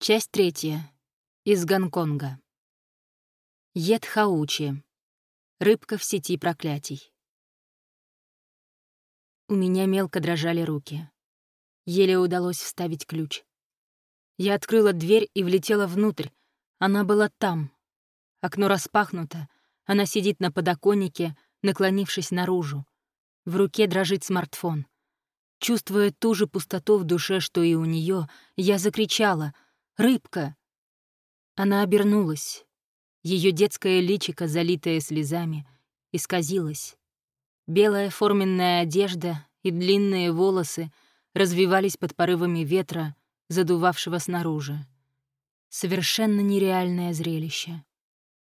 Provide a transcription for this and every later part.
Часть третья. Из Гонконга. Ед Хаучи. Рыбка в сети проклятий. У меня мелко дрожали руки. Еле удалось вставить ключ. Я открыла дверь и влетела внутрь. Она была там. Окно распахнуто. Она сидит на подоконнике, наклонившись наружу. В руке дрожит смартфон. Чувствуя ту же пустоту в душе, что и у нее, я закричала — Рыбка!» Она обернулась. Ее детское личико, залитое слезами, исказилось. Белая форменная одежда и длинные волосы развивались под порывами ветра, задувавшего снаружи. Совершенно нереальное зрелище.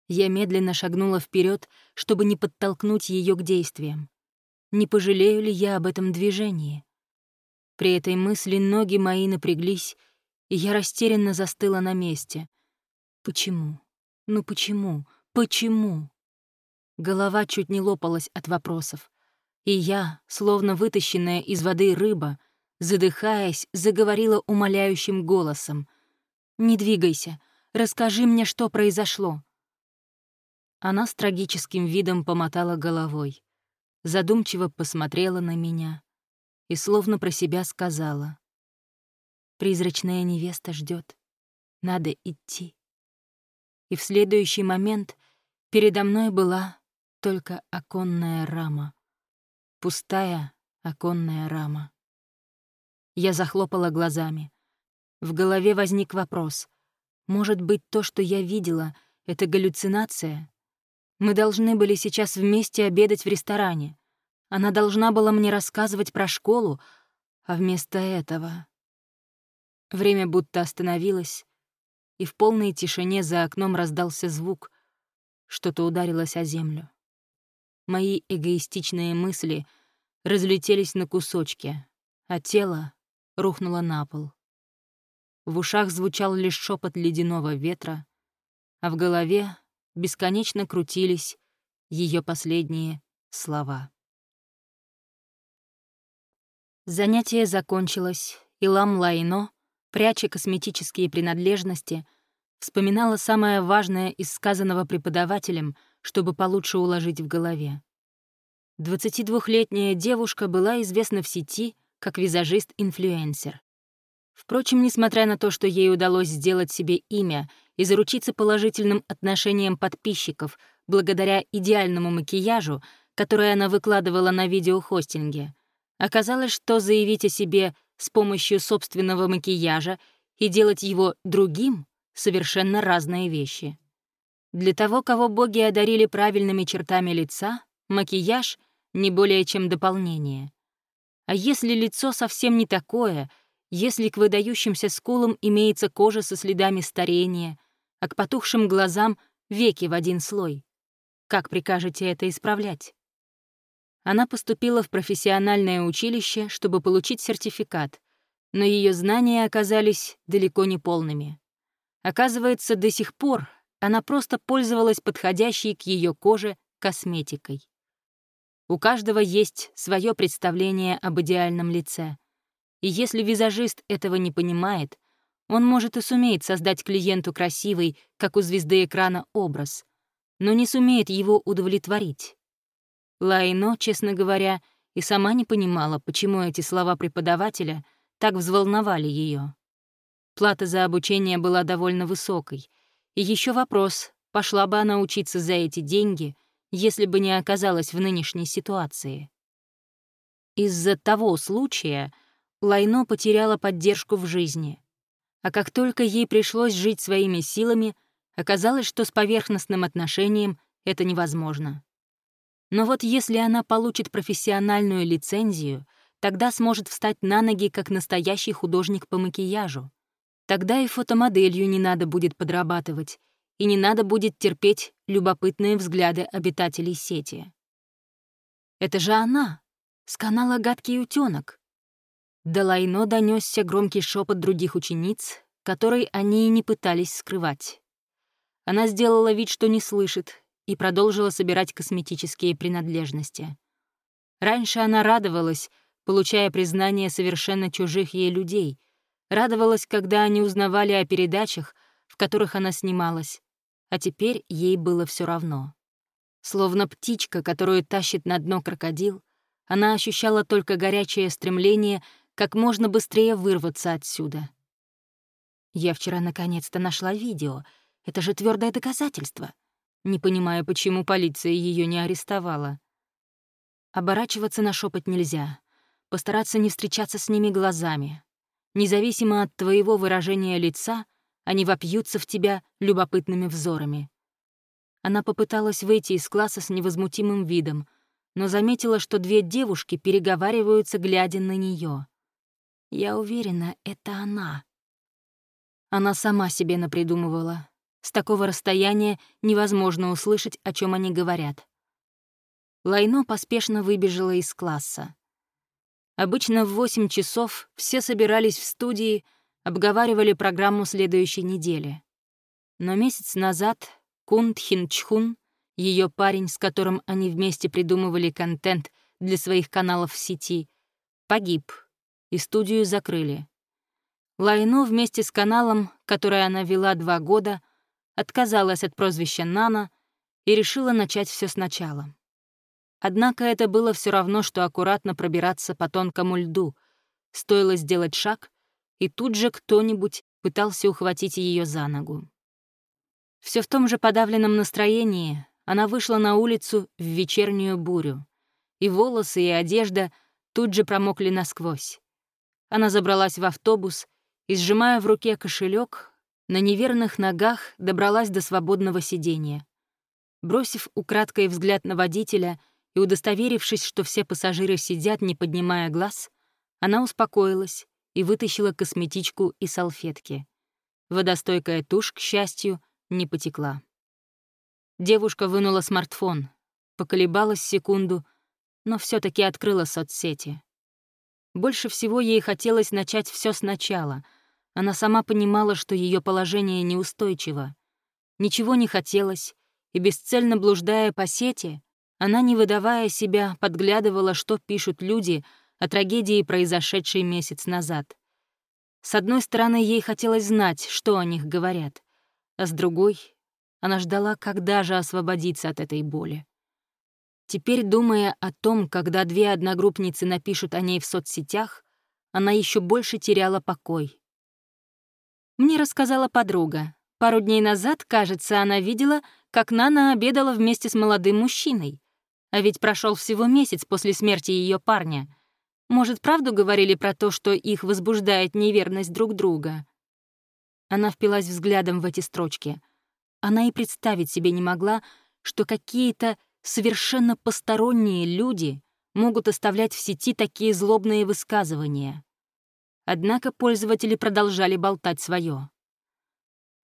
Я медленно шагнула вперед, чтобы не подтолкнуть ее к действиям. Не пожалею ли я об этом движении? При этой мысли ноги мои напряглись, и я растерянно застыла на месте. Почему? Ну почему? Почему? Голова чуть не лопалась от вопросов. И я, словно вытащенная из воды рыба, задыхаясь, заговорила умоляющим голосом. «Не двигайся, расскажи мне, что произошло». Она с трагическим видом помотала головой, задумчиво посмотрела на меня и словно про себя сказала. Призрачная невеста ждет. Надо идти. И в следующий момент передо мной была только оконная рама. Пустая оконная рама. Я захлопала глазами. В голове возник вопрос. Может быть, то, что я видела, — это галлюцинация? Мы должны были сейчас вместе обедать в ресторане. Она должна была мне рассказывать про школу, а вместо этого... Время будто остановилось, и в полной тишине за окном раздался звук. Что-то ударилось о землю. Мои эгоистичные мысли разлетелись на кусочки, а тело рухнуло на пол. В ушах звучал лишь шепот ледяного ветра, а в голове бесконечно крутились ее последние слова. Занятие закончилось, и Лам Лайно пряча косметические принадлежности, вспоминала самое важное из сказанного преподавателем, чтобы получше уложить в голове. 22-летняя девушка была известна в сети как визажист-инфлюенсер. Впрочем, несмотря на то, что ей удалось сделать себе имя и заручиться положительным отношением подписчиков благодаря идеальному макияжу, который она выкладывала на видеохостинге, оказалось, что заявить о себе с помощью собственного макияжа и делать его другим — совершенно разные вещи. Для того, кого боги одарили правильными чертами лица, макияж — не более чем дополнение. А если лицо совсем не такое, если к выдающимся скулам имеется кожа со следами старения, а к потухшим глазам — веки в один слой, как прикажете это исправлять? Она поступила в профессиональное училище, чтобы получить сертификат, но ее знания оказались далеко не полными. Оказывается, до сих пор она просто пользовалась подходящей к ее коже косметикой. У каждого есть свое представление об идеальном лице. И если визажист этого не понимает, он может и сумеет создать клиенту красивый, как у звезды экрана, образ, но не сумеет его удовлетворить. Лайно, честно говоря, и сама не понимала, почему эти слова преподавателя так взволновали ее. Плата за обучение была довольно высокой. И еще вопрос, пошла бы она учиться за эти деньги, если бы не оказалась в нынешней ситуации. Из-за того случая Лайно потеряла поддержку в жизни. А как только ей пришлось жить своими силами, оказалось, что с поверхностным отношением это невозможно. Но вот если она получит профессиональную лицензию, тогда сможет встать на ноги как настоящий художник по макияжу. Тогда и фотомоделью не надо будет подрабатывать, и не надо будет терпеть любопытные взгляды обитателей сети. Это же она, с канала «Гадкий утёнок». До Лайно донесся громкий шепот других учениц, который они и не пытались скрывать. Она сделала вид, что не слышит, и продолжила собирать косметические принадлежности. Раньше она радовалась, получая признание совершенно чужих ей людей, радовалась, когда они узнавали о передачах, в которых она снималась, а теперь ей было все равно. Словно птичка, которую тащит на дно крокодил, она ощущала только горячее стремление как можно быстрее вырваться отсюда. Я вчера наконец-то нашла видео. Это же твердое доказательство. Не понимая, почему полиция ее не арестовала. Оборачиваться на шепот нельзя. Постараться не встречаться с ними глазами. Независимо от твоего выражения лица, они вопьются в тебя любопытными взорами. Она попыталась выйти из класса с невозмутимым видом, но заметила, что две девушки переговариваются, глядя на нее. Я уверена, это она. Она сама себе напридумывала. С такого расстояния невозможно услышать, о чем они говорят. Лайно поспешно выбежала из класса. Обычно в 8 часов все собирались в студии, обговаривали программу следующей недели. Но месяц назад Кун Тхин Чхун, ее парень, с которым они вместе придумывали контент для своих каналов в сети, погиб, и студию закрыли. Лайно вместе с каналом, который она вела два года, отказалась от прозвища Нана и решила начать все сначала. Однако это было все равно, что аккуратно пробираться по тонкому льду. Стоило сделать шаг, и тут же кто-нибудь пытался ухватить ее за ногу. Все в том же подавленном настроении она вышла на улицу в вечернюю бурю, и волосы и одежда тут же промокли насквозь. Она забралась в автобус и, сжимая в руке кошелек, на неверных ногах добралась до свободного сидения. Бросив украдкой взгляд на водителя и удостоверившись, что все пассажиры сидят, не поднимая глаз, она успокоилась и вытащила косметичку и салфетки. Водостойкая тушь, к счастью, не потекла. Девушка вынула смартфон, поколебалась секунду, но все таки открыла соцсети. Больше всего ей хотелось начать все сначала. Она сама понимала, что ее положение неустойчиво. Ничего не хотелось, и, бесцельно блуждая по сети, она, не выдавая себя, подглядывала, что пишут люди о трагедии, произошедшей месяц назад. С одной стороны, ей хотелось знать, что о них говорят, а с другой — она ждала, когда же освободиться от этой боли. Теперь, думая о том, когда две одногруппницы напишут о ней в соцсетях, она еще больше теряла покой. Мне рассказала подруга. Пару дней назад, кажется, она видела, как Нана обедала вместе с молодым мужчиной. А ведь прошел всего месяц после смерти ее парня. Может, правду говорили про то, что их возбуждает неверность друг друга? Она впилась взглядом в эти строчки. Она и представить себе не могла, что какие-то совершенно посторонние люди могут оставлять в сети такие злобные высказывания. Однако пользователи продолжали болтать свое.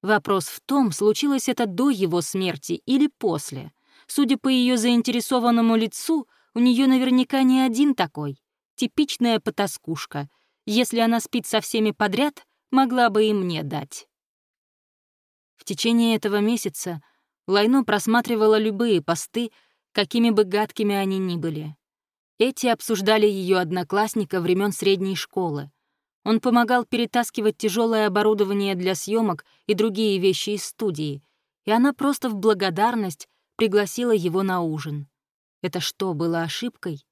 Вопрос в том, случилось это до его смерти или после — Судя по ее заинтересованному лицу, у нее наверняка не один такой. Типичная потаскушка. Если она спит со всеми подряд, могла бы и мне дать. В течение этого месяца Лайно просматривала любые посты, какими бы гадкими они ни были. Эти обсуждали ее одноклассника времен средней школы. Он помогал перетаскивать тяжелое оборудование для съемок и другие вещи из студии, и она просто в благодарность пригласила его на ужин. Это что, было ошибкой?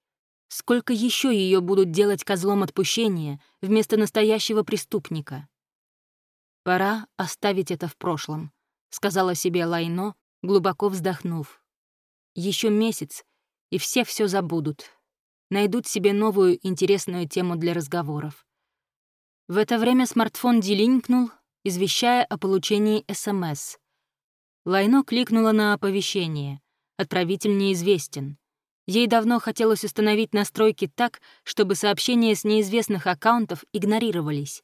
Сколько еще ее будут делать козлом отпущения вместо настоящего преступника? «Пора оставить это в прошлом», — сказала себе Лайно, глубоко вздохнув. Еще месяц, и все все забудут. Найдут себе новую интересную тему для разговоров. В это время смартфон делинкнул, извещая о получении СМС. Лайно кликнула на оповещение. Отправитель неизвестен. Ей давно хотелось установить настройки так, чтобы сообщения с неизвестных аккаунтов игнорировались.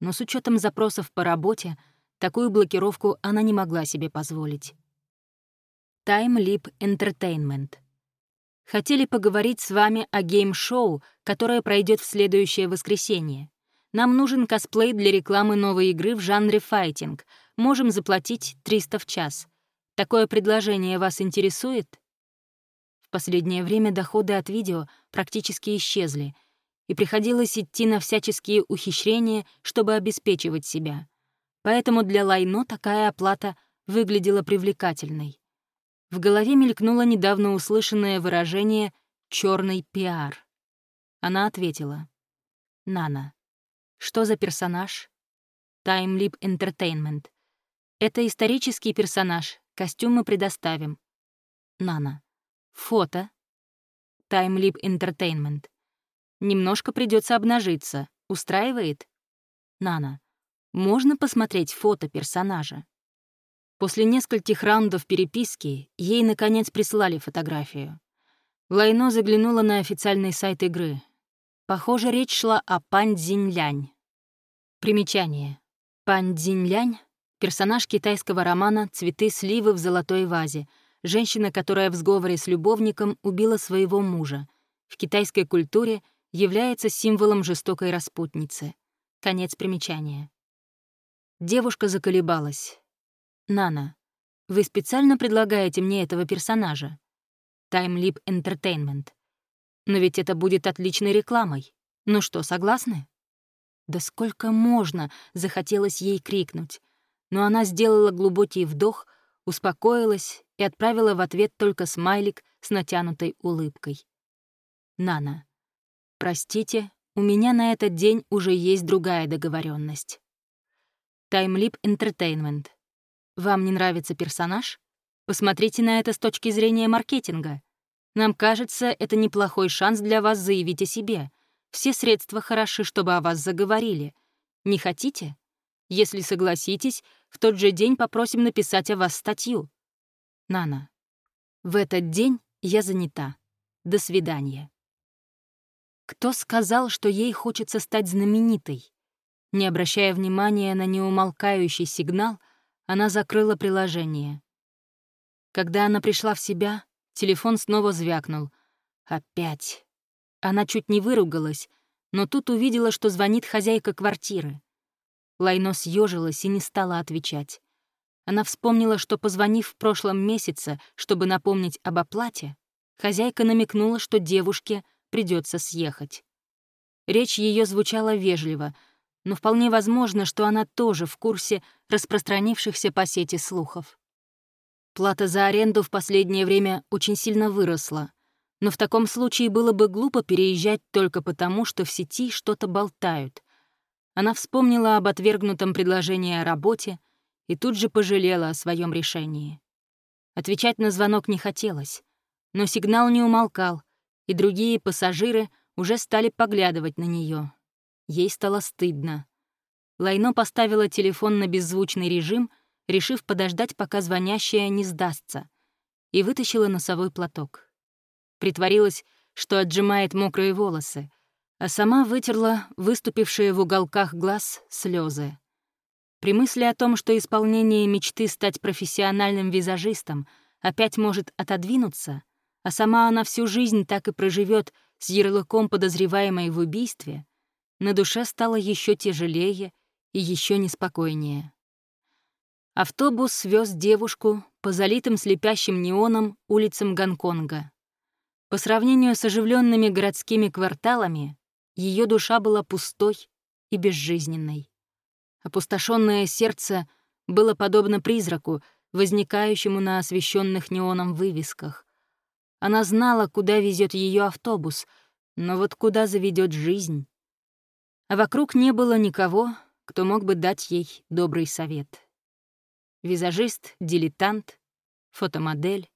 Но с учетом запросов по работе, такую блокировку она не могла себе позволить. Time Leap Entertainment. Хотели поговорить с вами о гейм-шоу, которое пройдет в следующее воскресенье. Нам нужен косплей для рекламы новой игры в жанре файтинг — можем заплатить 300 в час. Такое предложение вас интересует? В последнее время доходы от видео практически исчезли, и приходилось идти на всяческие ухищрения, чтобы обеспечивать себя. Поэтому для Лайно такая оплата выглядела привлекательной. В голове мелькнуло недавно услышанное выражение «черный пиар». Она ответила. «Нана, что за персонаж?» «Таймлип Entertainment. Это исторический персонаж, костюмы предоставим». «Нана, фото?» «Таймлип Entertainment. Немножко придется обнажиться. Устраивает?» «Нана, можно посмотреть фото персонажа?» После нескольких раундов переписки ей, наконец, прислали фотографию. Лайно заглянула на официальный сайт игры. Похоже, речь шла о Пан Цзиньлянь. Примечание. Пан Цзиньлянь — персонаж китайского романа «Цветы сливы в золотой вазе», женщина, которая в сговоре с любовником убила своего мужа. В китайской культуре является символом жестокой распутницы. Конец примечания. Девушка заколебалась. «Нана, вы специально предлагаете мне этого персонажа?» Таймлип Entertainment. Но ведь это будет отличной рекламой. Ну что, согласны? Да сколько можно, захотелось ей крикнуть. Но она сделала глубокий вдох, успокоилась и отправила в ответ только смайлик с натянутой улыбкой. Нана. Простите, у меня на этот день уже есть другая договоренность. Таймлип Entertainment. Вам не нравится персонаж? Посмотрите на это с точки зрения маркетинга. Нам кажется, это неплохой шанс для вас заявить о себе. Все средства хороши, чтобы о вас заговорили. Не хотите? Если согласитесь, в тот же день попросим написать о вас статью. Нана. В этот день я занята. До свидания. Кто сказал, что ей хочется стать знаменитой? Не обращая внимания на неумолкающий сигнал, она закрыла приложение. Когда она пришла в себя, Телефон снова звякнул. Опять. Она чуть не выругалась, но тут увидела, что звонит хозяйка квартиры. Лайно съежилась и не стала отвечать. Она вспомнила, что, позвонив в прошлом месяце, чтобы напомнить об оплате, хозяйка намекнула, что девушке придется съехать. Речь ее звучала вежливо, но вполне возможно, что она тоже в курсе распространившихся по сети слухов. Плата за аренду в последнее время очень сильно выросла, но в таком случае было бы глупо переезжать только потому, что в сети что-то болтают. Она вспомнила об отвергнутом предложении о работе и тут же пожалела о своем решении. Отвечать на звонок не хотелось, но сигнал не умолкал, и другие пассажиры уже стали поглядывать на нее. Ей стало стыдно. Лайно поставила телефон на беззвучный режим — решив подождать, пока звонящая не сдастся, и вытащила носовой платок. Притворилась, что отжимает мокрые волосы, а сама вытерла выступившие в уголках глаз слезы. При мысли о том, что исполнение мечты стать профессиональным визажистом опять может отодвинуться, а сама она всю жизнь так и проживет с ярлыком подозреваемой в убийстве, на душе стало еще тяжелее и еще неспокойнее. Автобус вез девушку по залитым слепящим неоном улицам Гонконга. По сравнению с оживленными городскими кварталами, ее душа была пустой и безжизненной. Опустошенное сердце было подобно призраку, возникающему на освещенных неоном вывесках. Она знала, куда везет ее автобус, но вот куда заведет жизнь. А вокруг не было никого, кто мог бы дать ей добрый совет. Визажист, дилетант, фотомодель.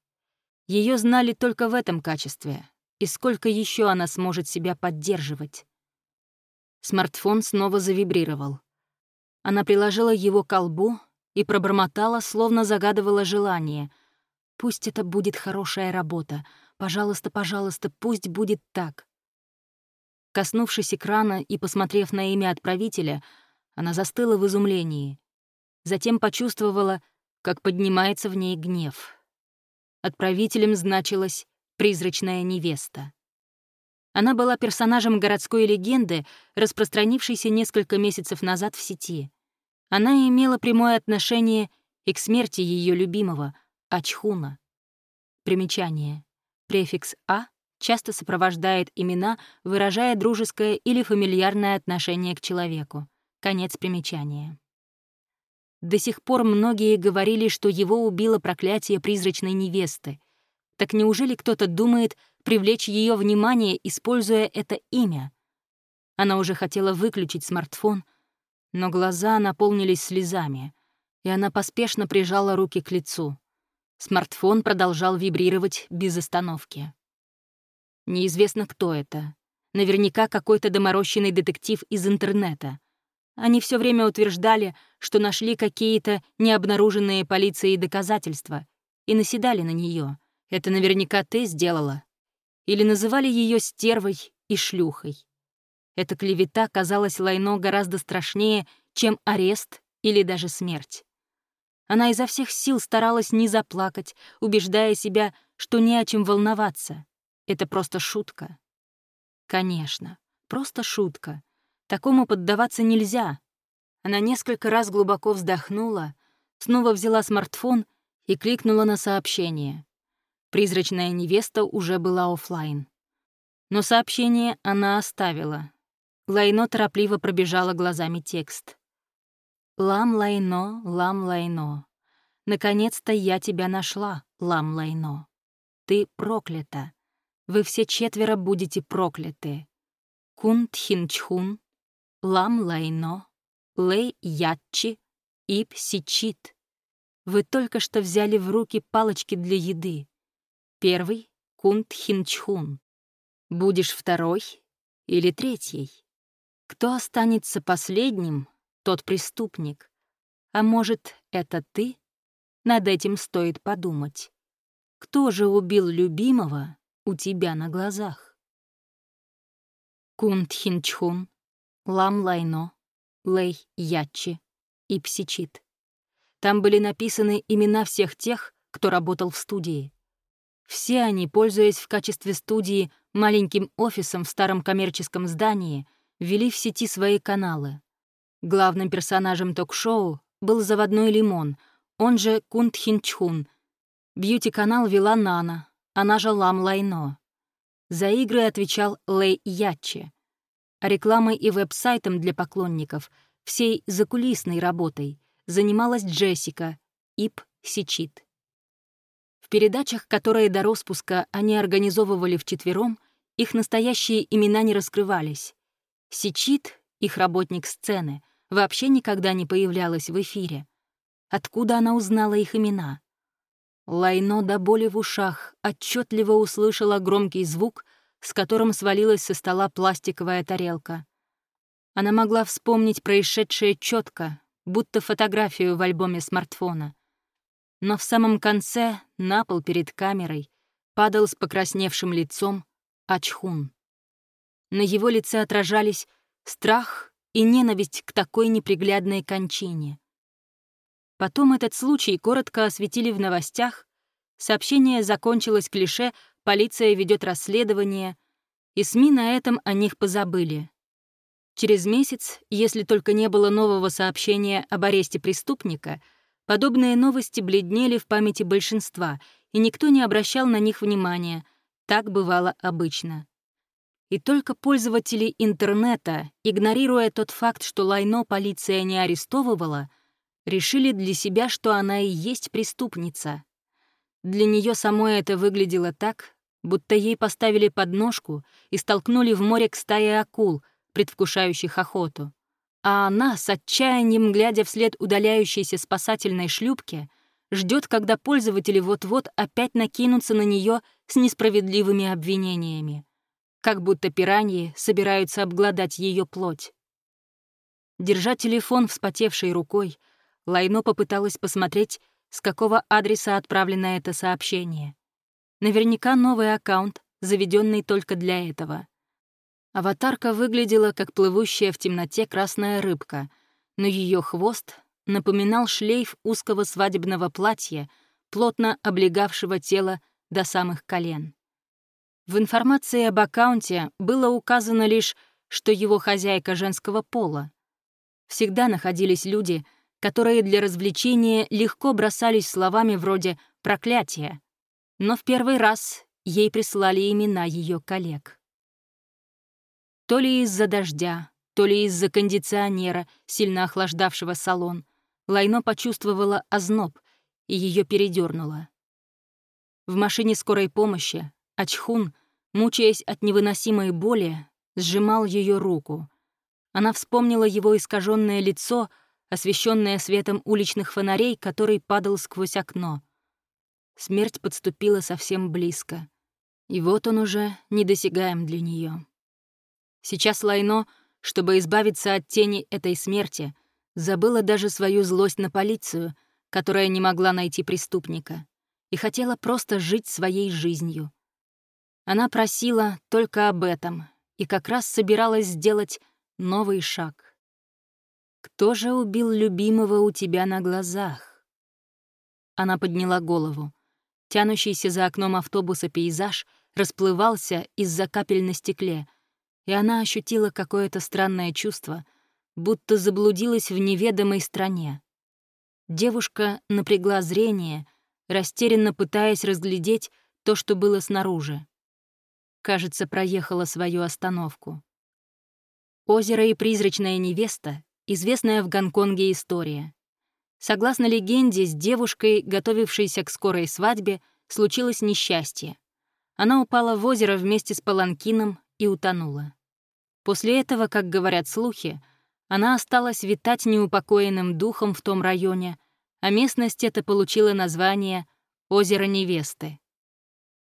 Ее знали только в этом качестве. И сколько еще она сможет себя поддерживать? Смартфон снова завибрировал. Она приложила его к колбу и пробормотала, словно загадывала желание. «Пусть это будет хорошая работа. Пожалуйста, пожалуйста, пусть будет так». Коснувшись экрана и посмотрев на имя отправителя, она застыла в изумлении. Затем почувствовала, как поднимается в ней гнев. Отправителем значилась призрачная невеста. Она была персонажем городской легенды, распространившейся несколько месяцев назад в сети. Она имела прямое отношение и к смерти ее любимого, Ачхуна. Примечание. Префикс «а» часто сопровождает имена, выражая дружеское или фамильярное отношение к человеку. Конец примечания. До сих пор многие говорили, что его убило проклятие призрачной невесты. Так неужели кто-то думает привлечь ее внимание, используя это имя? Она уже хотела выключить смартфон, но глаза наполнились слезами, и она поспешно прижала руки к лицу. Смартфон продолжал вибрировать без остановки. Неизвестно, кто это. Наверняка какой-то доморощенный детектив из интернета — они все время утверждали, что нашли какие-то необнаруженные полицией доказательства и наседали на нее. Это наверняка ты сделала. Или называли ее стервой и шлюхой. Эта клевета казалась Лайно гораздо страшнее, чем арест или даже смерть. Она изо всех сил старалась не заплакать, убеждая себя, что не о чем волноваться. Это просто шутка. Конечно, просто шутка. Такому поддаваться нельзя. Она несколько раз глубоко вздохнула, снова взяла смартфон и кликнула на сообщение. Призрачная невеста уже была офлайн. Но сообщение она оставила. Лайно торопливо пробежала глазами текст. «Лам Лайно, Лам Лайно. Наконец-то я тебя нашла, Лам Лайно. Ты проклята. Вы все четверо будете прокляты. Кун Тхинчхун, Лам Лайно, Лэй Ятчи и Псичит. Вы только что взяли в руки палочки для еды. Первый — Кунт Хинчхун. Будешь второй или третий? Кто останется последним, тот преступник. А может, это ты? Над этим стоит подумать. Кто же убил любимого у тебя на глазах? Кунт Хинчхун Лам Лайно, Лэй Ятчи и Псичит. Там были написаны имена всех тех, кто работал в студии. Все они, пользуясь в качестве студии маленьким офисом в старом коммерческом здании, вели в сети свои каналы. Главным персонажем ток-шоу был заводной лимон, он же Кунт Хинчхун. Бьюти-канал вела Нана, она же Лам Лайно. За игры отвечал Лэй Ятчи а рекламой и веб-сайтом для поклонников, всей закулисной работой, занималась Джессика, Ип Сичит. В передачах, которые до распуска они организовывали вчетвером, их настоящие имена не раскрывались. Сичит, их работник сцены, вообще никогда не появлялась в эфире. Откуда она узнала их имена? Лайно до боли в ушах отчетливо услышала громкий звук — с которым свалилась со стола пластиковая тарелка. Она могла вспомнить происшедшее четко, будто фотографию в альбоме смартфона. Но в самом конце, на пол перед камерой, падал с покрасневшим лицом Ачхун. На его лице отражались страх и ненависть к такой неприглядной кончине. Потом этот случай коротко осветили в новостях, сообщение закончилось клише полиция ведет расследование, и СМИ на этом о них позабыли. Через месяц, если только не было нового сообщения об аресте преступника, подобные новости бледнели в памяти большинства, и никто не обращал на них внимания. Так бывало обычно. И только пользователи интернета, игнорируя тот факт, что Лайно полиция не арестовывала, решили для себя, что она и есть преступница. Для нее самой это выглядело так, будто ей поставили подножку и столкнули в море к стае акул, предвкушающих охоту. А она, с отчаянием глядя вслед удаляющейся спасательной шлюпке, ждет, когда пользователи вот-вот опять накинутся на нее с несправедливыми обвинениями. Как будто пираньи собираются обглодать ее плоть. Держа телефон вспотевшей рукой, Лайно попыталась посмотреть, с какого адреса отправлено это сообщение. Наверняка новый аккаунт, заведенный только для этого. Аватарка выглядела как плывущая в темноте красная рыбка, но ее хвост напоминал шлейф узкого свадебного платья, плотно облегавшего тело до самых колен. В информации об аккаунте было указано лишь, что его хозяйка женского пола. Всегда находились люди — которые для развлечения легко бросались словами вроде «проклятие». Но в первый раз ей прислали имена ее коллег. То ли из-за дождя, то ли из-за кондиционера, сильно охлаждавшего салон, Лайно почувствовала озноб, и ее передернуло. В машине скорой помощи Ачхун, мучаясь от невыносимой боли, сжимал ее руку. Она вспомнила его искаженное лицо, освещенное светом уличных фонарей, который падал сквозь окно. Смерть подступила совсем близко. И вот он уже недосягаем для нее. Сейчас Лайно, чтобы избавиться от тени этой смерти, забыла даже свою злость на полицию, которая не могла найти преступника, и хотела просто жить своей жизнью. Она просила только об этом и как раз собиралась сделать новый шаг. «Кто же убил любимого у тебя на глазах?» Она подняла голову. Тянущийся за окном автобуса пейзаж расплывался из-за капель на стекле, и она ощутила какое-то странное чувство, будто заблудилась в неведомой стране. Девушка напрягла зрение, растерянно пытаясь разглядеть то, что было снаружи. Кажется, проехала свою остановку. Озеро и призрачная невеста — известная в Гонконге история. Согласно легенде, с девушкой, готовившейся к скорой свадьбе, случилось несчастье. Она упала в озеро вместе с паланкином и утонула. После этого, как говорят слухи, она осталась витать неупокоенным духом в том районе, а местность эта получила название «Озеро невесты».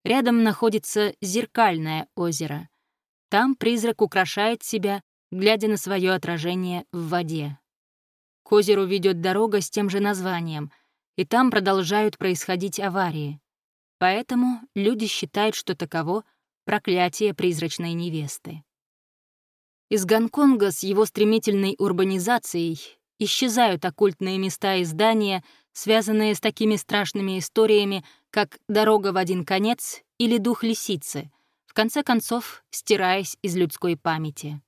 Рядом находится зеркальное озеро. Там призрак украшает себя, глядя на свое отражение в воде. К озеру ведет дорога с тем же названием, и там продолжают происходить аварии. Поэтому люди считают, что таково проклятие призрачной невесты. Из Гонконга с его стремительной урбанизацией исчезают оккультные места и здания, связанные с такими страшными историями, как «Дорога в один конец» или «Дух лисицы», в конце концов стираясь из людской памяти.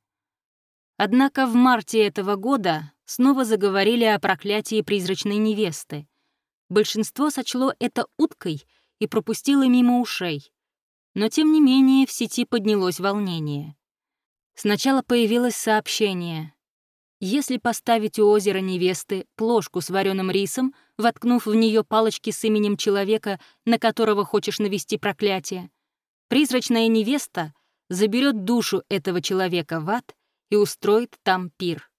Однако в марте этого года снова заговорили о проклятии призрачной невесты. Большинство сочло это уткой и пропустило мимо ушей. Но тем не менее в сети поднялось волнение. Сначала появилось сообщение если поставить у озера невесты плошку с вареным рисом, воткнув в нее палочки с именем человека, на которого хочешь навести проклятие, призрачная невеста заберет душу этого человека в ад и устроит там пир.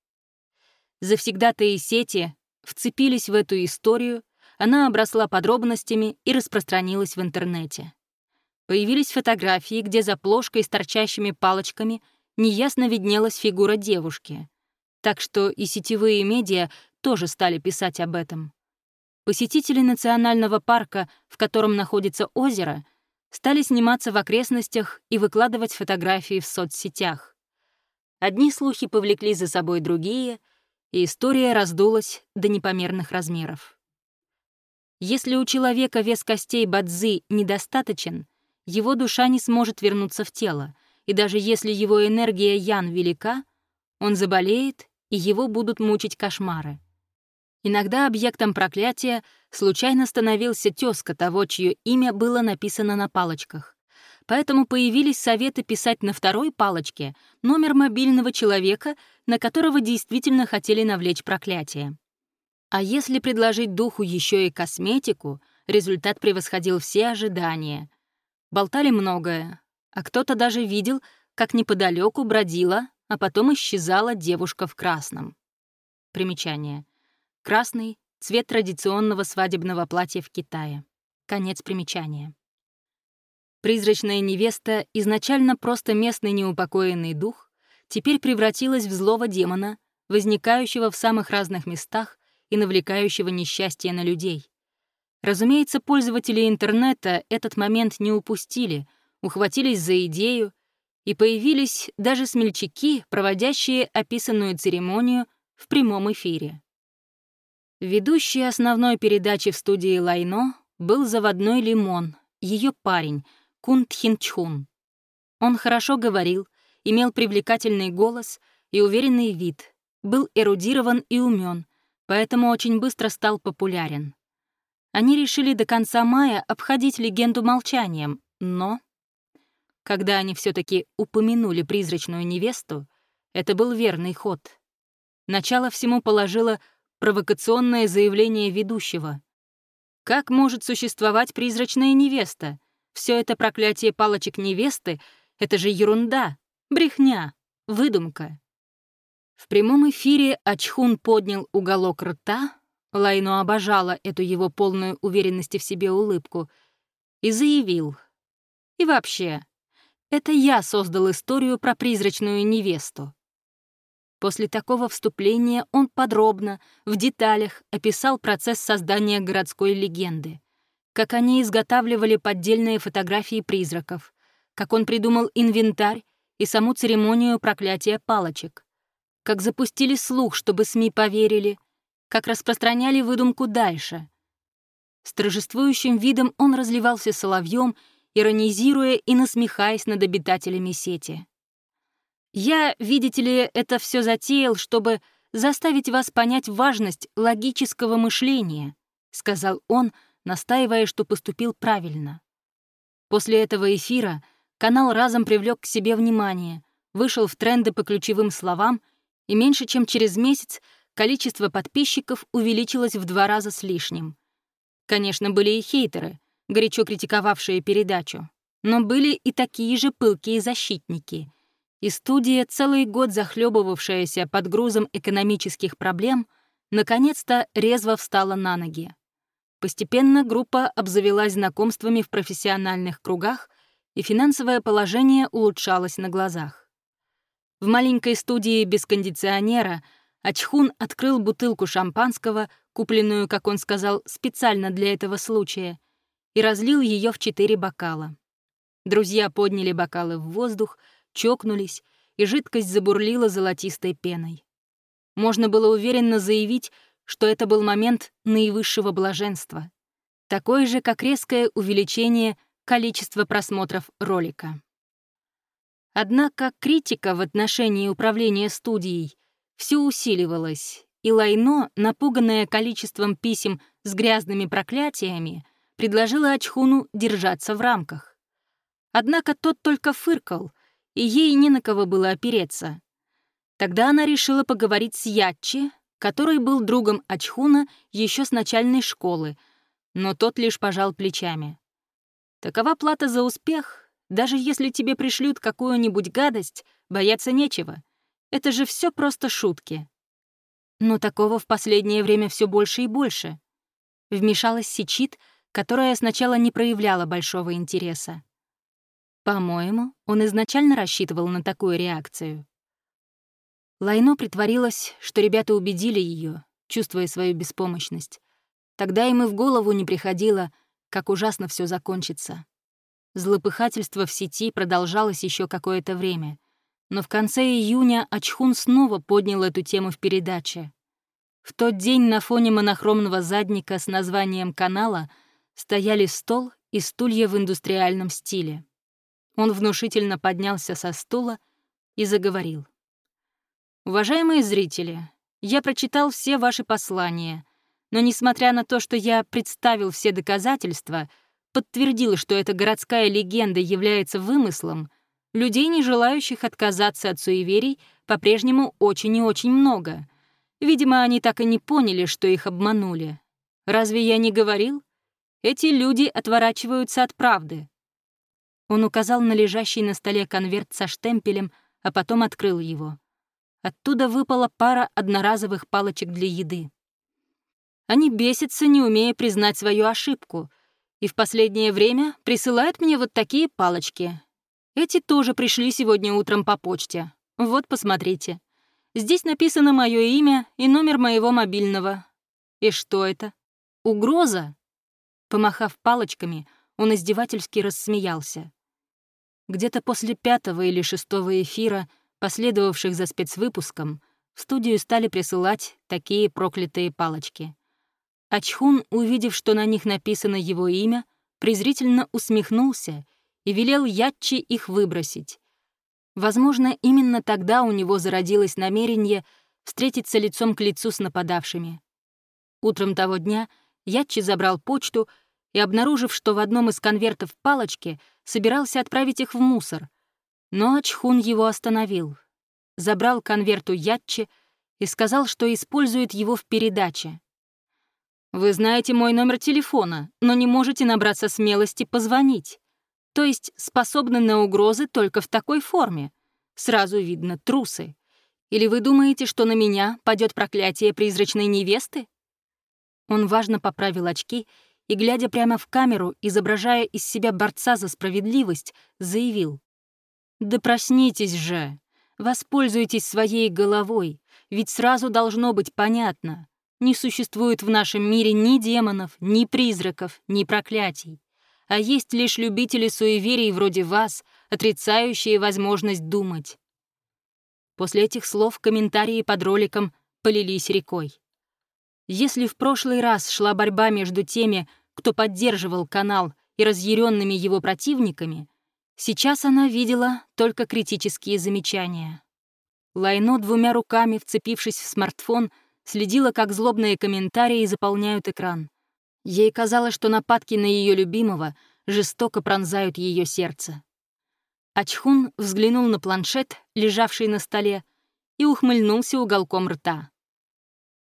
Завсегдатые сети вцепились в эту историю, она обросла подробностями и распространилась в интернете. Появились фотографии, где за плошкой с торчащими палочками неясно виднелась фигура девушки — так что и сетевые медиа тоже стали писать об этом. Посетители национального парка, в котором находится озеро, стали сниматься в окрестностях и выкладывать фотографии в соцсетях. Одни слухи повлекли за собой другие, и история раздулась до непомерных размеров. Если у человека вес костей бадзы недостаточен, его душа не сможет вернуться в тело, и даже если его энергия ян велика, он заболеет и его будут мучить кошмары. Иногда объектом проклятия случайно становился тезка того, чье имя было написано на палочках. Поэтому появились советы писать на второй палочке номер мобильного человека, на которого действительно хотели навлечь проклятие. А если предложить духу еще и косметику, результат превосходил все ожидания. Болтали многое, а кто-то даже видел, как неподалеку бродила а потом исчезала девушка в красном. Примечание. Красный — цвет традиционного свадебного платья в Китае. Конец примечания. Призрачная невеста, изначально просто местный неупокоенный дух, теперь превратилась в злого демона, возникающего в самых разных местах и навлекающего несчастье на людей. Разумеется, пользователи интернета этот момент не упустили, ухватились за идею и появились даже смельчаки, проводящие описанную церемонию в прямом эфире. Ведущий основной передачи в студии Лайно был заводной Лимон, ее парень, Кун Тхинчхун. Он хорошо говорил, имел привлекательный голос и уверенный вид, был эрудирован и умен, поэтому очень быстро стал популярен. Они решили до конца мая обходить легенду молчанием, Но, когда они все таки упомянули призрачную невесту, это был верный ход. Начало всему положило провокационное заявление ведущего. Как может существовать призрачная невеста? Все это проклятие палочек невесты — это же ерунда, брехня, выдумка. В прямом эфире Ачхун поднял уголок рта, Лайну обожала эту его полную уверенности в себе улыбку, и заявил. «И вообще, это я создал историю про призрачную невесту. После такого вступления он подробно, в деталях описал процесс создания городской легенды, как они изготавливали поддельные фотографии призраков, как он придумал инвентарь и саму церемонию проклятия палочек, как запустили слух, чтобы СМИ поверили, как распространяли выдумку дальше. С торжествующим видом он разливался соловьем, иронизируя и насмехаясь над обитателями сети. Я, видите ли, это все затеял, чтобы заставить вас понять важность логического мышления, сказал он, настаивая, что поступил правильно. После этого эфира канал разом привлек к себе внимание, вышел в тренды по ключевым словам, и меньше чем через месяц количество подписчиков увеличилось в два раза с лишним. Конечно, были и хейтеры, горячо критиковавшие передачу, но были и такие же пылкие защитники — и студия, целый год захлебывавшаяся под грузом экономических проблем, наконец-то резво встала на ноги. Постепенно группа обзавелась знакомствами в профессиональных кругах, и финансовое положение улучшалось на глазах. В маленькой студии без кондиционера Ачхун открыл бутылку шампанского, купленную, как он сказал, специально для этого случая, и разлил ее в четыре бокала. Друзья подняли бокалы в воздух — чокнулись, и жидкость забурлила золотистой пеной. Можно было уверенно заявить, что это был момент наивысшего блаженства, такое же, как резкое увеличение количества просмотров ролика. Однако критика в отношении управления студией все усиливалась, и Лайно, напуганное количеством писем с грязными проклятиями, предложила Ачхуну держаться в рамках. Однако тот только фыркал, и ей не на кого было опереться. Тогда она решила поговорить с Ятчи, который был другом Ачхуна еще с начальной школы, но тот лишь пожал плечами. Такова плата за успех, даже если тебе пришлют какую-нибудь гадость, бояться нечего. Это же все просто шутки. Но такого в последнее время все больше и больше. Вмешалась Сичит, которая сначала не проявляла большого интереса. По-моему, он изначально рассчитывал на такую реакцию. Лайно притворилась, что ребята убедили ее, чувствуя свою беспомощность. Тогда им и в голову не приходило, как ужасно все закончится. Злопыхательство в сети продолжалось еще какое-то время, но в конце июня Ачхун снова поднял эту тему в передаче. В тот день на фоне монохромного задника с названием канала стояли стол и стулья в индустриальном стиле. Он внушительно поднялся со стула и заговорил. «Уважаемые зрители, я прочитал все ваши послания, но несмотря на то, что я представил все доказательства, подтвердил, что эта городская легенда является вымыслом, людей, не желающих отказаться от суеверий, по-прежнему очень и очень много. Видимо, они так и не поняли, что их обманули. Разве я не говорил? Эти люди отворачиваются от правды. Он указал на лежащий на столе конверт со штемпелем, а потом открыл его. Оттуда выпала пара одноразовых палочек для еды. Они бесятся, не умея признать свою ошибку, и в последнее время присылают мне вот такие палочки. Эти тоже пришли сегодня утром по почте. Вот, посмотрите. Здесь написано мое имя и номер моего мобильного. И что это? Угроза? Помахав палочками, он издевательски рассмеялся. Где-то после пятого или шестого эфира, последовавших за спецвыпуском, в студию стали присылать такие проклятые палочки. Ачхун, увидев, что на них написано его имя, презрительно усмехнулся и велел Ятчи их выбросить. Возможно, именно тогда у него зародилось намерение встретиться лицом к лицу с нападавшими. Утром того дня Ятчи забрал почту и, обнаружив, что в одном из конвертов палочки, собирался отправить их в мусор. Но Ачхун его остановил. Забрал конверт у Ятчи и сказал, что использует его в передаче. «Вы знаете мой номер телефона, но не можете набраться смелости позвонить. То есть способны на угрозы только в такой форме. Сразу видно трусы. Или вы думаете, что на меня падет проклятие призрачной невесты?» Он важно поправил очки и, глядя прямо в камеру, изображая из себя борца за справедливость, заявил. «Да проснитесь же! Воспользуйтесь своей головой, ведь сразу должно быть понятно. Не существует в нашем мире ни демонов, ни призраков, ни проклятий. А есть лишь любители суеверий вроде вас, отрицающие возможность думать». После этих слов комментарии под роликом полились рекой. Если в прошлый раз шла борьба между теми, кто поддерживал канал, и разъяренными его противниками, сейчас она видела только критические замечания. Лайно двумя руками, вцепившись в смартфон, следила, как злобные комментарии заполняют экран. Ей казалось, что нападки на ее любимого жестоко пронзают ее сердце. Ачхун взглянул на планшет, лежавший на столе, и ухмыльнулся уголком рта.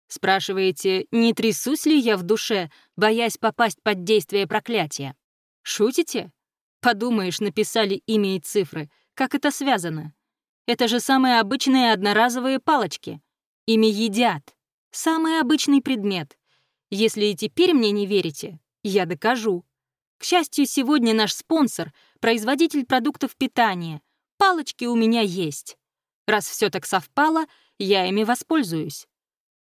Спрашиваете, не трясусь ли я в душе, боясь попасть под действие проклятия? Шутите? Подумаешь, написали имя и цифры. Как это связано? Это же самые обычные одноразовые палочки. Ими едят. Самый обычный предмет. Если и теперь мне не верите, я докажу. К счастью, сегодня наш спонсор — производитель продуктов питания. Палочки у меня есть. Раз все так совпало, я ими воспользуюсь.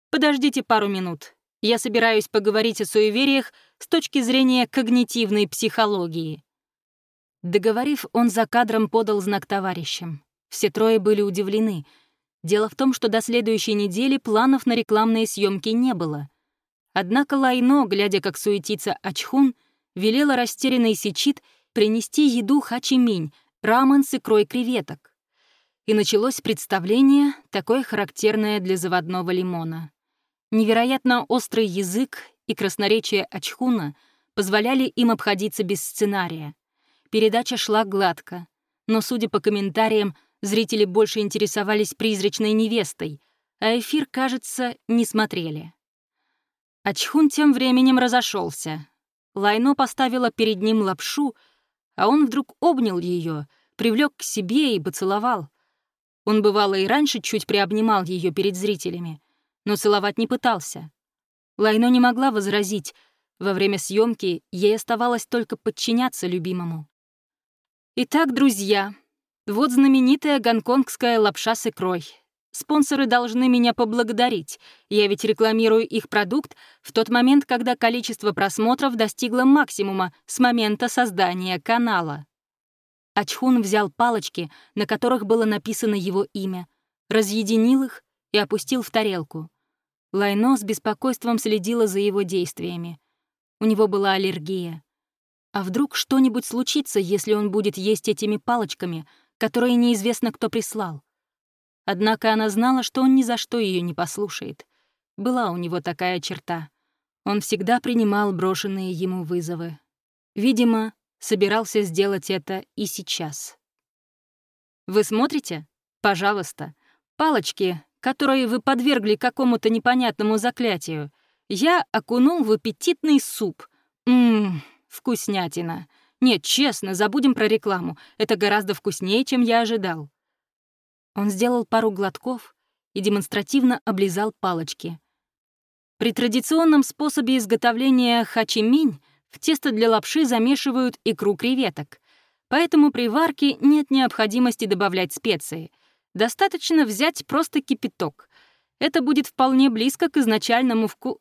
Подождите пару минут. Я собираюсь поговорить о суевериях с точки зрения когнитивной психологии». Договорив, он за кадром подал знак товарищам. Все трое были удивлены. Дело в том, что до следующей недели планов на рекламные съемки не было. Однако Лайно, глядя, как суетится Ачхун, велела растерянный Сичит принести еду хачиминь, рамен с икрой креветок. И началось представление, такое характерное для заводного лимона. Невероятно острый язык и красноречие Ачхуна позволяли им обходиться без сценария. Передача шла гладко, но, судя по комментариям, зрители больше интересовались призрачной невестой, а эфир, кажется, не смотрели. Ачхун тем временем разошелся. Лайно поставила перед ним лапшу, а он вдруг обнял ее, привлек к себе и поцеловал. Он бывало и раньше чуть приобнимал ее перед зрителями, но целовать не пытался. Лайно не могла возразить. Во время съемки ей оставалось только подчиняться любимому. Итак, друзья, вот знаменитая гонконгская лапша с икрой. Спонсоры должны меня поблагодарить. Я ведь рекламирую их продукт в тот момент, когда количество просмотров достигло максимума с момента создания канала. Ачхун взял палочки, на которых было написано его имя, разъединил их и опустил в тарелку. Лайно с беспокойством следила за его действиями. У него была аллергия. А вдруг что-нибудь случится, если он будет есть этими палочками, которые неизвестно кто прислал? Однако она знала, что он ни за что ее не послушает. Была у него такая черта. Он всегда принимал брошенные ему вызовы. Видимо, собирался сделать это и сейчас. «Вы смотрите? Пожалуйста. Палочки которые вы подвергли какому-то непонятному заклятию, я окунул в аппетитный суп. Ммм, вкуснятина. Нет, честно, забудем про рекламу. Это гораздо вкуснее, чем я ожидал. Он сделал пару глотков и демонстративно облизал палочки. При традиционном способе изготовления хачиминь в тесто для лапши замешивают икру креветок, поэтому при варке нет необходимости добавлять специи — Достаточно взять просто кипяток. Это будет вполне близко к изначальному вку...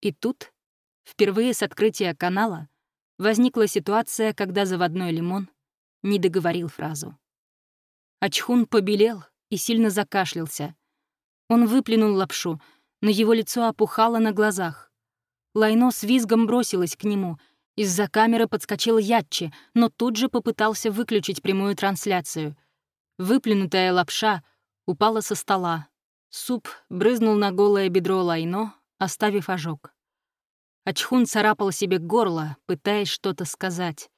И тут, впервые с открытия канала, возникла ситуация, когда заводной лимон не договорил фразу. Ачхун побелел и сильно закашлялся. Он выплюнул лапшу, но его лицо опухало на глазах. Лайно с визгом бросилась к нему. Из-за камеры подскочил Ятчи, но тут же попытался выключить прямую трансляцию — Выплюнутая лапша упала со стола. Суп брызнул на голое бедро Лайно, оставив ожог. Ачхун царапал себе горло, пытаясь что-то сказать.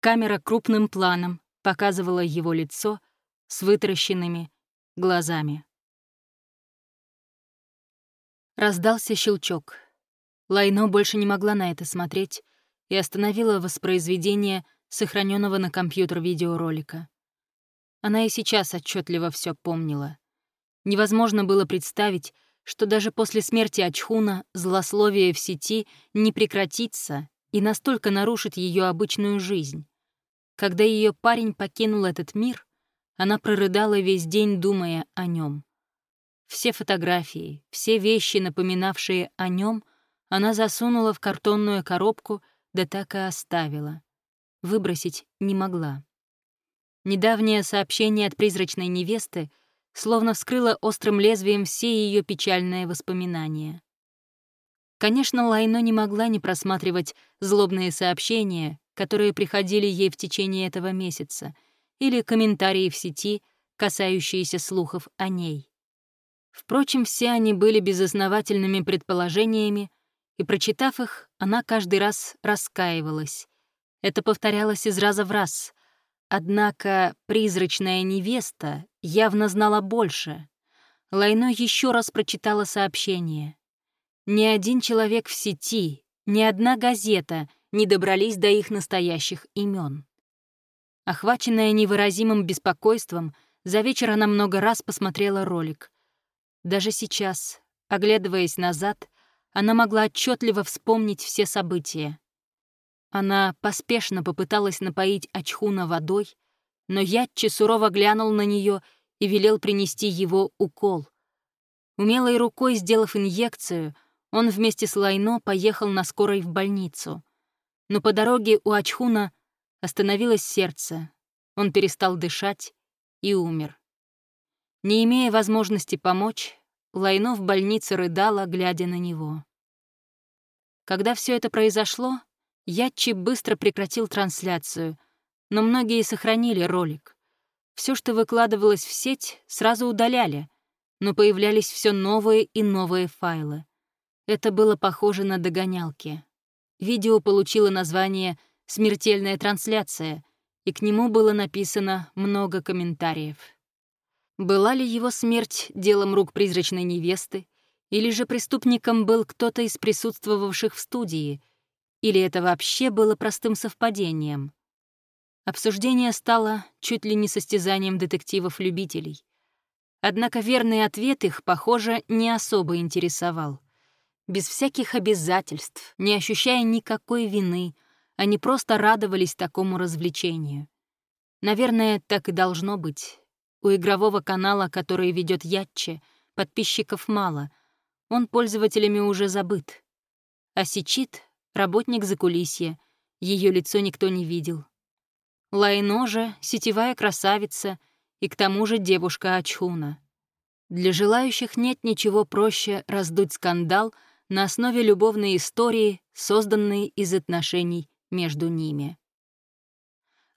Камера крупным планом показывала его лицо с вытаращенными глазами. Раздался щелчок. Лайно больше не могла на это смотреть и остановила воспроизведение сохраненного на компьютер видеоролика. Она и сейчас отчетливо все помнила. Невозможно было представить, что даже после смерти Ачхуна злословие в сети не прекратится и настолько нарушит ее обычную жизнь. Когда ее парень покинул этот мир, она прорыдала весь день, думая о нем. Все фотографии, все вещи, напоминавшие о нем, она засунула в картонную коробку, да так и оставила. Выбросить не могла. Недавнее сообщение от призрачной невесты — словно вскрыла острым лезвием все ее печальные воспоминания. Конечно, Лайно не могла не просматривать злобные сообщения, которые приходили ей в течение этого месяца, или комментарии в сети, касающиеся слухов о ней. Впрочем, все они были безосновательными предположениями, и, прочитав их, она каждый раз раскаивалась. Это повторялось из раза в раз, Однако призрачная невеста явно знала больше. Лайно еще раз прочитала сообщение. Ни один человек в сети, ни одна газета не добрались до их настоящих имен. Охваченная невыразимым беспокойством, за вечер она много раз посмотрела ролик. Даже сейчас, оглядываясь назад, она могла отчетливо вспомнить все события. Она поспешно попыталась напоить Ачхуна водой, но Ятчи сурово глянул на нее и велел принести его укол. Умелой рукой сделав инъекцию, он вместе с Лайно поехал на скорой в больницу. Но по дороге у Ачхуна остановилось сердце, он перестал дышать и умер. Не имея возможности помочь, Лайно в больнице рыдала, глядя на него. Когда все это произошло, Ятчи быстро прекратил трансляцию, но многие сохранили ролик. Все, что выкладывалось в сеть, сразу удаляли, но появлялись все новые и новые файлы. Это было похоже на догонялки. Видео получило название «Смертельная трансляция», и к нему было написано много комментариев. Была ли его смерть делом рук призрачной невесты, или же преступником был кто-то из присутствовавших в студии — или это вообще было простым совпадением? Обсуждение стало чуть ли не состязанием детективов-любителей. Однако верный ответ их, похоже, не особо интересовал. Без всяких обязательств, не ощущая никакой вины, они просто радовались такому развлечению. Наверное, так и должно быть. У игрового канала, который ведет Ятче, подписчиков мало, он пользователями уже забыт. А Сичит работник закулисья, ее лицо никто не видел. Лайно же — сетевая красавица и к тому же девушка Ачхуна. Для желающих нет ничего проще раздуть скандал на основе любовной истории, созданной из отношений между ними.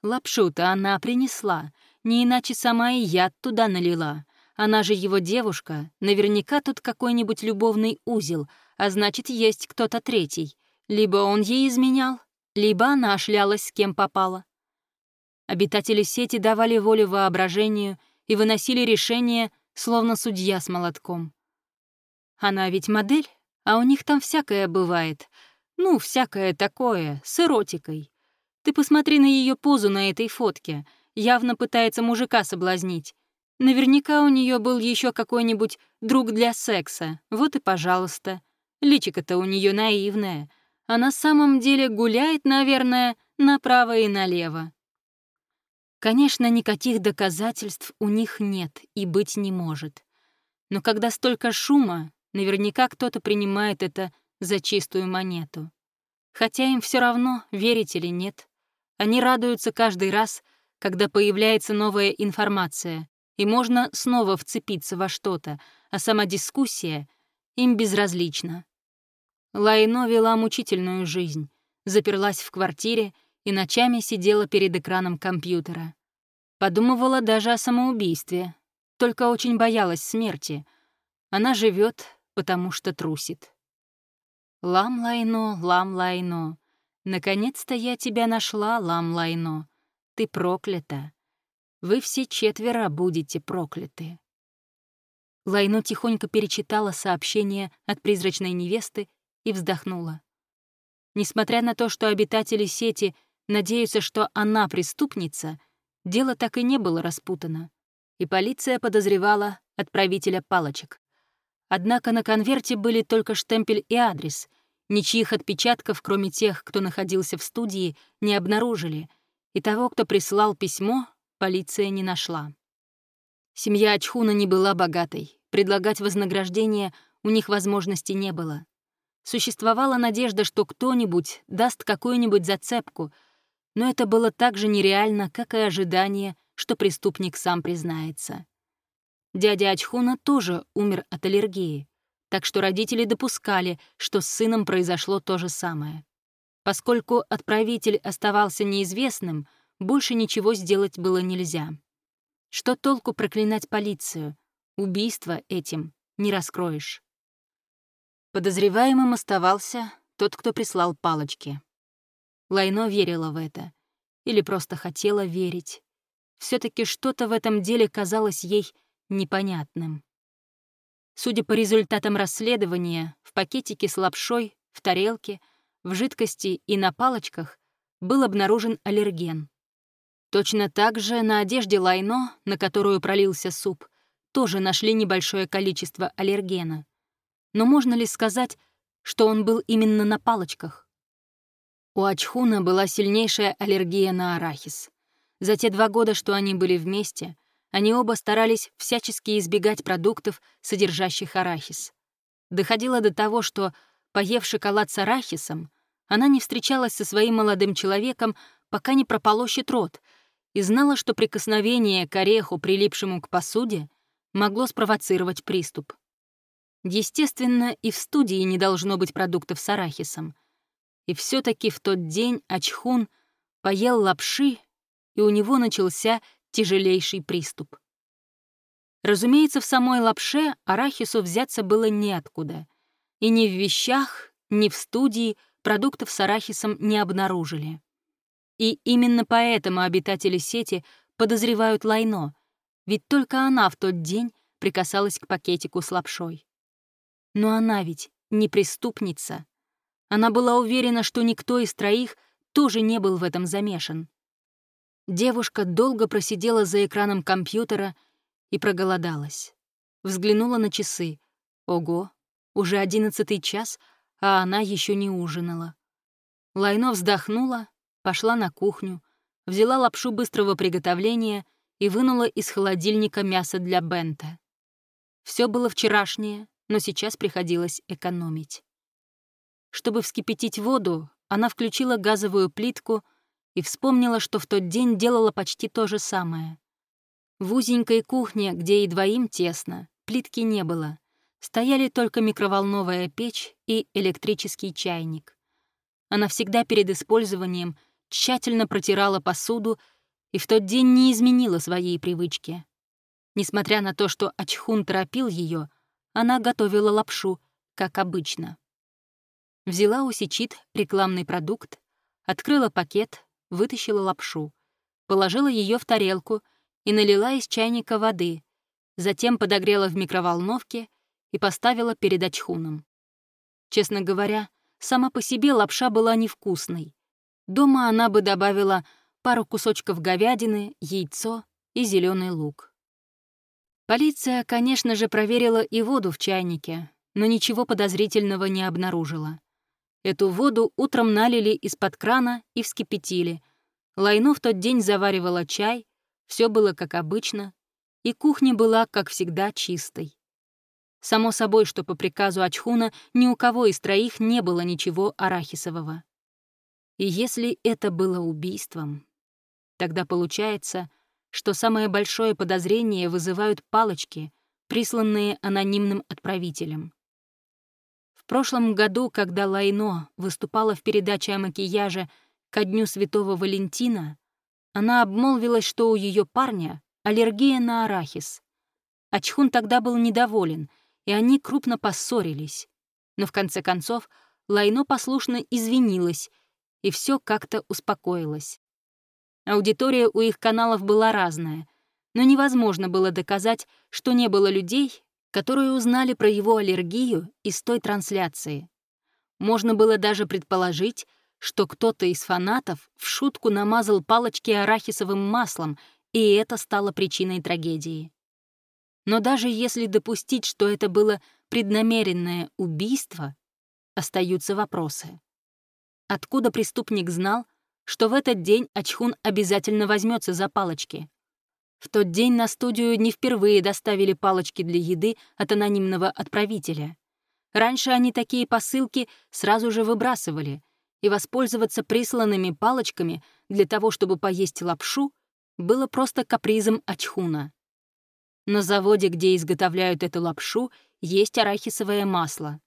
Лапшу-то она принесла, не иначе сама и яд туда налила. Она же его девушка, наверняка тут какой-нибудь любовный узел, а значит, есть кто-то третий — либо он ей изменял, либо она шлялась с кем попала. Обитатели сети давали волю воображению и выносили решения, словно судья с молотком. Она ведь модель, а у них там всякое бывает. Ну, всякое такое, с эротикой. Ты посмотри на ее позу на этой фотке. Явно пытается мужика соблазнить. Наверняка у нее был еще какой-нибудь друг для секса. Вот и пожалуйста. Личико-то у нее наивное а на самом деле гуляет, наверное, направо и налево. Конечно, никаких доказательств у них нет и быть не может. Но когда столько шума, наверняка кто-то принимает это за чистую монету. Хотя им все равно, верить или нет. Они радуются каждый раз, когда появляется новая информация, и можно снова вцепиться во что-то, а сама дискуссия им безразлична. Лайно вела мучительную жизнь, заперлась в квартире и ночами сидела перед экраном компьютера. Подумывала даже о самоубийстве, только очень боялась смерти. Она живет, потому что трусит. Лам-лайно, лам-лайно, наконец-то я тебя нашла, лам-лайно. Ты проклята. Вы все четверо будете прокляты. Лайно тихонько перечитала сообщение от призрачной невесты и вздохнула. Несмотря на то, что обитатели сети надеются, что она преступница, дело так и не было распутано, и полиция подозревала отправителя палочек. Однако на конверте были только штемпель и адрес. Ничьих отпечатков, кроме тех, кто находился в студии, не обнаружили, и того, кто прислал письмо, полиция не нашла. Семья Ачхуна не была богатой, предлагать вознаграждение у них возможности не было. Существовала надежда, что кто-нибудь даст какую-нибудь зацепку, но это было так же нереально, как и ожидание, что преступник сам признается. Дядя Ачхуна тоже умер от аллергии, так что родители допускали, что с сыном произошло то же самое. Поскольку отправитель оставался неизвестным, больше ничего сделать было нельзя. Что толку проклинать полицию? Убийство этим не раскроешь. Подозреваемым оставался тот, кто прислал палочки. Лайно верила в это. Или просто хотела верить. все таки что-то в этом деле казалось ей непонятным. Судя по результатам расследования, в пакетике с лапшой, в тарелке, в жидкости и на палочках был обнаружен аллерген. Точно так же на одежде Лайно, на которую пролился суп, тоже нашли небольшое количество аллергена. Но можно ли сказать, что он был именно на палочках? У Ачхуна была сильнейшая аллергия на арахис. За те два года, что они были вместе, они оба старались всячески избегать продуктов, содержащих арахис. Доходило до того, что, поев шоколад с арахисом, она не встречалась со своим молодым человеком, пока не прополощет рот, и знала, что прикосновение к ореху, прилипшему к посуде, могло спровоцировать приступ. Естественно, и в студии не должно быть продуктов с арахисом. И все таки в тот день Ачхун поел лапши, и у него начался тяжелейший приступ. Разумеется, в самой лапше арахису взяться было неоткуда. И ни в вещах, ни в студии продуктов с арахисом не обнаружили. И именно поэтому обитатели сети подозревают Лайно, ведь только она в тот день прикасалась к пакетику с лапшой. Но она ведь не преступница. Она была уверена, что никто из троих тоже не был в этом замешан. Девушка долго просидела за экраном компьютера и проголодалась. Взглянула на часы. Ого, уже одиннадцатый час, а она еще не ужинала. Лайно вздохнула, пошла на кухню, взяла лапшу быстрого приготовления и вынула из холодильника мясо для бента. Все было вчерашнее, но сейчас приходилось экономить. Чтобы вскипятить воду, она включила газовую плитку — и вспомнила, что в тот день делала почти то же самое. В узенькой кухне, где и двоим тесно, плитки не было. Стояли только микроволновая печь и электрический чайник. Она всегда перед использованием тщательно протирала посуду и в тот день не изменила своей привычки. Несмотря на то, что Ачхун торопил ее, она готовила лапшу, как обычно. Взяла у Сичит рекламный продукт, открыла пакет, вытащила лапшу, положила ее в тарелку и налила из чайника воды, затем подогрела в микроволновке и поставила перед очхуном. Честно говоря, сама по себе лапша была невкусной. Дома она бы добавила пару кусочков говядины, яйцо и зеленый лук. Полиция, конечно же, проверила и воду в чайнике, но ничего подозрительного не обнаружила. Эту воду утром налили из-под крана и вскипятили. Лайну в тот день заваривала чай, все было как обычно, и кухня была, как всегда, чистой. Само собой, что по приказу Ачхуна ни у кого из троих не было ничего арахисового. И если это было убийством, тогда получается, что самое большое подозрение вызывают палочки, присланные анонимным отправителем прошлом году, когда Лайно выступала в передаче о макияже ко Дню Святого Валентина, она обмолвилась, что у ее парня аллергия на арахис. Ачхун тогда был недоволен, и они крупно поссорились. Но в конце концов Лайно послушно извинилась, и все как-то успокоилось. Аудитория у их каналов была разная, но невозможно было доказать, что не было людей, которые узнали про его аллергию из той трансляции. Можно было даже предположить, что кто-то из фанатов в шутку намазал палочки арахисовым маслом, и это стало причиной трагедии. Но даже если допустить, что это было преднамеренное убийство, остаются вопросы. Откуда преступник знал, что в этот день Ачхун обязательно возьмется за палочки? В тот день на студию не впервые доставили палочки для еды от анонимного отправителя. Раньше они такие посылки сразу же выбрасывали, и воспользоваться присланными палочками для того, чтобы поесть лапшу, было просто капризом Ачхуна. На заводе, где изготовляют эту лапшу, есть арахисовое масло.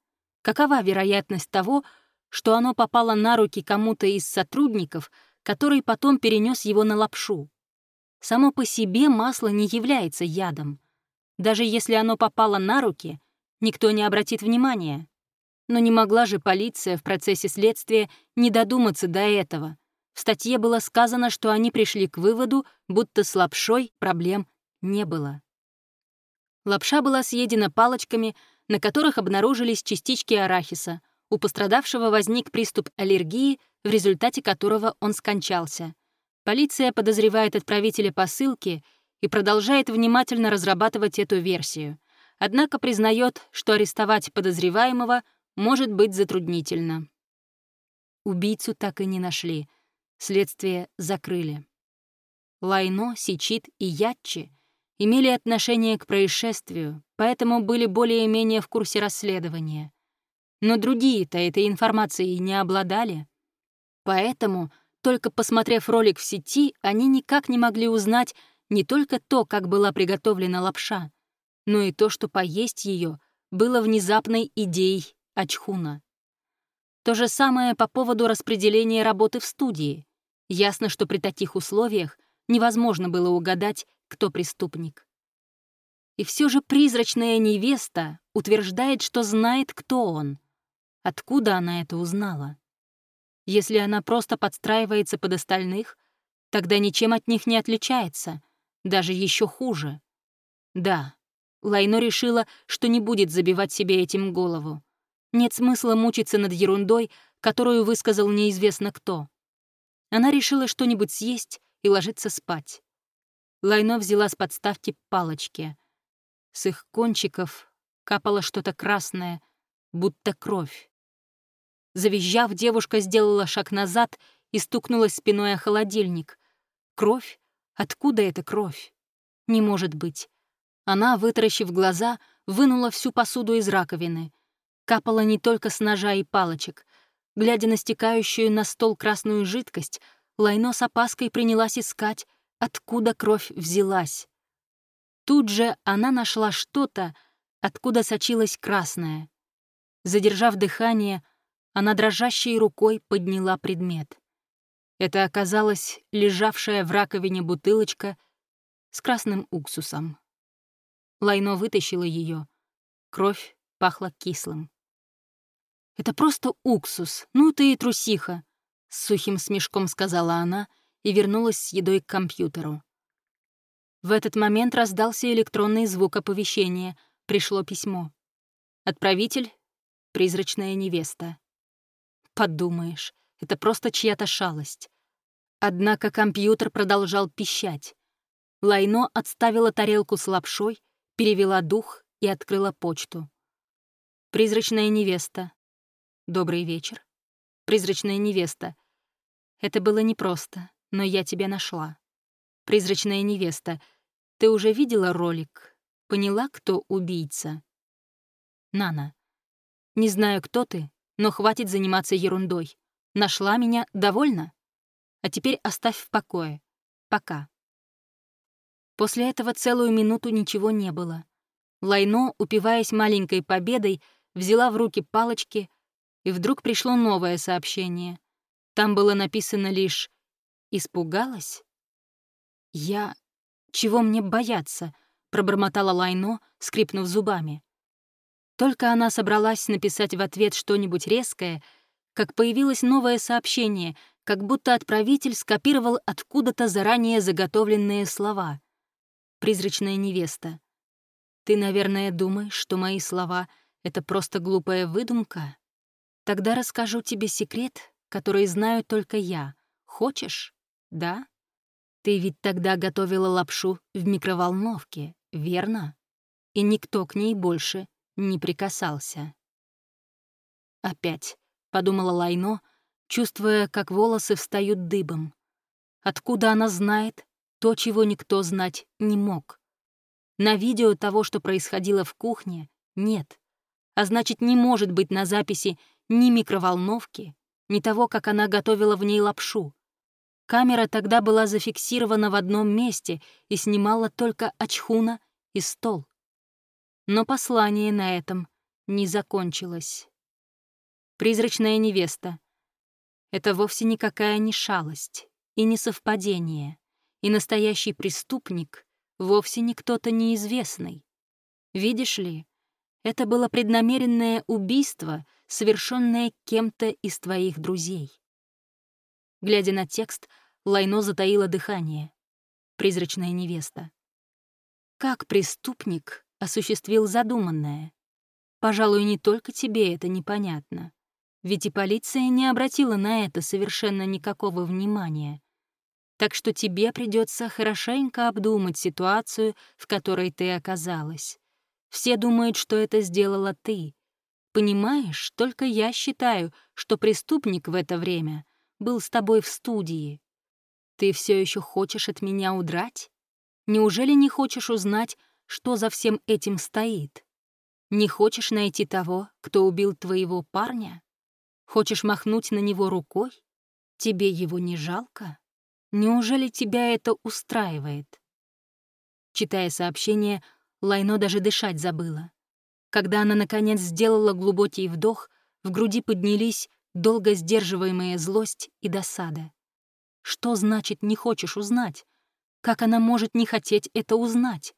Какова вероятность того, что оно попало на руки кому-то из сотрудников, который потом перенес его на лапшу? Само по себе масло не является ядом. Даже если оно попало на руки, никто не обратит внимания. Но не могла же полиция в процессе следствия не додуматься до этого. В статье было сказано, что они пришли к выводу, будто с лапшой проблем не было. Лапша была съедена палочками, на которых обнаружились частички арахиса. У пострадавшего возник приступ аллергии, в результате которого он скончался. Полиция подозревает отправителя посылки и продолжает внимательно разрабатывать эту версию. Однако признает, что арестовать подозреваемого может быть затруднительно. Убийцу так и не нашли. Следствие закрыли. Лайно, Сичит и Ятчи имели отношение к происшествию, поэтому были более-менее в курсе расследования. Но другие-то этой информацией не обладали. Поэтому, только посмотрев ролик в сети, они никак не могли узнать не только то, как была приготовлена лапша, но и то, что поесть ее было внезапной идеей Ачхуна. То же самое по поводу распределения работы в студии. Ясно, что при таких условиях невозможно было угадать, кто преступник. И все же призрачная невеста утверждает, что знает, кто он. Откуда она это узнала? Если она просто подстраивается под остальных, тогда ничем от них не отличается, даже еще хуже. Да, Лайно решила, что не будет забивать себе этим голову. Нет смысла мучиться над ерундой, которую высказал неизвестно кто. Она решила что-нибудь съесть и ложиться спать. Лайно взяла с подставки палочки. С их кончиков капало что-то красное, будто кровь. Завизжав, девушка сделала шаг назад и стукнулась спиной о холодильник. Кровь? Откуда эта кровь? Не может быть. Она, вытаращив глаза, вынула всю посуду из раковины. Капала не только с ножа и палочек. Глядя на стекающую на стол красную жидкость, Лайно с опаской принялась искать, откуда кровь взялась. Тут же она нашла что-то, откуда сочилась красная. Задержав дыхание, она дрожащей рукой подняла предмет. Это оказалась лежавшая в раковине бутылочка с красным уксусом. Лайно вытащила ее. Кровь пахла кислым. «Это просто уксус, ну ты и трусиха», — с сухим смешком сказала она и вернулась с едой к компьютеру. В этот момент раздался электронный звук оповещения. Пришло письмо. Отправитель — призрачная невеста. Подумаешь, это просто чья-то шалость. Однако компьютер продолжал пищать. Лайно отставила тарелку с лапшой, перевела дух и открыла почту. «Призрачная невеста. Добрый вечер. Призрачная невеста. Это было непросто но я тебя нашла. Призрачная невеста, ты уже видела ролик? Поняла, кто убийца? Нана. Не знаю, кто ты, но хватит заниматься ерундой. Нашла меня, довольно? А теперь оставь в покое. Пока. После этого целую минуту ничего не было. Лайно, упиваясь маленькой победой, взяла в руки палочки, и вдруг пришло новое сообщение. Там было написано лишь Испугалась? Я... Чего мне бояться? Пробормотала Лайно, скрипнув зубами. Только она собралась написать в ответ что-нибудь резкое, как появилось новое сообщение, как будто отправитель скопировал откуда-то заранее заготовленные слова. Призрачная невеста. «Ты, наверное, думаешь, что мои слова — это просто глупая выдумка? Тогда расскажу тебе секрет, который знаю только я. Хочешь? Да? Ты ведь тогда готовила лапшу в микроволновке, верно? И никто к ней больше не прикасался. Опять, — подумала Лайно, чувствуя, как волосы встают дыбом. Откуда она знает то, чего никто знать не мог? На видео того, что происходило в кухне, нет. А значит, не может быть на записи ни микроволновки, ни того, как она готовила в ней лапшу. Камера тогда была зафиксирована в одном месте и снимала только очхуна и стол. Но послание на этом не закончилось. Призрачная невеста. Это вовсе никакая не шалость и не совпадение, и настоящий преступник вовсе не кто-то неизвестный. Видишь ли, это было преднамеренное убийство, совершенное кем-то из твоих друзей. Глядя на текст, Лайно затаила дыхание. Призрачная невеста. Как преступник осуществил задуманное. Пожалуй, не только тебе это непонятно. Ведь и полиция не обратила на это совершенно никакого внимания. Так что тебе придется хорошенько обдумать ситуацию, в которой ты оказалась. Все думают, что это сделала ты. Понимаешь, только я считаю, что преступник в это время был с тобой в студии. Ты все еще хочешь от меня удрать? Неужели не хочешь узнать, что за всем этим стоит. Не хочешь найти того, кто убил твоего парня? Хочешь махнуть на него рукой? Тебе его не жалко? Неужели тебя это устраивает? Читая сообщение, Лайно даже дышать забыла. Когда она, наконец, сделала глубокий вдох, в груди поднялись долго сдерживаемая злость и досада. Что значит «не хочешь узнать»? Как она может не хотеть это узнать?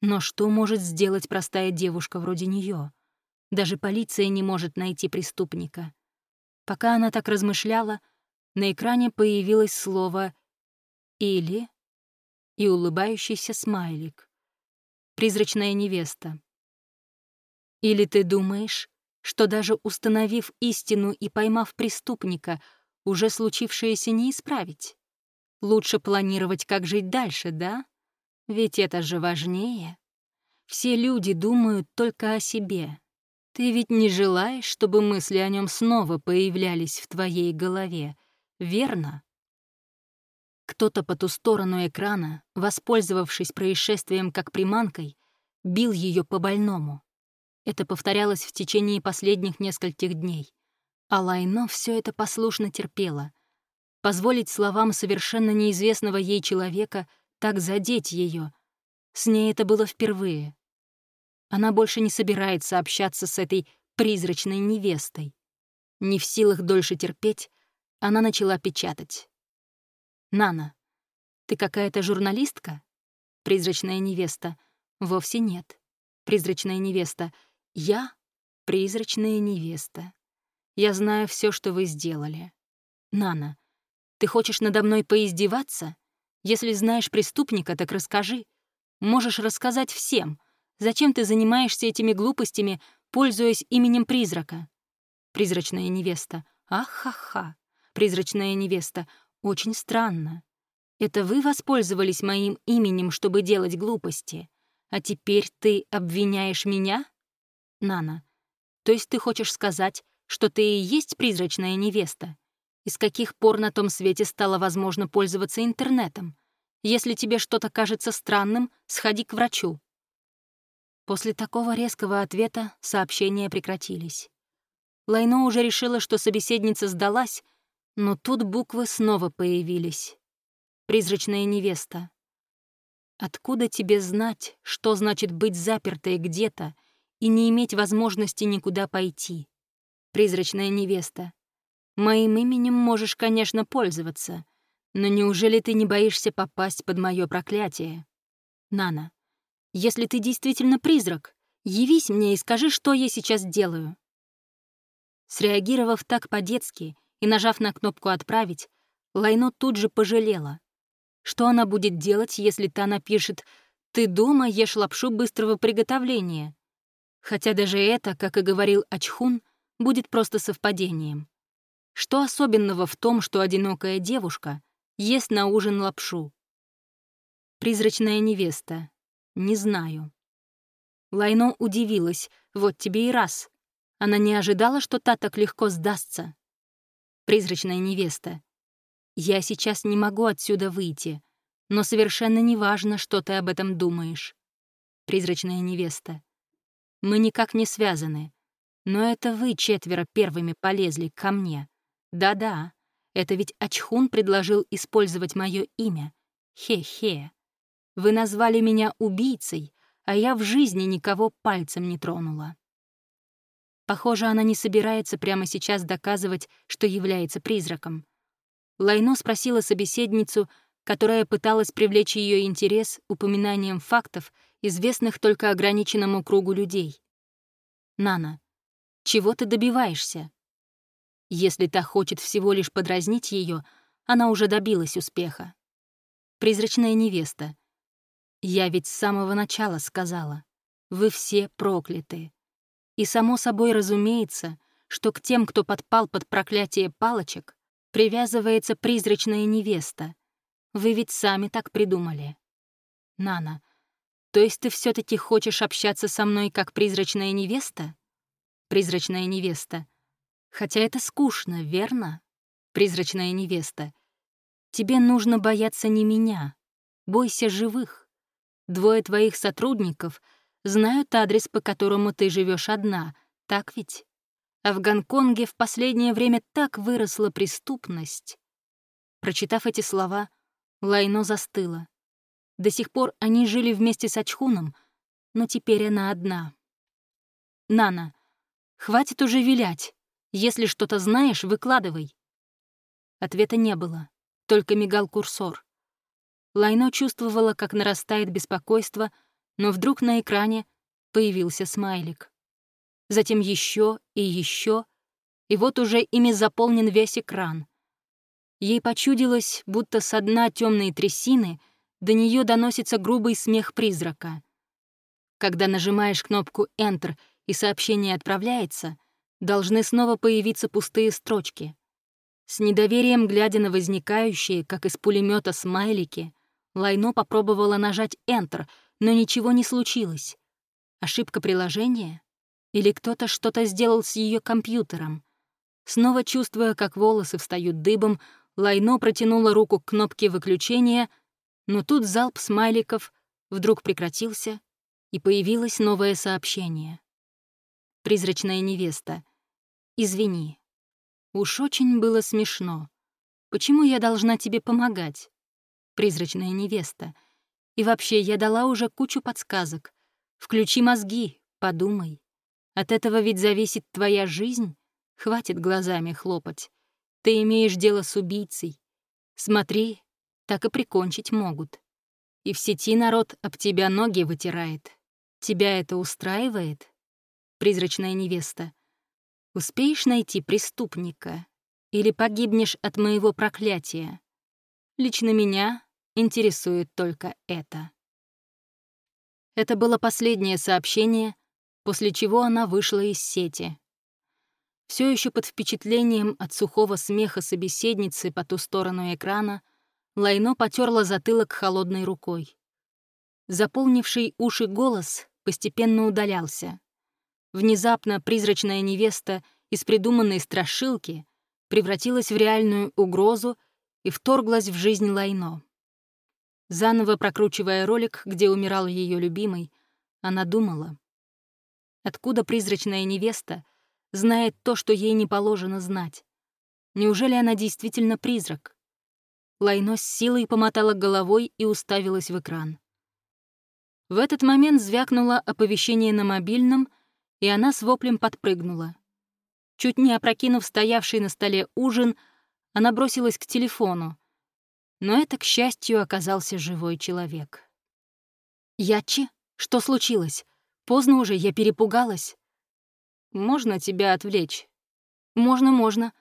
Но что может сделать простая девушка вроде нее? Даже полиция не может найти преступника. Пока она так размышляла, на экране появилось слово «или» и улыбающийся смайлик. Призрачная невеста. Или ты думаешь, что даже установив истину и поймав преступника, уже случившееся не исправить? Лучше планировать, как жить дальше, да? Ведь это же важнее. Все люди думают только о себе. Ты ведь не желаешь, чтобы мысли о нем снова появлялись в твоей голове, верно? Кто-то по ту сторону экрана, воспользовавшись происшествием как приманкой, бил ее по больному. Это повторялось в течение последних нескольких дней. А Лайно все это послушно терпела. Позволить словам совершенно неизвестного ей человека — так задеть ее. С ней это было впервые. Она больше не собирается общаться с этой призрачной невестой. Не в силах дольше терпеть, она начала печатать. «Нана, ты какая-то журналистка?» Призрачная невеста. «Вовсе нет. Призрачная невеста. Я — призрачная невеста. Я знаю все, что вы сделали. Нана, ты хочешь надо мной поиздеваться? Если знаешь преступника, так расскажи. Можешь рассказать всем. Зачем ты занимаешься этими глупостями, пользуясь именем призрака? Призрачная невеста. Ах-ха-ха. Призрачная невеста. Очень странно. Это вы воспользовались моим именем, чтобы делать глупости. А теперь ты обвиняешь меня? Нана. То есть ты хочешь сказать, что ты и есть призрачная невеста? И с каких пор на том свете стало возможно пользоваться интернетом? Если тебе что-то кажется странным, сходи к врачу». После такого резкого ответа сообщения прекратились. Лайно уже решила, что собеседница сдалась, но тут буквы снова появились. «Призрачная невеста». Откуда тебе знать, что значит быть запертой где-то и не иметь возможности никуда пойти? Призрачная невеста. Моим именем можешь, конечно, пользоваться, но неужели ты не боишься попасть под мое проклятие? Нана, если ты действительно призрак, Явись мне и скажи, что я сейчас делаю». Среагировав так по-детски и нажав на кнопку «Отправить», Лайно тут же пожалела. Что она будет делать, если та напишет «Ты дома ешь лапшу быстрого приготовления»? Хотя даже это, как и говорил Ачхун, будет просто совпадением. Что особенного в том, что одинокая девушка ест на ужин лапшу? Призрачная невеста. Не знаю. Лайно удивилась, вот тебе и раз. Она не ожидала, что та так легко сдастся. Призрачная невеста. Я сейчас не могу отсюда выйти, но совершенно не важно, что ты об этом думаешь. Призрачная невеста. Мы никак не связаны, но это вы четверо первыми полезли ко мне. Да-да, это ведь Ачхун предложил использовать мое имя. Хе-хе. Вы назвали меня убийцей, а я в жизни никого пальцем не тронула. Похоже, она не собирается прямо сейчас доказывать, что является призраком. Лайно спросила собеседницу, которая пыталась привлечь ее интерес упоминанием фактов, известных только ограниченному кругу людей. «Нана, чего ты добиваешься?» Если та хочет всего лишь подразнить ее, она уже добилась успеха. Призрачная невеста. Я ведь с самого начала сказала, вы все прокляты. И само собой разумеется, что к тем, кто подпал под проклятие палочек, привязывается призрачная невеста. Вы ведь сами так придумали. Нана, то есть ты все таки хочешь общаться со мной как призрачная невеста? Призрачная невеста. Хотя это скучно, верно? Призрачная невеста. Тебе нужно бояться не меня. Бойся живых. Двое твоих сотрудников знают адрес, по которому ты живешь одна, так ведь? А в Гонконге в последнее время так выросла преступность. Прочитав эти слова, Лайно застыла. До сих пор они жили вместе с Ачхуном, но теперь она одна. «Нана, хватит уже вилять. Если что-то знаешь, выкладывай». Ответа не было, только мигал курсор. Лайно чувствовала, как нарастает беспокойство, но вдруг на экране появился смайлик. Затем еще и еще, и вот уже ими заполнен весь экран. Ей почудилось, будто со дна темной трясины до нее доносится грубый смех призрака. Когда нажимаешь кнопку Enter и сообщение отправляется — должны снова появиться пустые строчки. С недоверием глядя на возникающие, как из пулемета смайлики, Лайно попробовала нажать Enter, но ничего не случилось. Ошибка приложения? Или кто-то что-то сделал с ее компьютером? Снова чувствуя, как волосы встают дыбом, Лайно протянула руку к кнопке выключения, но тут залп смайликов вдруг прекратился, и появилось новое сообщение. Призрачная невеста. Извини. Уж очень было смешно. Почему я должна тебе помогать? Призрачная невеста. И вообще, я дала уже кучу подсказок. Включи мозги, подумай. От этого ведь зависит твоя жизнь. Хватит глазами хлопать. Ты имеешь дело с убийцей. Смотри, так и прикончить могут. И в сети народ об тебя ноги вытирает. Тебя это устраивает? Призрачная невеста. Успеешь найти преступника или погибнешь от моего проклятия? Лично меня интересует только это. Это было последнее сообщение, после чего она вышла из сети. Все еще под впечатлением от сухого смеха собеседницы по ту сторону экрана, Лайно потерла затылок холодной рукой. Заполнивший уши голос постепенно удалялся. Внезапно призрачная невеста из придуманной страшилки превратилась в реальную угрозу и вторглась в жизнь Лайно. Заново прокручивая ролик, где умирал ее любимый, она думала, откуда призрачная невеста знает то, что ей не положено знать. Неужели она действительно призрак? Лайно с силой помотала головой и уставилась в экран. В этот момент звякнуло оповещение на мобильном — и она с воплем подпрыгнула. Чуть не опрокинув стоявший на столе ужин, она бросилась к телефону. Но это, к счастью, оказался живой человек. «Ячи, что случилось? Поздно уже, я перепугалась. Можно тебя отвлечь? Можно, можно.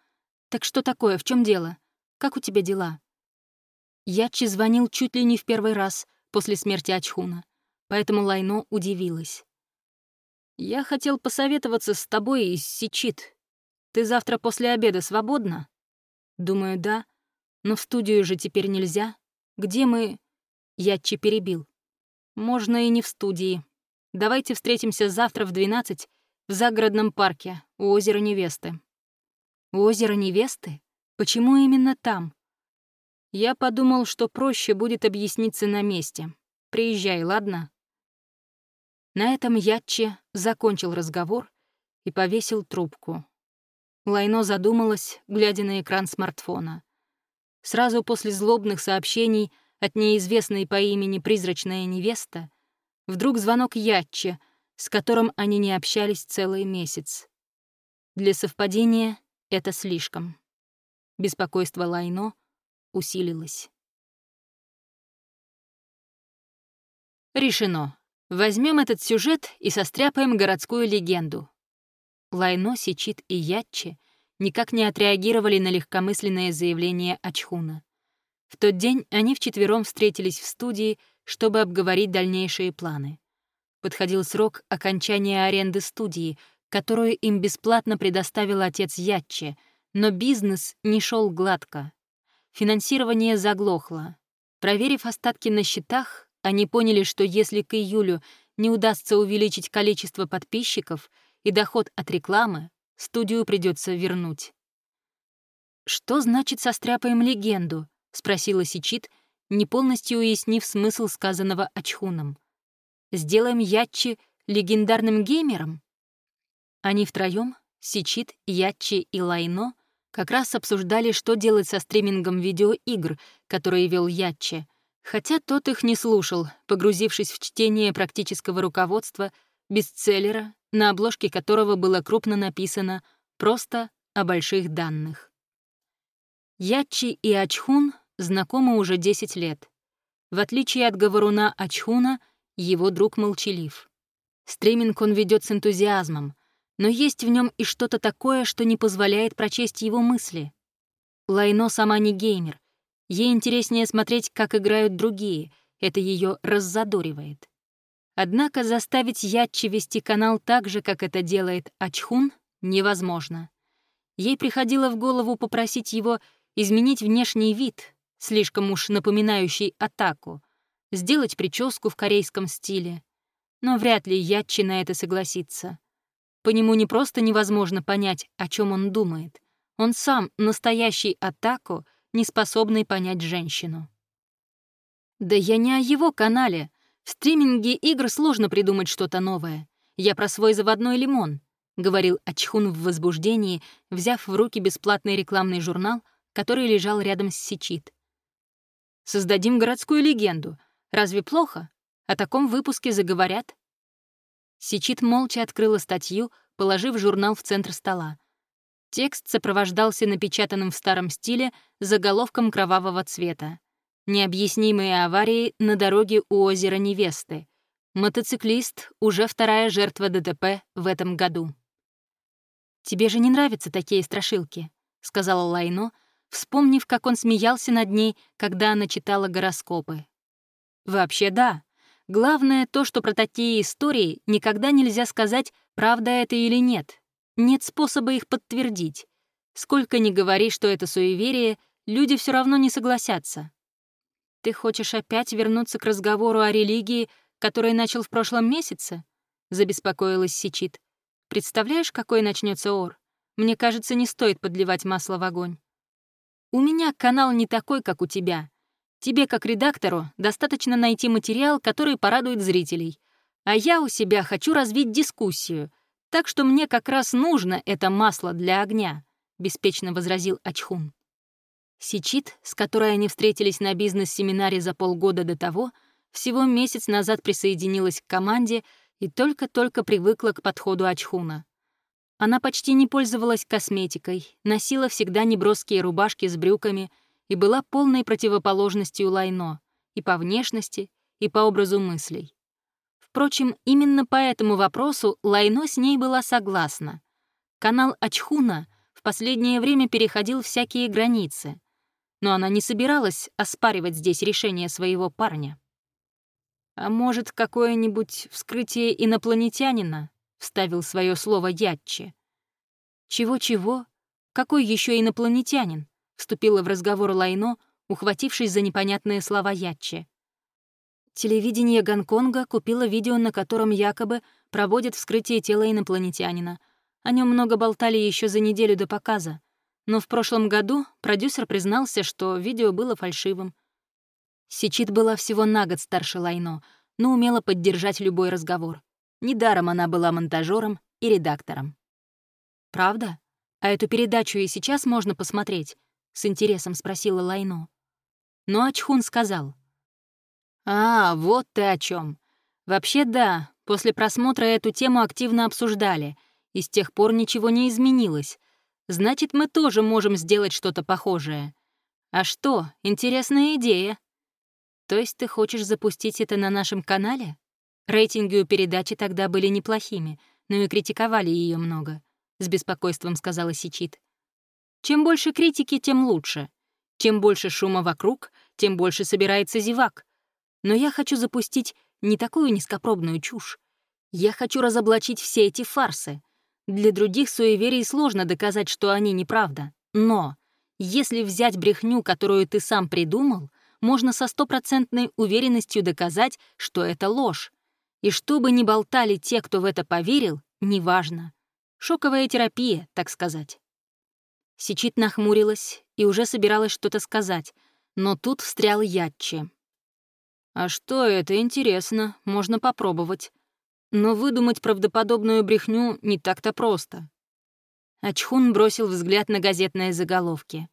Так что такое, в чем дело? Как у тебя дела? Ячи звонил чуть ли не в первый раз после смерти Ачхуна, поэтому Лайно удивилась. «Я хотел посоветоваться с тобой из Сичит. Ты завтра после обеда свободна?» «Думаю, да. Но в студию же теперь нельзя. Где мы...» Ячи перебил. «Можно и не в студии. Давайте встретимся завтра в 12 в загородном парке у озера Невесты». «У озера Невесты? Почему именно там?» Я подумал, что проще будет объясниться на месте. Приезжай, ладно? На этом Ятче закончил разговор и повесил трубку. Лайно задумалась, глядя на экран смартфона. Сразу после злобных сообщений от неизвестной по имени призрачная невеста вдруг звонок Ятче, с которым они не общались целый месяц. Для совпадения это слишком. Беспокойство Лайно усилилось. Решено. Возьмем этот сюжет и состряпаем городскую легенду. Лайно, Сичит и Ятчи никак не отреагировали на легкомысленное заявление Ачхуна. В тот день они вчетвером встретились в студии, чтобы обговорить дальнейшие планы. Подходил срок окончания аренды студии, которую им бесплатно предоставил отец Ятчи, но бизнес не шел гладко. Финансирование заглохло. Проверив остатки на счетах, они поняли, что если к июлю не удастся увеличить количество подписчиков — и доход от рекламы студию придется вернуть. «Что значит «состряпаем легенду»?» — спросила Сичит, не полностью уяснив смысл сказанного Ачхуном. «Сделаем Ятчи легендарным геймером?» Они втроем, Сичит, Ятчи и Лайно, как раз обсуждали, что делать со стримингом видеоигр, которые вел Ятчи, хотя тот их не слушал, погрузившись в чтение практического руководства, бестселлера на обложке которого было крупно написано «Просто о больших данных». Ячи и Ачхун знакомы уже 10 лет. В отличие от говоруна Ачхуна, его друг молчалив. Стриминг он ведет с энтузиазмом, но есть в нем и что-то такое, что не позволяет прочесть его мысли. Лайно сама не геймер. Ей интереснее смотреть, как играют другие, это ее раззадоривает. Однако заставить Ятчи вести канал так же, как это делает Ачхун, невозможно. Ей приходило в голову попросить его изменить внешний вид, слишком уж напоминающий атаку, сделать прическу в корейском стиле. Но вряд ли Ятчи на это согласится. По нему не просто невозможно понять, о чем он думает. Он сам настоящий атаку, не способный понять женщину. Да я не о его канале, в стриминге игр сложно придумать что-то новое. Я про свой заводной лимон», — говорил Ачхун в возбуждении, взяв в руки бесплатный рекламный журнал, который лежал рядом с Сичит. «Создадим городскую легенду. Разве плохо? О таком выпуске заговорят». Сичит молча открыла статью, положив журнал в центр стола. Текст сопровождался напечатанным в старом стиле заголовком кровавого цвета. Необъяснимые аварии на дороге у озера Невесты. Мотоциклист — уже вторая жертва ДТП в этом году. «Тебе же не нравятся такие страшилки», — сказала Лайно, вспомнив, как он смеялся над ней, когда она читала гороскопы. «Вообще да. Главное то, что про такие истории никогда нельзя сказать, правда это или нет. Нет способа их подтвердить. Сколько ни говори, что это суеверие, люди все равно не согласятся. «Ты хочешь опять вернуться к разговору о религии, который начал в прошлом месяце?» — забеспокоилась Сичит. «Представляешь, какой начнется ор? Мне кажется, не стоит подливать масло в огонь. У меня канал не такой, как у тебя. Тебе, как редактору, достаточно найти материал, который порадует зрителей. А я у себя хочу развить дискуссию, так что мне как раз нужно это масло для огня», — беспечно возразил Ачхун. Сичит, с которой они встретились на бизнес-семинаре за полгода до того, всего месяц назад присоединилась к команде и только-только привыкла к подходу Ачхуна. Она почти не пользовалась косметикой, носила всегда неброские рубашки с брюками и была полной противоположностью Лайно и по внешности, и по образу мыслей. Впрочем, именно по этому вопросу Лайно с ней была согласна. Канал Ачхуна в последнее время переходил всякие границы, но она не собиралась оспаривать здесь решение своего парня. «А может, какое-нибудь вскрытие инопланетянина?» — вставил свое слово Ятчи. «Чего-чего? Какой еще инопланетянин?» — вступила в разговор Лайно, ухватившись за непонятные слова Ятчи. Телевидение Гонконга купило видео, на котором якобы проводят вскрытие тела инопланетянина. О нем много болтали еще за неделю до показа. Но в прошлом году продюсер признался, что видео было фальшивым. Сичит была всего на год старше Лайно, но умела поддержать любой разговор. Недаром она была монтажером и редактором. «Правда? А эту передачу и сейчас можно посмотреть?» — с интересом спросила Лайно. Но Ачхун сказал. «А, вот ты о чем. Вообще да, после просмотра эту тему активно обсуждали, и с тех пор ничего не изменилось. Значит, мы тоже можем сделать что-то похожее. А что, интересная идея. То есть ты хочешь запустить это на нашем канале? Рейтинги у передачи тогда были неплохими, но и критиковали ее много, — с беспокойством сказала Сичит. Чем больше критики, тем лучше. Чем больше шума вокруг, тем больше собирается зевак. Но я хочу запустить не такую низкопробную чушь. Я хочу разоблачить все эти фарсы. Для других суеверий сложно доказать, что они неправда. Но если взять брехню, которую ты сам придумал, можно со стопроцентной уверенностью доказать, что это ложь. И что бы ни болтали те, кто в это поверил, неважно. Шоковая терапия, так сказать. Сичит нахмурилась и уже собиралась что-то сказать, но тут встрял Ятчи. А что это интересно, можно попробовать. Но выдумать правдоподобную брехню не так-то просто. Ачхун бросил взгляд на газетные заголовки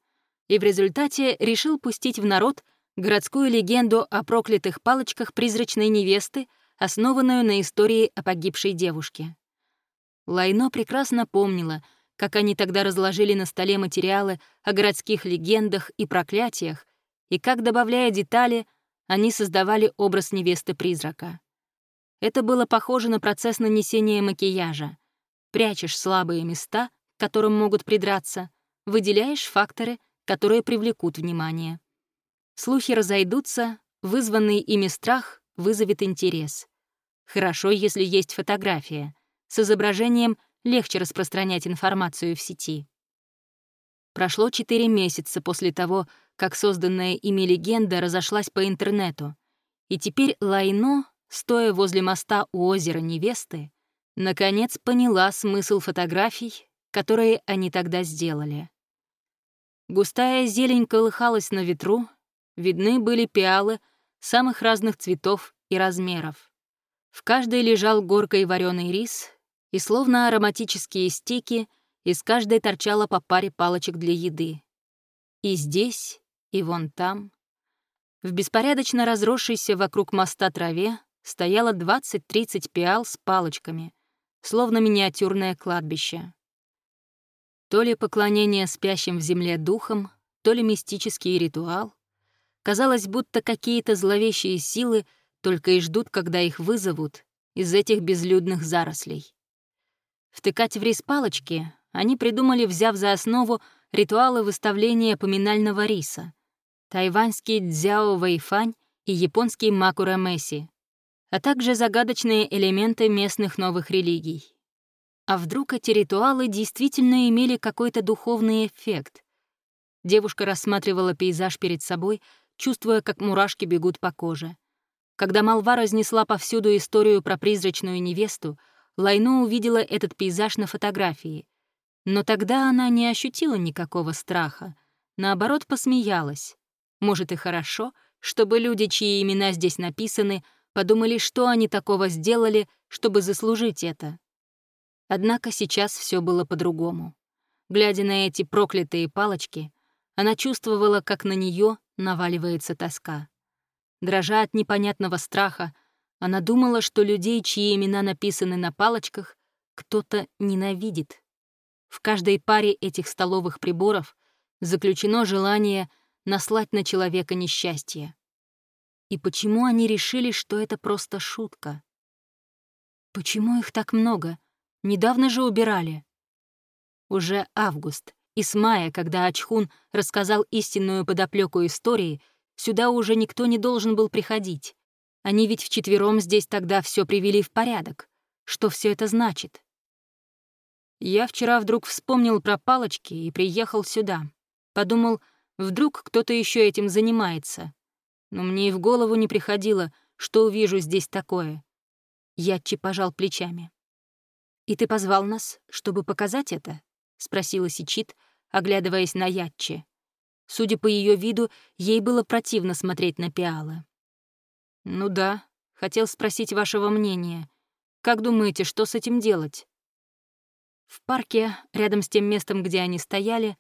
и в результате решил пустить в народ городскую легенду о проклятых палочках призрачной невесты, основанную на истории о погибшей девушке. Лайно прекрасно помнила, как они тогда разложили на столе материалы о городских легендах и проклятиях, и как, добавляя детали, они создавали образ невесты-призрака. Это было похоже на процесс нанесения макияжа. Прячешь слабые места, к которым могут придраться, выделяешь факторы, которые привлекут внимание. Слухи разойдутся, вызванный ими страх вызовет интерес. Хорошо, если есть фотография. С изображением легче распространять информацию в сети. Прошло четыре месяца после того, как созданная ими легенда разошлась по интернету, и теперь Лайно, стоя возле моста у озера Невесты, наконец поняла смысл фотографий, которые они тогда сделали. Густая зелень колыхалась на ветру, видны были пиалы самых разных цветов и размеров. В каждой лежал горкой вареный рис, и словно ароматические стики из каждой торчало по паре палочек для еды. И здесь, и вон там. В беспорядочно разросшейся вокруг моста траве стояло 20-30 пиал с палочками, словно миниатюрное кладбище. То ли поклонение спящим в земле духам, то ли мистический ритуал. Казалось, будто какие-то зловещие силы только и ждут, когда их вызовут из этих безлюдных зарослей. Втыкать в рис палочки они придумали, взяв за основу ритуалы выставления поминального риса, тайваньский дзяо вэйфань и японский макура месси, а также загадочные элементы местных новых религий. А вдруг эти ритуалы действительно имели какой-то духовный эффект? Девушка рассматривала пейзаж перед собой, чувствуя, как мурашки бегут по коже. Когда молва разнесла повсюду историю про призрачную невесту, Лайно увидела этот пейзаж на фотографии. Но тогда она не ощутила никакого страха, наоборот, посмеялась. Может, и хорошо, чтобы люди, чьи имена здесь написаны, подумали, что они такого сделали, чтобы заслужить это. Однако сейчас все было по-другому. Глядя на эти проклятые палочки, она чувствовала, как на нее наваливается тоска. Дрожа от непонятного страха, она думала, что людей, чьи имена написаны на палочках, кто-то ненавидит. В каждой паре этих столовых приборов заключено желание наслать на человека несчастье. И почему они решили, что это просто шутка? Почему их так много? Недавно же убирали. Уже август. И с мая, когда Ачхун рассказал истинную подоплеку истории, сюда уже никто не должен был приходить. Они ведь вчетвером здесь тогда все привели в порядок. Что все это значит? Я вчера вдруг вспомнил про палочки и приехал сюда. Подумал, вдруг кто-то еще этим занимается. Но мне и в голову не приходило, что увижу здесь такое. Ятчи пожал плечами. «И ты позвал нас, чтобы показать это?» — спросила Сичит, оглядываясь на Ятчи. Судя по ее виду, ей было противно смотреть на Пиала. «Ну да, хотел спросить вашего мнения. Как думаете, что с этим делать?» В парке, рядом с тем местом, где они стояли,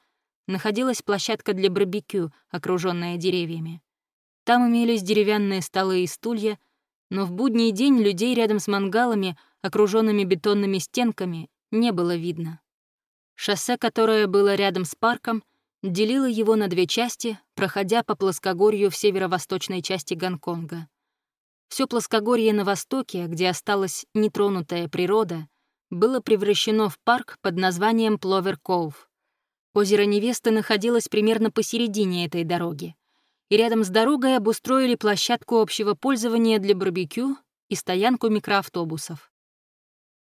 находилась площадка для барбекю, окруженная деревьями. Там имелись деревянные столы и стулья, но в будний день людей рядом с мангалами, окруженными бетонными стенками, не было видно. Шоссе, которое было рядом с парком, делило его на две части, проходя по плоскогорью в северо-восточной части Гонконга. Все плоскогорье на востоке, где осталась нетронутая природа, было превращено в парк под названием Пловер Коув. Озеро Невесты находилось примерно посередине этой дороги, и рядом с дорогой обустроили площадку общего пользования для барбекю и стоянку микроавтобусов.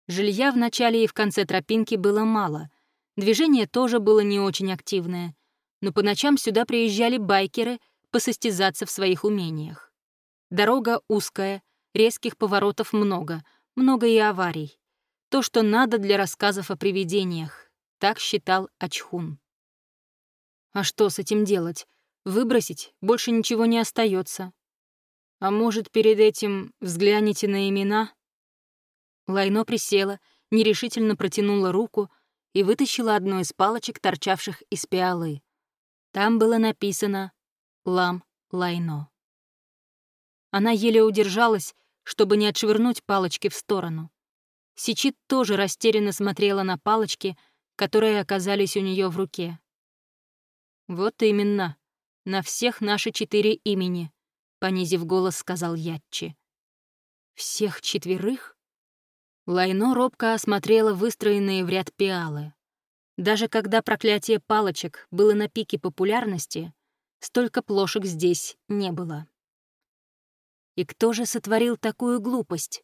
Жилья в начале и в конце тропинки было мало, Движение тоже было не очень активное, но по ночам сюда приезжали байкеры посостязаться в своих умениях. Дорога узкая, резких поворотов много, много и аварий. То, что надо для рассказов о привидениях, так считал Ачхун. А что с этим делать? Выбросить больше ничего не остается. А может, перед этим взгляните на имена? Лайно присела, нерешительно протянула руку, и вытащила одну из палочек, торчавших из пиалы. Там было написано «Лам Лайно». Она еле удержалась, чтобы не отшвырнуть палочки в сторону. Сичит тоже растерянно смотрела на палочки, которые оказались у нее в руке. «Вот именно, на всех наши четыре имени», — понизив голос, сказал Ятчи. «Всех четверых?» Лайно робко осмотрела выстроенные в ряд пиалы. Даже когда проклятие палочек было на пике популярности, столько плошек здесь не было. И кто же сотворил такую глупость?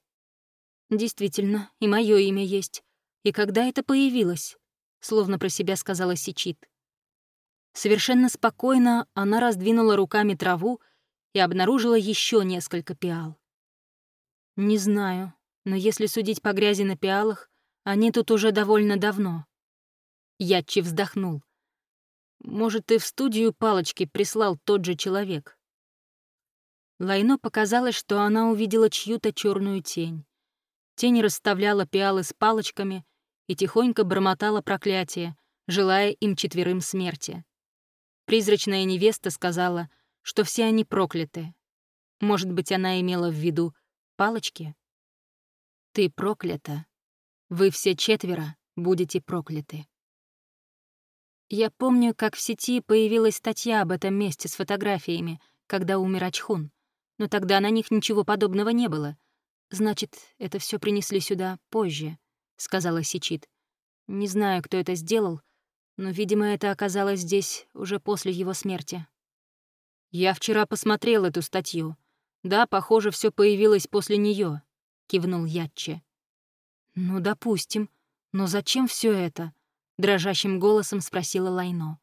Действительно, и мое имя есть. И когда это появилось? Словно про себя сказала Сичит. Совершенно спокойно она раздвинула руками траву и обнаружила еще несколько пиал. Не знаю, но если судить по грязи на пиалах, они тут уже довольно давно. Ятчи вздохнул. Может, и в студию палочки прислал тот же человек. Лайно показалось, что она увидела чью-то черную тень. Тень расставляла пиалы с палочками и тихонько бормотала проклятие, желая им четверым смерти. Призрачная невеста сказала, что все они прокляты. Может быть, она имела в виду палочки? Ты проклята. Вы все четверо будете прокляты. Я помню, как в сети появилась статья об этом месте с фотографиями, когда умер Ачхун, но тогда на них ничего подобного не было. Значит, это все принесли сюда позже, — сказала Сичит. Не знаю, кто это сделал, но, видимо, это оказалось здесь уже после его смерти. Я вчера посмотрел эту статью. Да, похоже, все появилось после нее, кивнул Ятче. Ну, допустим. Но зачем все это? дрожащим голосом спросила Лайно.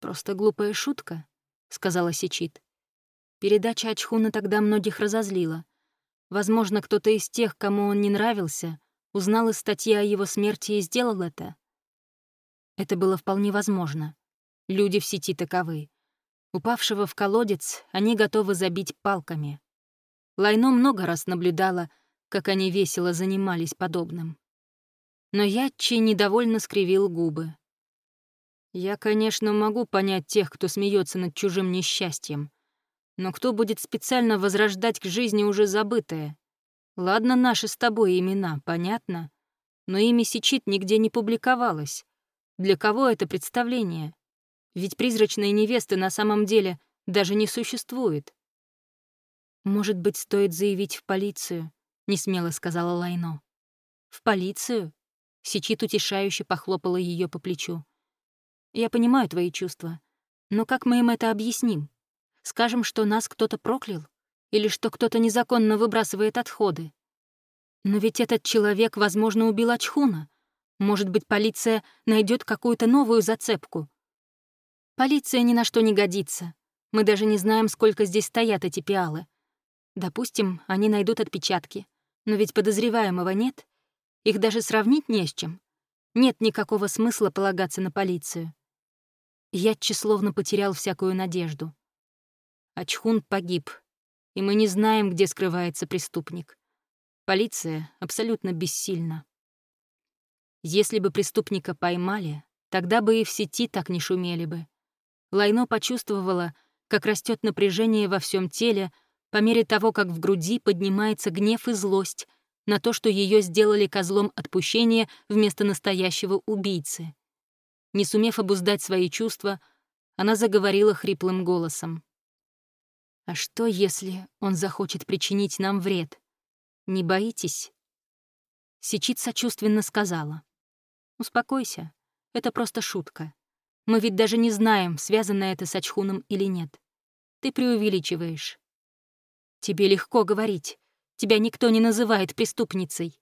Просто глупая шутка, сказала Сичит. Передача Ачхуна тогда многих разозлила. Возможно, кто-то из тех, кому он не нравился, узнал из статьи о его смерти и сделал это. Это было вполне возможно. Люди в сети таковы. Упавшего в колодец они готовы забить палками. Лайно много раз наблюдала, как они весело занимались подобным. Но Ятчи недовольно скривил губы. «Я, конечно, могу понять тех, кто смеется над чужим несчастьем. Но кто будет специально возрождать к жизни уже забытое? Ладно, наши с тобой имена, понятно? Но имя Сичит нигде не публиковалось. Для кого это представление? Ведь призрачной невесты на самом деле даже не существует. Может быть, стоит заявить в полицию, — несмело сказала Лайно. «В полицию?» Сичит утешающе похлопала ее по плечу. «Я понимаю твои чувства, но как мы им это объясним? Скажем, что нас кто-то проклял? Или что кто-то незаконно выбрасывает отходы? Но ведь этот человек, возможно, убил Ачхуна. Может быть, полиция найдет какую-то новую зацепку. Полиция ни на что не годится. Мы даже не знаем, сколько здесь стоят эти пиалы. Допустим, они найдут отпечатки. Но ведь подозреваемого нет. Их даже сравнить не с чем. Нет никакого смысла полагаться на полицию. Я словно потерял всякую надежду. Ачхун погиб, и мы не знаем, где скрывается преступник. Полиция абсолютно бессильна. Если бы преступника поймали, тогда бы и в сети так не шумели бы. Лайно почувствовала, как растет напряжение во всем теле по мере того, как в груди поднимается гнев и злость на то, что ее сделали козлом отпущения вместо настоящего убийцы. Не сумев обуздать свои чувства, она заговорила хриплым голосом. «А что, если он захочет причинить нам вред? Не боитесь?» Сичит сочувственно сказала. «Успокойся, это просто шутка. Мы ведь даже не знаем, связано это с Ачхуном или нет. Ты преувеличиваешь. Тебе легко говорить. Тебя никто не называет преступницей.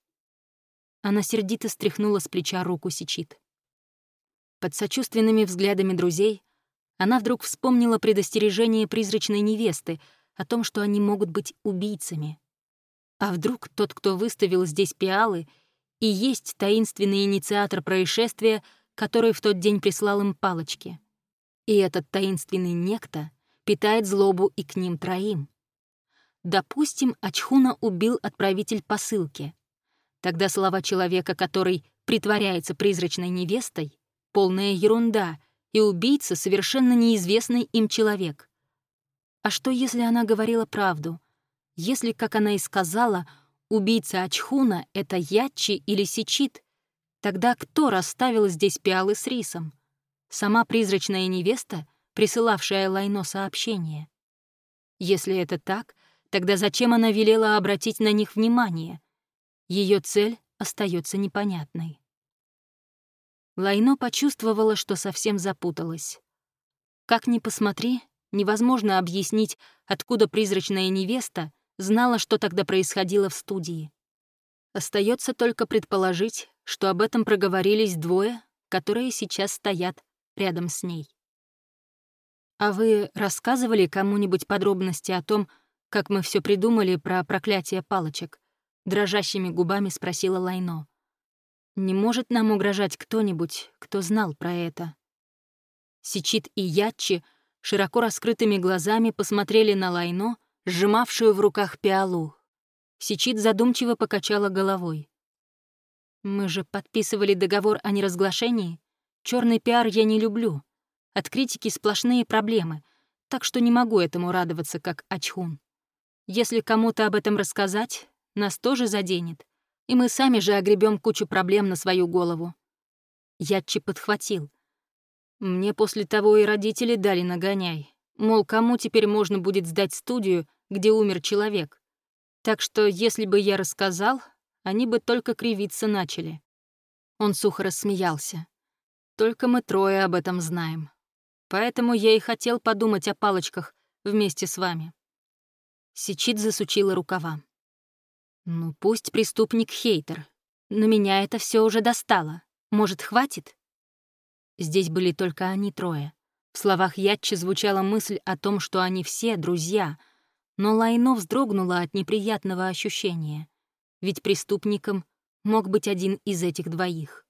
Она сердито стряхнула с плеча руку Сичит. Под сочувственными взглядами друзей она вдруг вспомнила предостережение призрачной невесты о том, что они могут быть убийцами. А вдруг тот, кто выставил здесь пиалы, и есть таинственный инициатор происшествия, который в тот день прислал им палочки. И этот таинственный некто питает злобу и к ним троим. Допустим, Ачхуна убил отправитель посылки. Тогда слова человека, который притворяется призрачной невестой, полная ерунда, и убийца — совершенно неизвестный им человек. А что, если она говорила правду? Если, как она и сказала, убийца Ачхуна — это Ячи или Сичит, тогда кто расставил здесь пиалы с рисом? Сама призрачная невеста присылавшая Лайно сообщение. Если это так, тогда зачем она велела обратить на них внимание? Ее цель остается непонятной. Лайно почувствовала, что совсем запуталась. Как ни посмотри, невозможно объяснить, откуда призрачная невеста знала, что тогда происходило в студии. Остается только предположить, что об этом проговорились двое, которые сейчас стоят рядом с ней. «А вы рассказывали кому-нибудь подробности о том, как мы все придумали про проклятие палочек?» Дрожащими губами спросила Лайно. «Не может нам угрожать кто-нибудь, кто знал про это?» Сичит и Ятчи широко раскрытыми глазами посмотрели на Лайно, сжимавшую в руках пиалу. Сичит задумчиво покачала головой. «Мы же подписывали договор о неразглашении. Черный пиар я не люблю. От критики сплошные проблемы, так что не могу этому радоваться, как Ачхун. Если кому-то об этом рассказать, нас тоже заденет, и мы сами же огребем кучу проблем на свою голову. Ятчи подхватил. Мне после того и родители дали нагоняй. Мол, кому теперь можно будет сдать студию, где умер человек? Так что, если бы я рассказал, они бы только кривиться начали. Он сухо рассмеялся. Только мы трое об этом знаем. Поэтому я и хотел подумать о палочках вместе с вами. Сичит засучила рукава. Ну, пусть преступник хейтер, но меня это все уже достало. Может, хватит? Здесь были только они трое. В словах Ятчи звучала мысль о том, что они все друзья, но Лайно вздрогнула от неприятного ощущения, ведь преступником мог быть один из этих двоих.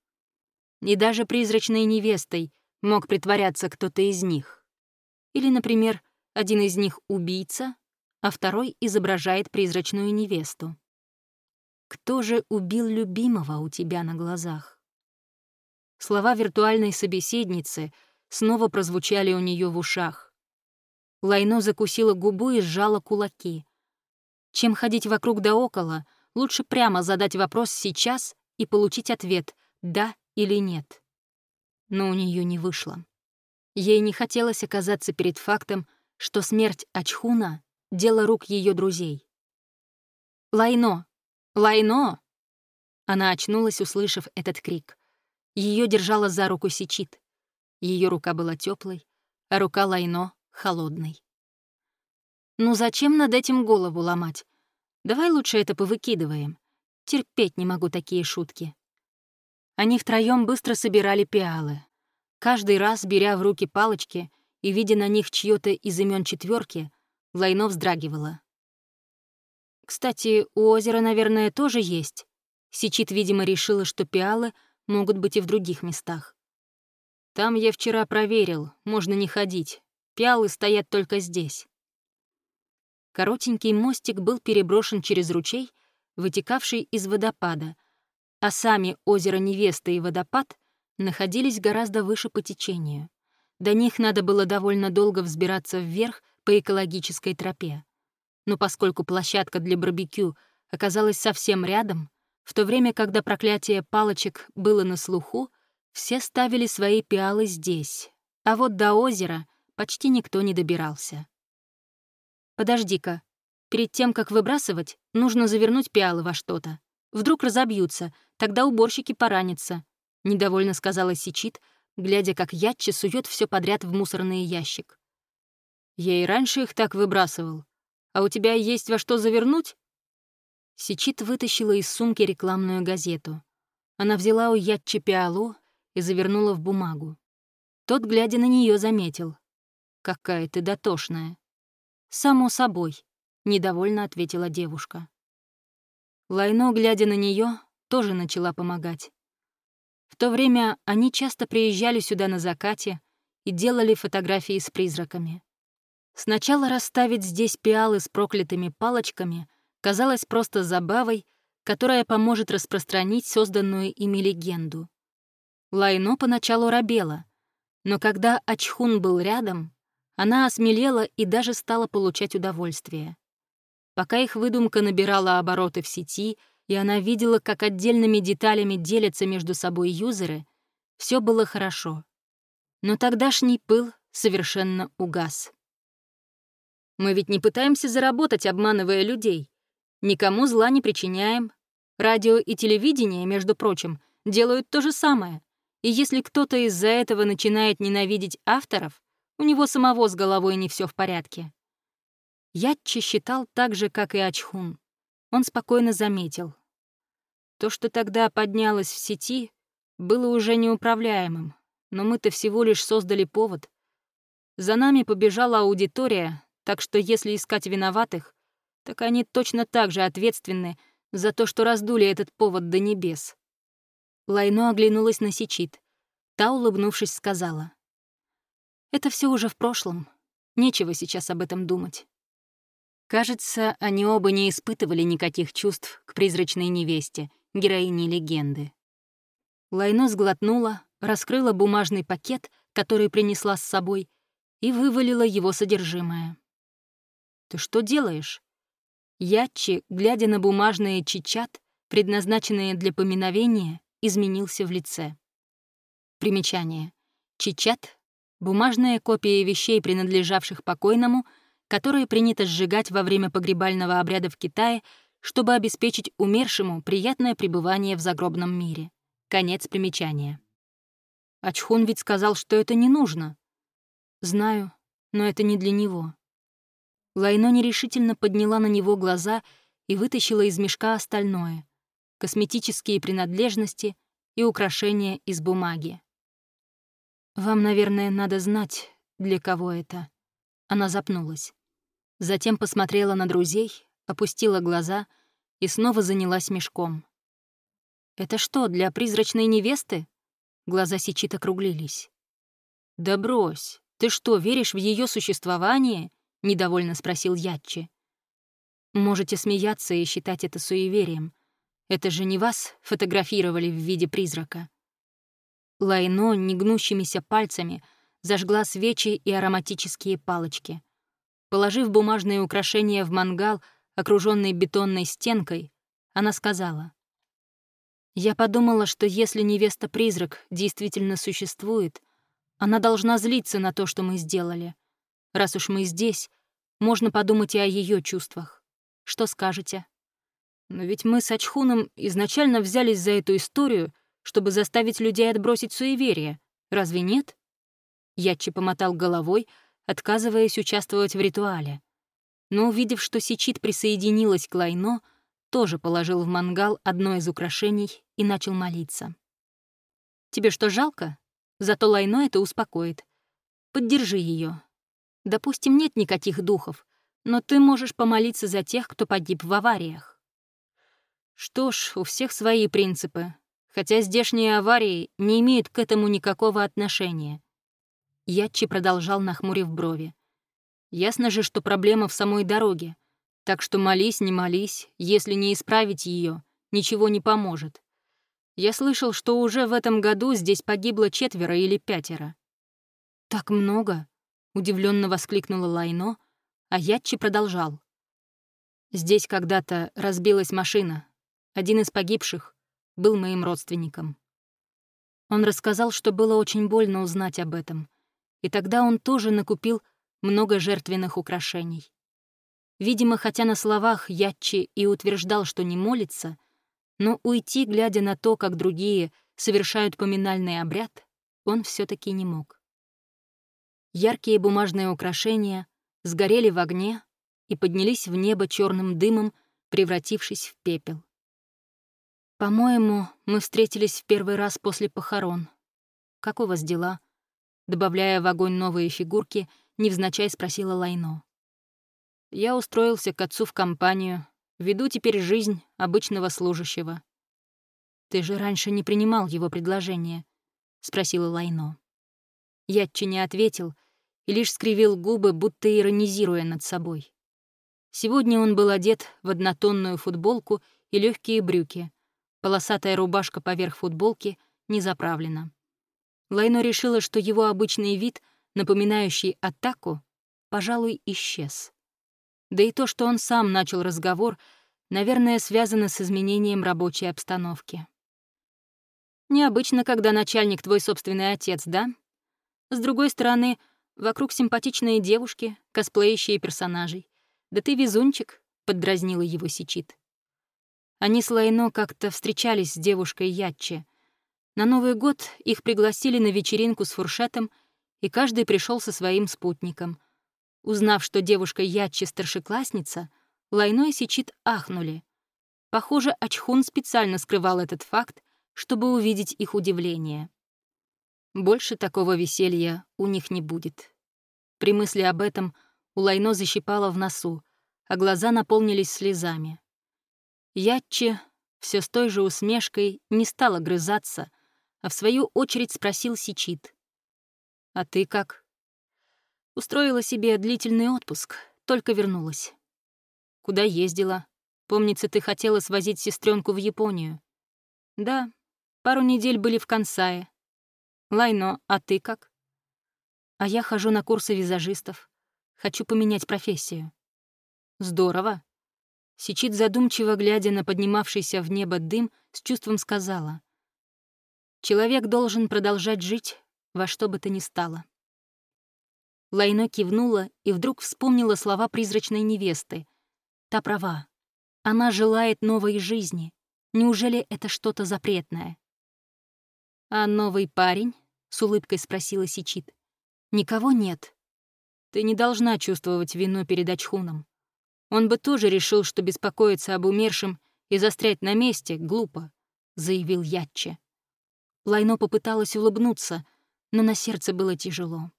И даже призрачной невестой мог притворяться кто-то из них. Или, например, один из них — убийца, а второй изображает призрачную невесту. Кто же убил любимого у тебя на глазах? Слова виртуальной собеседницы снова прозвучали у нее в ушах. Лайно закусила губу и сжала кулаки. Чем ходить вокруг да около, лучше прямо задать вопрос сейчас и получить ответ «да» или «нет» но у нее не вышло. Ей не хотелось оказаться перед фактом, что смерть Ачхуна — дело рук ее друзей. «Лайно!» — «Лайно!» Она очнулась, услышав этот крик. Ее держала за руку Сичит. Ее рука была теплой, а рука Лайно — холодной. «Ну зачем над этим голову ломать? Давай лучше это повыкидываем. Терпеть не могу такие шутки». Они втроем быстро собирали пиалы. Каждый раз, беря в руки палочки и видя на них чьё-то из имен четверки, Лайно вздрагивала. Кстати, у озера, наверное, тоже есть. Сичит, видимо, решила, что пиалы могут быть и в других местах. Там я вчера проверил, можно не ходить. Пиалы стоят только здесь. Коротенький мостик был переброшен через ручей, вытекавший из водопада, а сами озеро Невеста и водопад находились гораздо выше по течению. До них надо было довольно долго взбираться вверх по экологической тропе но поскольку площадка для барбекю оказалась совсем рядом, в то время, когда проклятие палочек было на слуху, все ставили свои пиалы здесь, а вот до озера почти никто не добирался. «Подожди-ка, перед тем, как выбрасывать, нужно завернуть пиалы во что-то. Вдруг разобьются, тогда уборщики поранятся», — недовольно сказала Сичит, глядя, как Ятчи сует все подряд в мусорный ящик. «Я и раньше их так выбрасывал», а у тебя есть во что завернуть?» Сичит вытащила из сумки рекламную газету. Она взяла у Ятчи пиалу и завернула в бумагу. Тот, глядя на нее, заметил. «Какая ты дотошная». «Само собой», — недовольно ответила девушка. Лайно, глядя на нее, тоже начала помогать. В то время они часто приезжали сюда на закате и делали фотографии с призраками. Сначала расставить здесь пиалы с проклятыми палочками казалось просто забавой, которая поможет распространить созданную ими легенду. Лайно поначалу робела, но когда Ачхун был рядом, она осмелела и даже стала получать удовольствие. Пока их выдумка набирала обороты в сети, и она видела, как отдельными деталями делятся между собой юзеры, все было хорошо. Но тогдашний пыл совершенно угас. Мы ведь не пытаемся заработать, обманывая людей. Никому зла не причиняем. Радио и телевидение, между прочим, делают то же самое. И если кто-то из-за этого начинает ненавидеть авторов, у него самого с головой не все в порядке. Ятчи считал так же, как и Ачхун. Он спокойно заметил. То, что тогда поднялось в сети, было уже неуправляемым, но мы-то всего лишь создали повод. За нами побежала аудитория, так что если искать виноватых, так они точно так же ответственны за то, что раздули этот повод до небес. Лайно оглянулась на Сичит. Та, улыбнувшись, сказала. «Это все уже в прошлом. Нечего сейчас об этом думать». Кажется, они оба не испытывали никаких чувств к призрачной невесте, героине легенды. Лайно сглотнула, раскрыла бумажный пакет, который принесла с собой, и вывалила его содержимое. Ты что делаешь?» Ячи, глядя на бумажные чичат, предназначенные для поминовения, изменился в лице. Примечание. Чичат — бумажная копия вещей, принадлежавших покойному, которые принято сжигать во время погребального обряда в Китае, чтобы обеспечить умершему приятное пребывание в загробном мире. Конец примечания. Ачхун ведь сказал, что это не нужно. Знаю, но это не для него. Лайно нерешительно подняла на него глаза и вытащила из мешка остальное — косметические принадлежности и украшения из бумаги. «Вам, наверное, надо знать, для кого это». Она запнулась. Затем посмотрела на друзей, опустила глаза и снова занялась мешком. «Это что, для призрачной невесты?» Глаза Сичит округлились. «Да брось, ты что, веришь в ее существование — недовольно спросил Ятчи. «Можете смеяться и считать это суеверием. Это же не вас фотографировали в виде призрака». Лайно негнущимися пальцами зажгла свечи и ароматические палочки. Положив бумажные украшения в мангал, окруженный бетонной стенкой, она сказала. «Я подумала, что если невеста-призрак действительно существует, она должна злиться на то, что мы сделали. Раз уж мы здесь, можно подумать и о ее чувствах. Что скажете?» Но ведь мы с Ачхуном изначально взялись за эту историю, чтобы заставить людей отбросить суеверие. Разве нет? Ячи помотал головой, отказываясь участвовать в ритуале. Но, увидев, что Сичит присоединилась к Лайно, тоже положил в мангал одно из украшений и начал молиться. «Тебе что, жалко? Зато Лайно это успокоит. Поддержи ее. Допустим, нет никаких духов, но ты можешь помолиться за тех, кто погиб в авариях». Что ж, у всех свои принципы, хотя здешние аварии не имеют к этому никакого отношения. Ятчи продолжал, нахмурив брови. Ясно же, что проблема в самой дороге. Так что молись, не молись, если не исправить ее, ничего не поможет. Я слышал, что уже в этом году здесь погибло четверо или пятеро. «Так много?» — удивленно воскликнула Лайно, а Ятчи продолжал. «Здесь когда-то разбилась машина. Один из погибших был моим родственником». Он рассказал, что было очень больно узнать об этом, и тогда он тоже накупил много жертвенных украшений. Видимо, хотя на словах Ятчи и утверждал, что не молится, но уйти, глядя на то, как другие совершают поминальный обряд, он все таки не мог. Яркие бумажные украшения сгорели в огне и поднялись в небо черным дымом, превратившись в пепел. «По-моему, мы встретились в первый раз после похорон. Как у вас дела?» Добавляя в огонь новые фигурки, невзначай спросила Лайно. Я устроился к отцу в компанию, веду теперь жизнь обычного служащего. «Ты же раньше не принимал его предложение?» — спросила Лайно. Ятчи не ответил и лишь скривил губы, будто иронизируя над собой. Сегодня он был одет в однотонную футболку и легкие брюки. Полосатая рубашка поверх футболки не заправлена. Лайно решила, что его обычный вид, напоминающий атаку, пожалуй, исчез. Да и то, что он сам начал разговор, наверное, связано с изменением рабочей обстановки. Необычно, когда начальник твой собственный отец, да? С другой стороны, вокруг симпатичные девушки, косплеящие персонажей. Да ты везунчик, — поддразнила его Сичит. Они с Лайно как-то встречались с девушкой Ятче. На Новый год их пригласили на вечеринку с фуршетом, и каждый пришел со своим спутником — Узнав, что девушка Ячи старшеклассница, Лайно и Сичит ахнули. Похоже, Ачхун специально скрывал этот факт, чтобы увидеть их удивление. Больше такого веселья у них не будет. При мысли об этом у Лайно защипало в носу, а глаза наполнились слезами. Ятчи все с той же усмешкой не стала грызаться, а в свою очередь спросил Сичит. «А ты как?» Устроила себе длительный отпуск, только вернулась. Куда ездила? Помнится, ты хотела свозить сестренку в Японию. Да, пару недель были в Кансае. Лайно, а ты как? А я хожу на курсы визажистов. Хочу поменять профессию. Здорово. Сичит задумчиво, глядя на поднимавшийся в небо дым, с чувством сказала. Человек должен продолжать жить во что бы то ни стало. Лайно кивнула и вдруг вспомнила слова призрачной невесты. Та права. Она желает новой жизни. Неужели это что-то запретное? «А новый парень?» — с улыбкой спросила Сичит. «Никого нет. Ты не должна чувствовать вину перед Ачхуном. Он бы тоже решил, что беспокоиться об умершем и застрять на месте глупо», — заявил Ятче. Лайно попыталась улыбнуться, но на сердце было тяжело.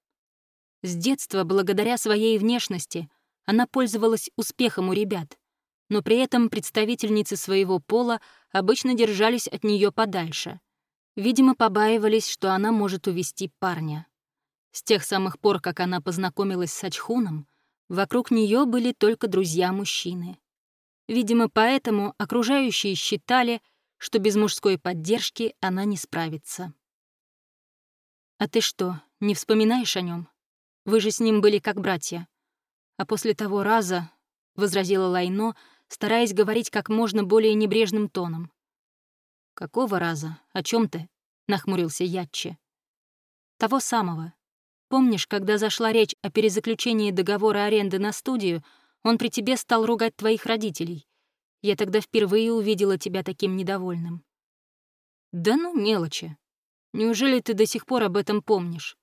С детства, благодаря своей внешности, она пользовалась успехом у ребят, но при этом представительницы своего пола обычно держались от нее подальше. Видимо, побаивались, что она может увести парня. С тех самых пор, как она познакомилась с Ачхуном, вокруг нее были только друзья-мужчины. Видимо, поэтому окружающие считали, что без мужской поддержки она не справится. «А ты что, не вспоминаешь о нем? Вы же с ним были как братья. А после того раза, — возразила Лайно, стараясь говорить как можно более небрежным тоном. «Какого раза? О чем ты?» — нахмурился Ятче. «Того самого. Помнишь, когда зашла речь о перезаключении договора аренды на студию, он при тебе стал ругать твоих родителей. Я тогда впервые увидела тебя таким недовольным». «Да ну, мелочи. Неужели ты до сих пор об этом помнишь?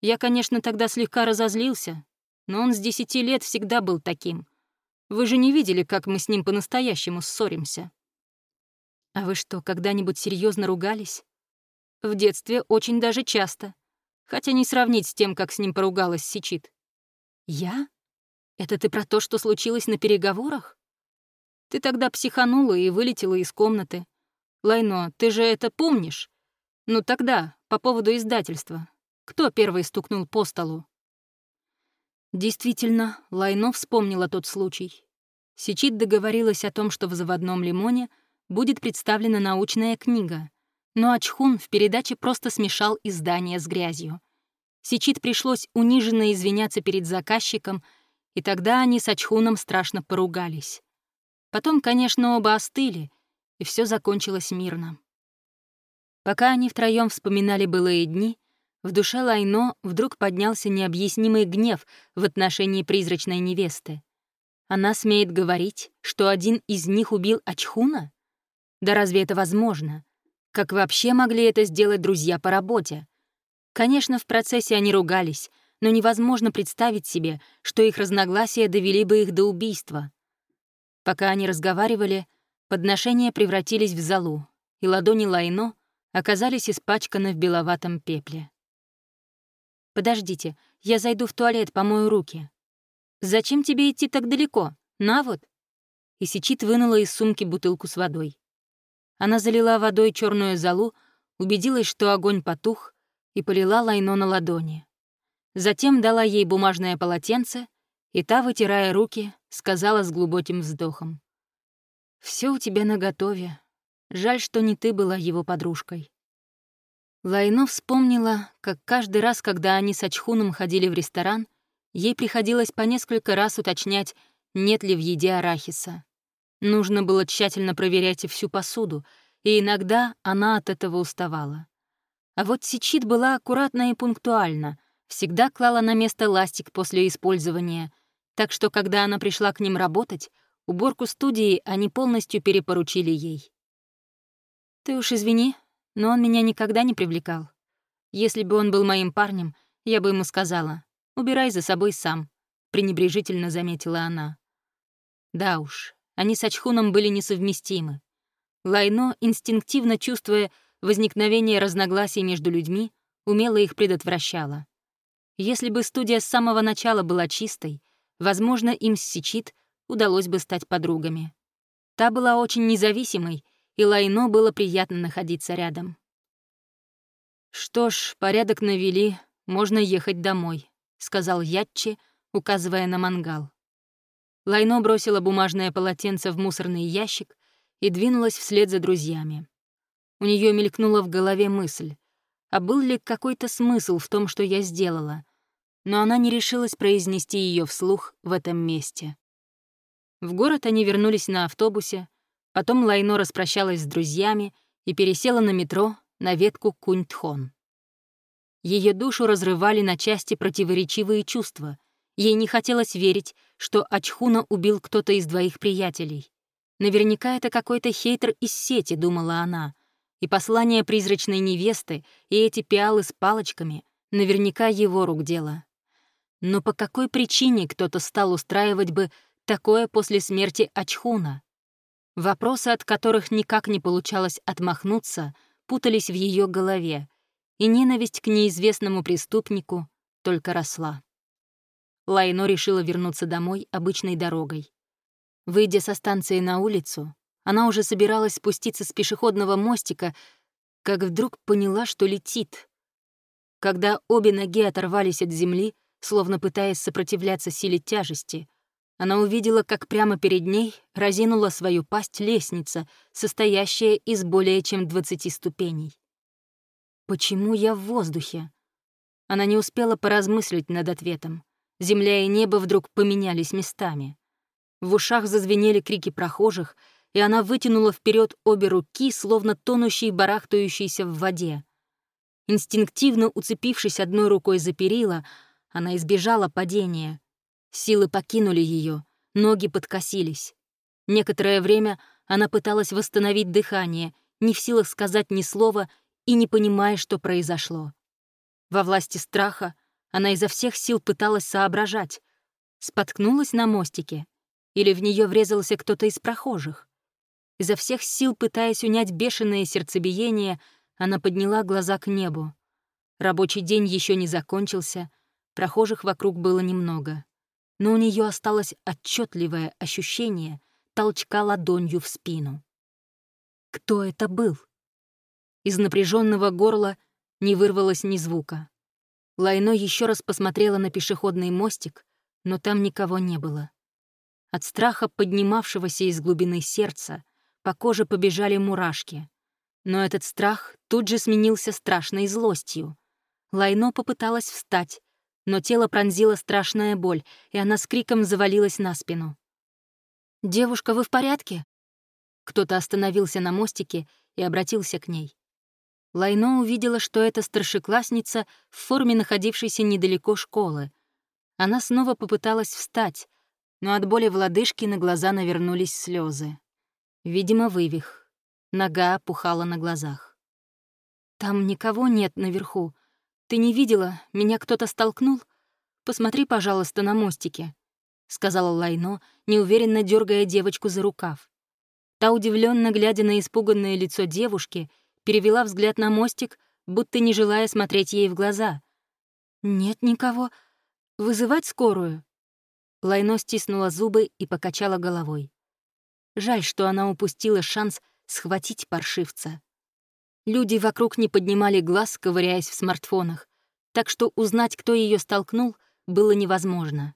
Я, конечно, тогда слегка разозлился, но он с десяти лет всегда был таким. Вы же не видели, как мы с ним по-настоящему ссоримся». «А вы что, когда-нибудь серьезно ругались?» «В детстве очень даже часто. Хотя не сравнить с тем, как с ним поругалась Сичит». «Я? Это ты про то, что случилось на переговорах?» «Ты тогда психанула и вылетела из комнаты. Лайно, ты же это помнишь? Ну тогда, по поводу издательства. Кто первый стукнул по столу?» Действительно, Лайно вспомнила тот случай. Сичит договорилась о том, что в «Заводном лимоне» будет представлена научная книга, но Ачхун в передаче просто смешал издание с грязью. Сичит пришлось униженно извиняться перед заказчиком, и тогда они с Ачхуном страшно поругались. Потом, конечно, оба остыли, и все закончилось мирно. Пока они втроем вспоминали былые дни, в душе Лайно вдруг поднялся необъяснимый гнев в отношении призрачной невесты. Она смеет говорить, что один из них убил Ачхуна? Да разве это возможно? Как вообще могли это сделать друзья по работе? Конечно, в процессе они ругались, но невозможно представить себе, что их разногласия довели бы их до убийства. Пока они разговаривали, подношения превратились в золу, и ладони Лайно оказались испачканы в беловатом пепле. «Подождите, я зайду в туалет, помою руки». «Зачем тебе идти так далеко? На вот». И Сичит вынула из сумки бутылку с водой. Она залила водой черную золу, убедилась, что огонь потух, и полила лайно на ладони. Затем дала ей бумажное полотенце, и та, вытирая руки, сказала с глубоким вздохом. «Все у тебя наготове. Жаль, что не ты была его подружкой». Лайно вспомнила, как каждый раз, когда они с Ачхуном ходили в ресторан, ей приходилось по несколько раз уточнять, нет ли в еде арахиса. Нужно было тщательно проверять и всю посуду, и иногда она от этого уставала. А вот Сичит была аккуратна и пунктуальна, всегда клала на место ластик после использования, так что, когда она пришла к ним работать, уборку студии они полностью перепоручили ей. «Ты уж извини, но он меня никогда не привлекал. Если бы он был моим парнем, я бы ему сказала, «Убирай за собой сам», — пренебрежительно заметила она. Да уж, они с Ачхуном были несовместимы. Лайно, инстинктивно чувствуя возникновение разногласий между людьми, умело их предотвращала. Если бы студия с самого начала была чистой, возможно, им с Сичит удалось бы стать подругами. Та была очень независимой и Лайно было приятно находиться рядом. «Что ж, порядок навели, можно ехать домой», — сказал Ятчи, указывая на мангал. Лайно бросила бумажное полотенце в мусорный ящик и двинулась вслед за друзьями. У нее мелькнула в голове мысль, а был ли какой-то смысл в том, что я сделала, но она не решилась произнести ее вслух в этом месте. В город они вернулись на автобусе, Потом Лайно распрощалась с друзьями и пересела на метро на ветку Куньтхон. Ее душу разрывали на части противоречивые чувства. Ей не хотелось верить, что Ачхуна убил кто-то из двоих приятелей. Наверняка это какой-то хейтер из сети, думала она. И послание призрачной невесты, и эти пиалы с палочками — наверняка его рук дело. Но по какой причине кто-то стал устраивать бы такое после смерти Ачхуна? Вопросы, от которых никак не получалось отмахнуться, путались в ее голове, и ненависть к неизвестному преступнику только росла. Лайно решила вернуться домой обычной дорогой. Выйдя со станции на улицу, она уже собиралась спуститься с пешеходного мостика, как вдруг поняла, что летит. Когда обе ноги оторвались от земли, словно пытаясь сопротивляться силе тяжести — она увидела, как прямо перед ней разинула свою пасть лестница, состоящая из более чем 20 ступеней. «Почему я в воздухе?» Она не успела поразмыслить над ответом. Земля и небо вдруг поменялись местами. В ушах зазвенели крики прохожих, и она вытянула вперед обе руки, словно тонущий барахтающийся в воде. Инстинктивно уцепившись одной рукой за перила, она избежала падения — Силы покинули ее, ноги подкосились. Некоторое время она пыталась восстановить дыхание, не в силах сказать ни слова и не понимая, что произошло. Во власти страха она изо всех сил пыталась соображать. Споткнулась на мостике или в нее врезался кто-то из прохожих. Изо всех сил, пытаясь унять бешеное сердцебиение, она подняла глаза к небу. Рабочий день еще не закончился, прохожих вокруг было немного. Но у нее осталось отчетливое ощущение толчка ладонью в спину. Кто это был? Из напряженного горла не вырвалось ни звука. Лайно еще раз посмотрела на пешеходный мостик, но там никого не было. От страха, поднимавшегося из глубины сердца, по коже побежали мурашки. Но этот страх тут же сменился страшной злостью. Лайно попыталась встать, но тело пронзила страшная боль, и она с криком завалилась на спину. «Девушка, вы в порядке?» Кто-то остановился на мостике и обратился к ней. Лайно увидела, что это старшеклассница в форме находившейся недалеко школы. Она снова попыталась встать, но от боли в лодыжке на глаза навернулись слезы. Видимо, вывих. Нога опухала на глазах. «Там никого нет наверху. Ты не видела? Меня кто-то столкнул? Посмотри, пожалуйста, на мостике», — сказала Лайно, неуверенно дергая девочку за рукав. Та, удивленно глядя на испуганное лицо девушки, перевела взгляд на мостик, будто не желая смотреть ей в глаза. «Нет никого. Вызывать скорую?» Лайно стиснула зубы и покачала головой. Жаль, что она упустила шанс схватить паршивца. Люди вокруг не поднимали глаз, ковыряясь в смартфонах, так что узнать, кто ее столкнул, было невозможно.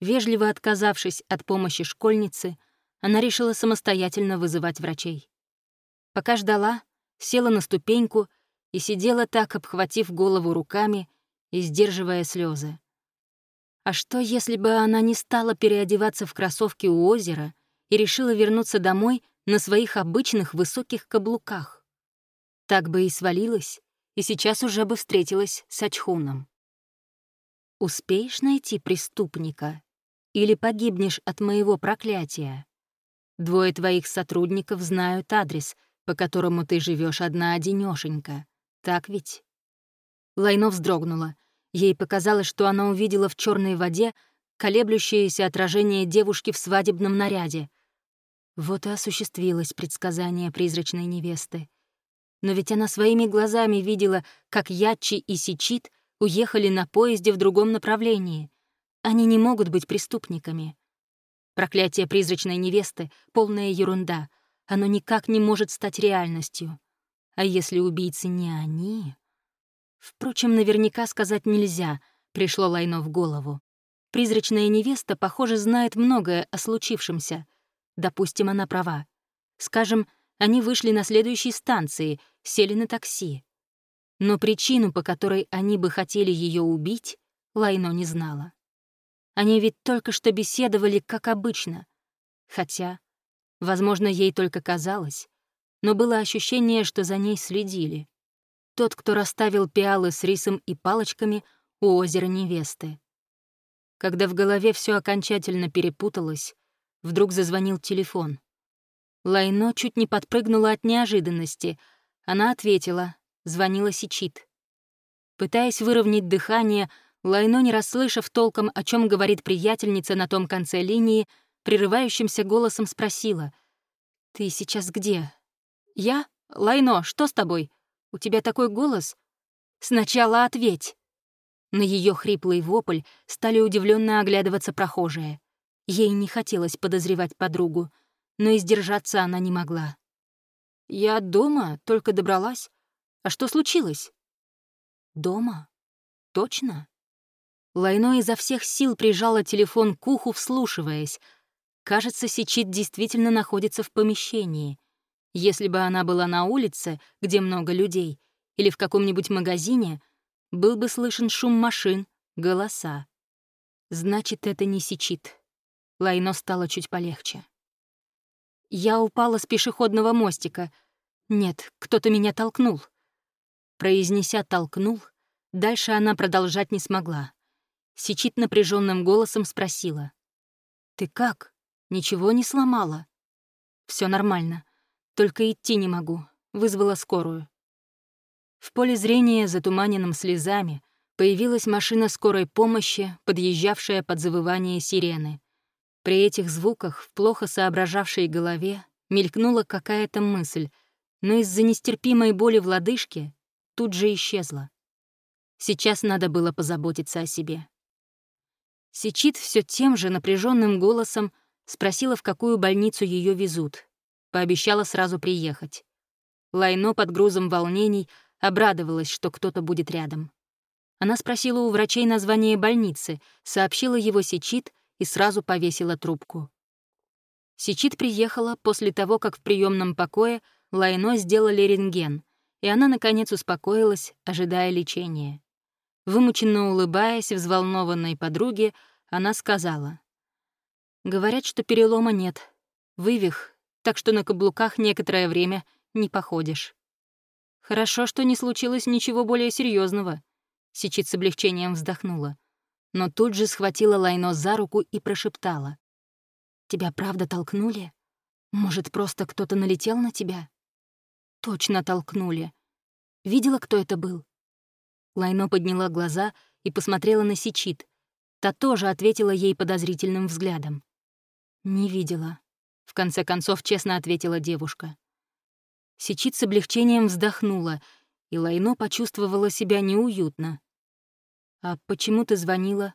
Вежливо отказавшись от помощи школьницы, она решила самостоятельно вызывать врачей. Пока ждала, села на ступеньку и сидела так, обхватив голову руками и сдерживая слезы. А что, если бы она не стала переодеваться в кроссовки у озера и решила вернуться домой на своих обычных высоких каблуках? Так бы и свалилась, и сейчас уже бы встретилась с Ачхуном. «Успеешь найти преступника? Или погибнешь от моего проклятия?» Двое твоих сотрудников знают адрес, по которому ты живешь одна-одинёшенька. Так ведь?» Лайно вздрогнула. Ей показалось, что она увидела в черной воде колеблющееся отражение девушки в свадебном наряде. Вот и осуществилось предсказание призрачной невесты. Но ведь она своими глазами видела, как Ячи и Сичит уехали на поезде в другом направлении. Они не могут быть преступниками. Проклятие призрачной невесты — полная ерунда. Оно никак не может стать реальностью. А если убийцы не они... Впрочем, наверняка сказать нельзя, пришло Лайно в голову. Призрачная невеста, похоже, знает многое о случившемся. Допустим, она права. Скажем, они вышли на следующей станции, сели на такси. Но причину, по которой они бы хотели ее убить, Лайно не знала. Они ведь только что беседовали, как обычно. Хотя, возможно, ей только казалось, но было ощущение, что за ней следили. Тот, кто расставил пиалы с рисом и палочками у озера невесты. Когда в голове все окончательно перепуталось, вдруг зазвонил телефон. Лайно чуть не подпрыгнула от неожиданности. Она ответила, звонила Сичит. Пытаясь выровнять дыхание, Лайно, не расслышав толком, о чем говорит приятельница на том конце линии, прерывающимся голосом спросила. «Ты сейчас где?» «Я? Лайно, что с тобой? У тебя такой голос?» «Сначала ответь!» На ее хриплый вопль стали удивленно оглядываться прохожие. Ей не хотелось подозревать подругу, но и сдержаться она не могла. «Я дома, только добралась. А что случилось?» «Дома? Точно?» Лайно изо всех сил прижала телефон к уху, вслушиваясь. Кажется, Сичит действительно находится в помещении. Если бы она была на улице, где много людей, или в каком-нибудь магазине, был бы слышен шум машин, голоса. Значит, это не Сичит. Лайно стало чуть полегче. Я упала с пешеходного мостика. Нет, кто-то меня толкнул. Произнеся «толкнул», дальше она продолжать не смогла. Сичит напряженным голосом спросила. «Ты как? Ничего не сломала? Все нормально. Только идти не могу. Вызвала скорую. В поле зрения, затуманенным слезами, появилась машина скорой помощи, подъезжавшая под завывание сирены. При этих звуках в плохо соображавшей голове мелькнула какая-то мысль, но из-за нестерпимой боли в лодыжке тут же исчезла. Сейчас надо было позаботиться о себе. Сичит все тем же напряженным голосом спросила, в какую больницу ее везут. Пообещала сразу приехать. Лайно под грузом волнений обрадовалась, что кто-то будет рядом. Она спросила у врачей название больницы, сообщила его Сичит и сразу повесила трубку. Сичит приехала после того, как в приемном покое Лайно сделали рентген, и она, наконец, успокоилась, ожидая лечения. Вымученно улыбаясь взволнованной подруге, она сказала. «Говорят, что перелома нет. Вывих, так что на каблуках некоторое время не походишь». «Хорошо, что не случилось ничего более серьезного. Сичит с облегчением вздохнула. Но тут же схватила Лайно за руку и прошептала. «Тебя правда толкнули? Может, просто кто-то налетел на тебя?» «Точно толкнули. Видела, кто это был?» Лайно подняла глаза и посмотрела на Сичит. Та тоже ответила ей подозрительным взглядом. «Не видела», — в конце концов честно ответила девушка. Сичит с облегчением вздохнула, и Лайно почувствовала себя неуютно. «А почему ты звонила?»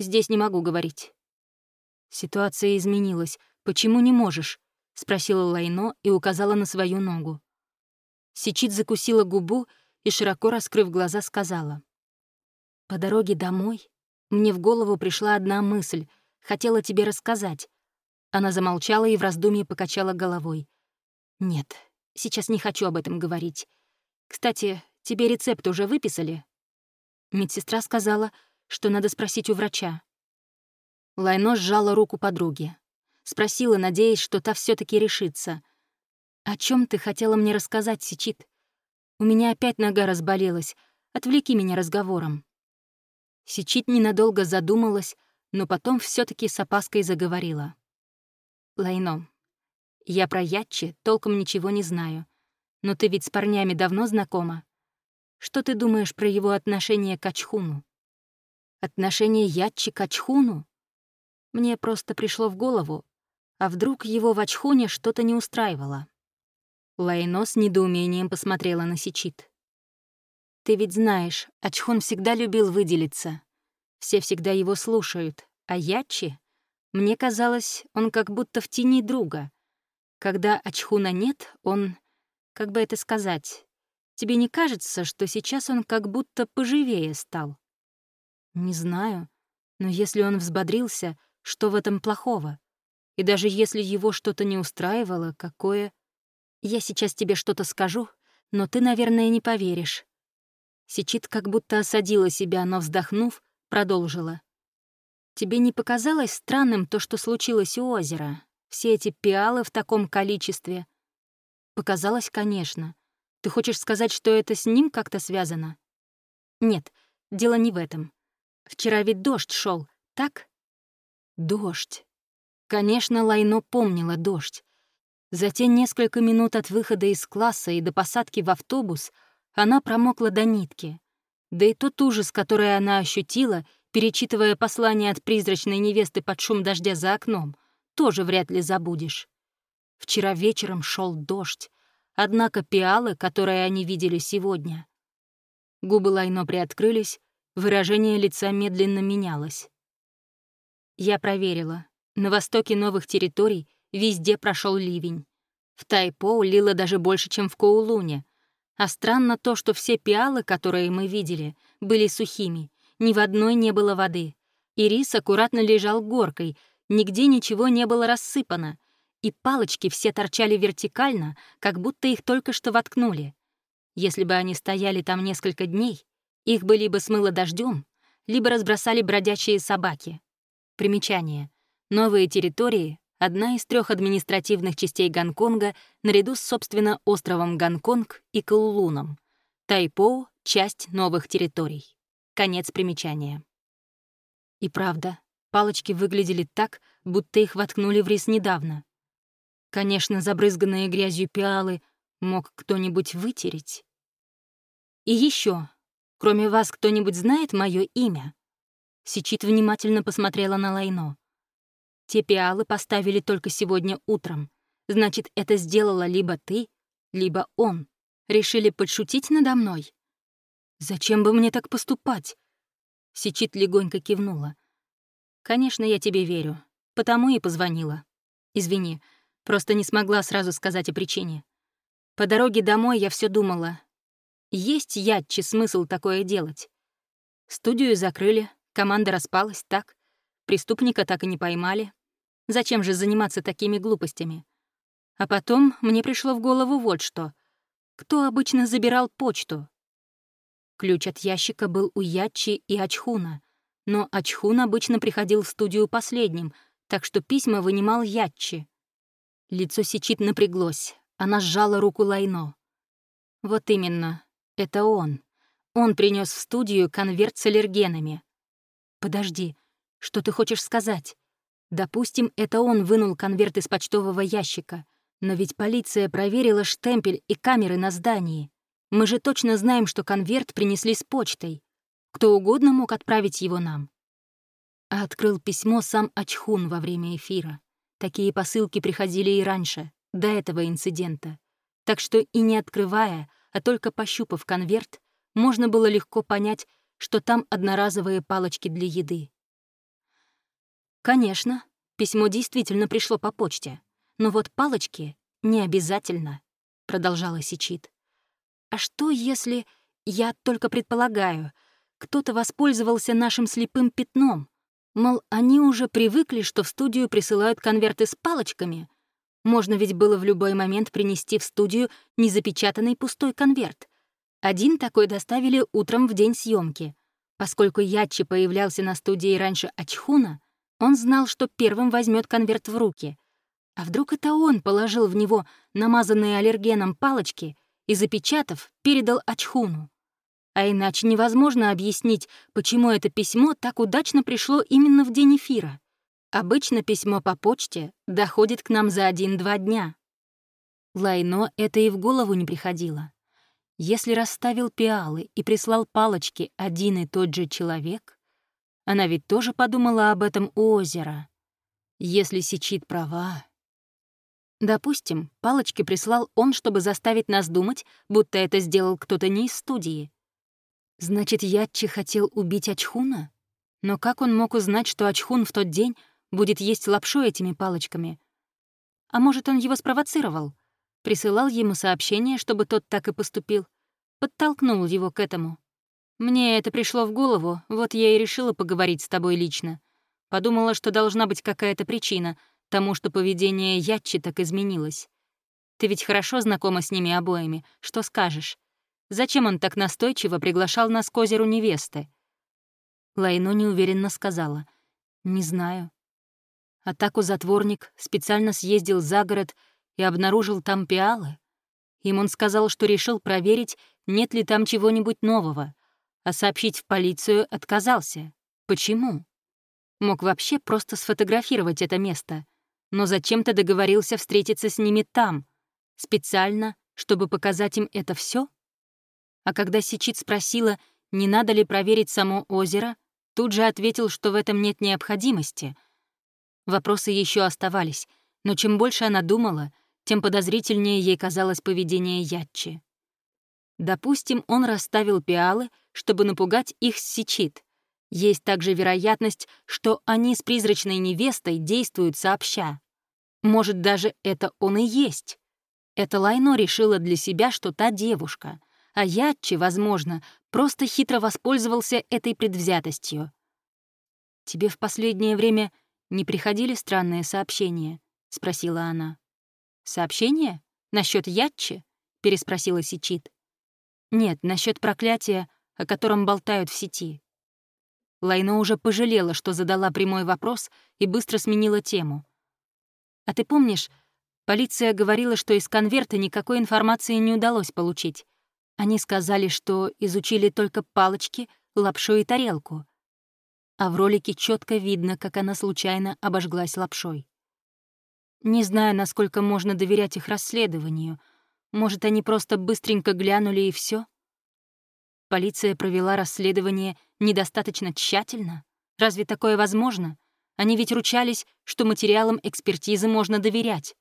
«Здесь не могу говорить». «Ситуация изменилась. Почему не можешь?» — спросила Лайно и указала на свою ногу. Сичит закусила губу и, широко раскрыв глаза, сказала. «По дороге домой мне в голову пришла одна мысль, хотела тебе рассказать». Она замолчала и в раздумье покачала головой. «Нет, сейчас не хочу об этом говорить. Кстати, тебе рецепт уже выписали?» Медсестра сказала, что надо спросить у врача. Лайно сжала руку подруги. Спросила, надеясь, что та все таки решится. «О чем ты хотела мне рассказать, Сичит?» У меня опять нога разболелась. Отвлеки меня разговором». Сичит ненадолго задумалась, но потом все таки с опаской заговорила. «Лайно, я про Ятчи толком ничего не знаю. Но ты ведь с парнями давно знакома. Что ты думаешь про его отношение к Ачхуну?» «Отношение Ятчи к Ачхуну?» Мне просто пришло в голову, а вдруг его в Ачхуне что-то не устраивало. Лайно с недоумением посмотрела на Сичит. «Ты ведь знаешь, Ачхон всегда любил выделиться. Все всегда его слушают, а Ячи... Мне казалось, он как будто в тени друга. Когда Ачхуна нет, он... Как бы это сказать? Тебе не кажется, что сейчас он как будто поживее стал?» «Не знаю. Но если он взбодрился, что в этом плохого? И даже если его что-то не устраивало, какое...» Я сейчас тебе что-то скажу, но ты, наверное, не поверишь». Сичит как будто осадила себя, но, вздохнув, продолжила. «Тебе не показалось странным то, что случилось у озера? Все эти пиалы в таком количестве?» «Показалось, конечно. Ты хочешь сказать, что это с ним как-то связано?» «Нет, дело не в этом. Вчера ведь дождь шел, так?» «Дождь». Конечно, Лайно помнила дождь. За те несколько минут от выхода из класса и до посадки в автобус она промокла до нитки. Да и тот ужас, который она ощутила, перечитывая послание от призрачной невесты под шум дождя за окном, тоже вряд ли забудешь. Вчера вечером шел дождь, однако пиалы, которые они видели сегодня. Губы Лайно приоткрылись, выражение лица медленно менялось. Я проверила. На востоке новых территорий — Везде прошел ливень. В Тайпоу лило даже больше, чем в Коулуне. А странно то, что все пиалы, которые мы видели, были сухими. Ни в одной не было воды. И рис аккуратно лежал горкой, нигде ничего не было рассыпано. И палочки все торчали вертикально, как будто их только что воткнули. Если бы они стояли там несколько дней, их бы либо смыло дождем, либо разбросали бродячие собаки. Примечание. Новые территории одна из трех административных частей Гонконга наряду с, собственно, островом Гонконг и Каулуном. Тайпоу — часть новых территорий. Конец примечания. И правда, палочки выглядели так, будто их воткнули в рис недавно. Конечно, забрызганные грязью пиалы мог кто-нибудь вытереть. И еще, кроме вас, кто-нибудь знает мое имя? Сичит внимательно посмотрела на Лайно. Те пиалы поставили только сегодня утром. Значит, это сделала либо ты, либо он. Решили подшутить надо мной? Зачем бы мне так поступать? Сичит легонько кивнула. Конечно, я тебе верю. Потому и позвонила. Извини, просто не смогла сразу сказать о причине. По дороге домой я все думала. Есть ядче смысл такое делать? Студию закрыли, команда распалась, так? Преступника так и не поймали. Зачем же заниматься такими глупостями? А потом мне пришло в голову вот что. Кто обычно забирал почту? Ключ от ящика был у Ячи и Ачхуна, но Ачхун обычно приходил в студию последним, так что письма вынимал Ячи. Лицо Сичит напряглось, она сжала руку Лайно. Вот именно, это он. Он принес в студию конверт с аллергенами. Подожди, что ты хочешь сказать? Допустим, это он вынул конверт из почтового ящика. Но ведь полиция проверила штемпель и камеры на здании. Мы же точно знаем, что конверт принесли с почтой. Кто угодно мог отправить его нам. А открыл письмо сам Ачхун во время эфира. Такие посылки приходили и раньше, до этого инцидента. Так что и не открывая, а только пощупав конверт, можно было легко понять, что там одноразовые палочки для еды. Конечно, письмо действительно пришло по почте, но вот палочки не обязательно, продолжала Сичит. А что если, я только предполагаю, кто-то воспользовался нашим слепым пятном? Мол, они уже привыкли, что в студию присылают конверты с палочками. Можно ведь было в любой момент принести в студию незапечатанный пустой конверт. Один такой доставили утром в день съемки. Поскольку Ячи появлялся на студии раньше Ачхуна, он знал, что первым возьмет конверт в руки. А вдруг это он положил в него намазанные аллергеном палочки и, запечатав, передал Ачхуну? А иначе невозможно объяснить, почему это письмо так удачно пришло именно в день эфира. Обычно письмо по почте доходит к нам за один-два дня. Лайно это и в голову не приходило. Если расставил пиалы и прислал палочки один и тот же человек, она ведь тоже подумала об этом у озера. Если Сичит права... Допустим, палочки прислал он, чтобы заставить нас думать, будто это сделал кто-то не из студии. Значит, Ятчи хотел убить Ачхуна? Но как он мог узнать, что Ачхун в тот день будет есть лапшу этими палочками? А может, он его спровоцировал? Присылал ему сообщение, чтобы тот так и поступил. Подтолкнул его к этому. Мне это пришло в голову, вот я и решила поговорить с тобой лично. Подумала, что должна быть какая-то причина тому, что поведение Ятчи так изменилось. Ты ведь хорошо знакома с ними обоими, что скажешь? Зачем он так настойчиво приглашал нас к озеру невесты? Лайно неуверенно сказала. «Не знаю». Атаку затворник специально съездил за город и обнаружил там пиалы. Им он сказал, что решил проверить, нет ли там чего-нибудь нового а сообщить в полицию отказался. Почему? Мог вообще просто сфотографировать это место, но зачем-то договорился встретиться с ними там, специально, чтобы показать им это все? А когда Сичит спросила, не надо ли проверить само озеро, тут же ответил, что в этом нет необходимости. Вопросы еще оставались, но чем больше она думала, тем подозрительнее ей казалось поведение Ятчи. Допустим, он расставил пиалы, чтобы напугать их сичит. Есть также вероятность, что они с призрачной невестой действуют сообща. Может, даже это он и есть. Это Лайно решила для себя, что та девушка, а Ятчи, возможно, просто хитро воспользовался этой предвзятостью. «Тебе в последнее время не приходили странные сообщения?» — спросила она. «Сообщения? Насчет Ятчи?» — переспросила Сичит. Нет, насчет проклятия, о котором болтают в сети. Лайно уже пожалела, что задала прямой вопрос и быстро сменила тему. «А ты помнишь, полиция говорила, что из конверта никакой информации не удалось получить. Они сказали, что изучили только палочки, лапшу и тарелку. А в ролике четко видно, как она случайно обожглась лапшой. Не знаю, насколько можно доверять их расследованию. Может, они просто быстренько глянули и все. Полиция провела расследование недостаточно тщательно. Разве такое возможно? Они ведь ручались, что материалам экспертизы можно доверять.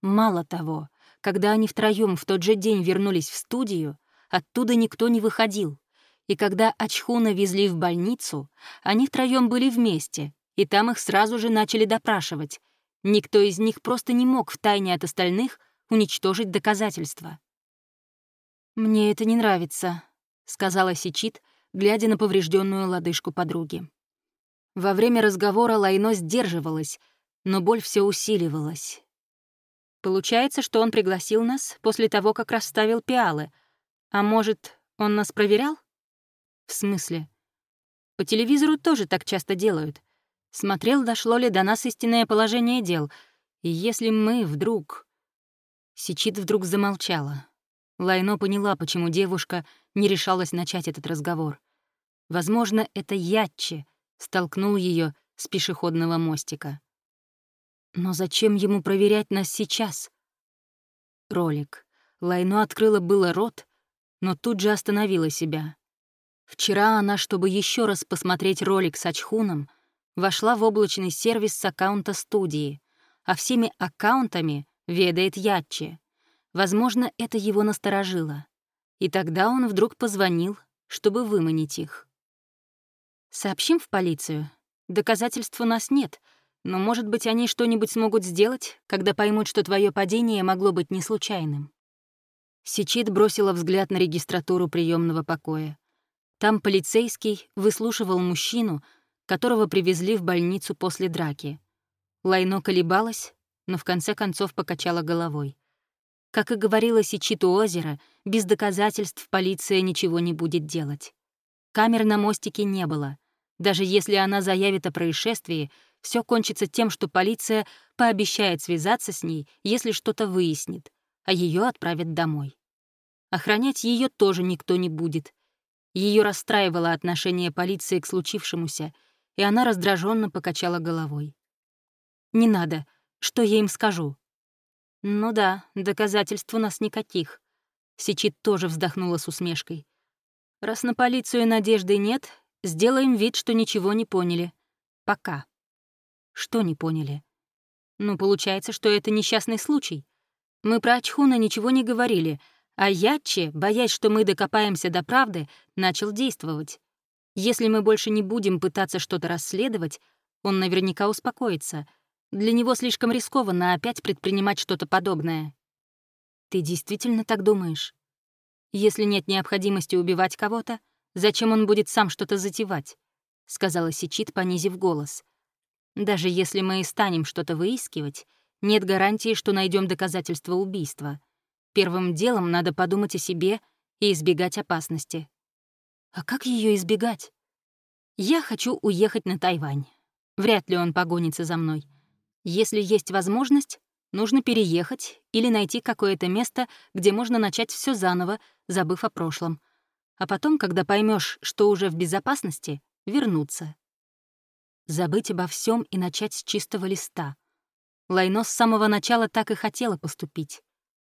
Мало того, когда они втроем в тот же день вернулись в студию, оттуда никто не выходил. И когда Ачхуна везли в больницу, они втроем были вместе, и там их сразу же начали допрашивать. Никто из них просто не мог втайне от остальных уничтожить доказательства. «Мне это не нравится», — сказала Сичит, глядя на поврежденную лодыжку подруги. Во время разговора Лайно сдерживалась, но боль все усиливалась. Получается, что он пригласил нас после того, как расставил пиалы. А может, он нас проверял? В смысле? По телевизору тоже так часто делают. Смотрел, дошло ли до нас истинное положение дел. И если мы вдруг... Сичит вдруг замолчала. Лайно поняла, почему девушка не решалась начать этот разговор. Возможно, это Ятче столкнул ее с пешеходного мостика. Но зачем ему проверять нас сейчас? Ролик. Лайно открыла было рот, но тут же остановила себя. Вчера она, чтобы еще раз посмотреть ролик с Ачхуном, вошла в облачный сервис с аккаунта студии, а всеми аккаунтами ведает Ятче. Возможно, это его насторожило. И тогда он вдруг позвонил, чтобы выманить их. «Сообщим в полицию. Доказательств у нас нет, но, может быть, они что-нибудь смогут сделать, когда поймут, что твое падение могло быть не случайным». Сичит бросила взгляд на регистратуру приемного покоя. Там полицейский выслушивал мужчину, которого привезли в больницу после драки. Лайно колебалась, но в конце концов покачала головой. Как и говорила Сичиту озера, без доказательств полиция ничего не будет делать. Камер на мостике не было. Даже если она заявит о происшествии, все кончится тем, что полиция пообещает связаться с ней, если что-то выяснит, а ее отправят домой. Охранять ее тоже никто не будет. Ее расстраивало отношение полиции к случившемуся, и она раздраженно покачала головой. «Не надо. Что я им скажу?» «Ну да, доказательств у нас никаких». Сичит тоже вздохнула с усмешкой. «Раз на полицию надежды нет, Сделаем вид, что ничего не поняли. Пока. Что не поняли? Ну, получается, что это несчастный случай. Мы про Ачхуна ничего не говорили, а Яче, боясь, что мы докопаемся до правды, начал действовать. Если мы больше не будем пытаться что-то расследовать, он наверняка успокоится. Для него слишком рискованно опять предпринимать что-то подобное. Ты действительно так думаешь? Если нет необходимости убивать кого-то, Зачем он будет сам что-то затевать?» — сказала Сичит, понизив голос. «Даже если мы и станем что-то выискивать, нет гарантии, что найдем доказательства убийства. Первым делом надо подумать о себе и избегать опасности». «А как ее избегать?» «Я хочу уехать на Тайвань. Вряд ли он погонится за мной. Если есть возможность, нужно переехать или найти какое-то место, где можно начать все заново, забыв о прошлом а потом, когда поймешь, что уже в безопасности, вернуться. Забыть обо всем и начать с чистого листа. Лайно с самого начала так и хотела поступить.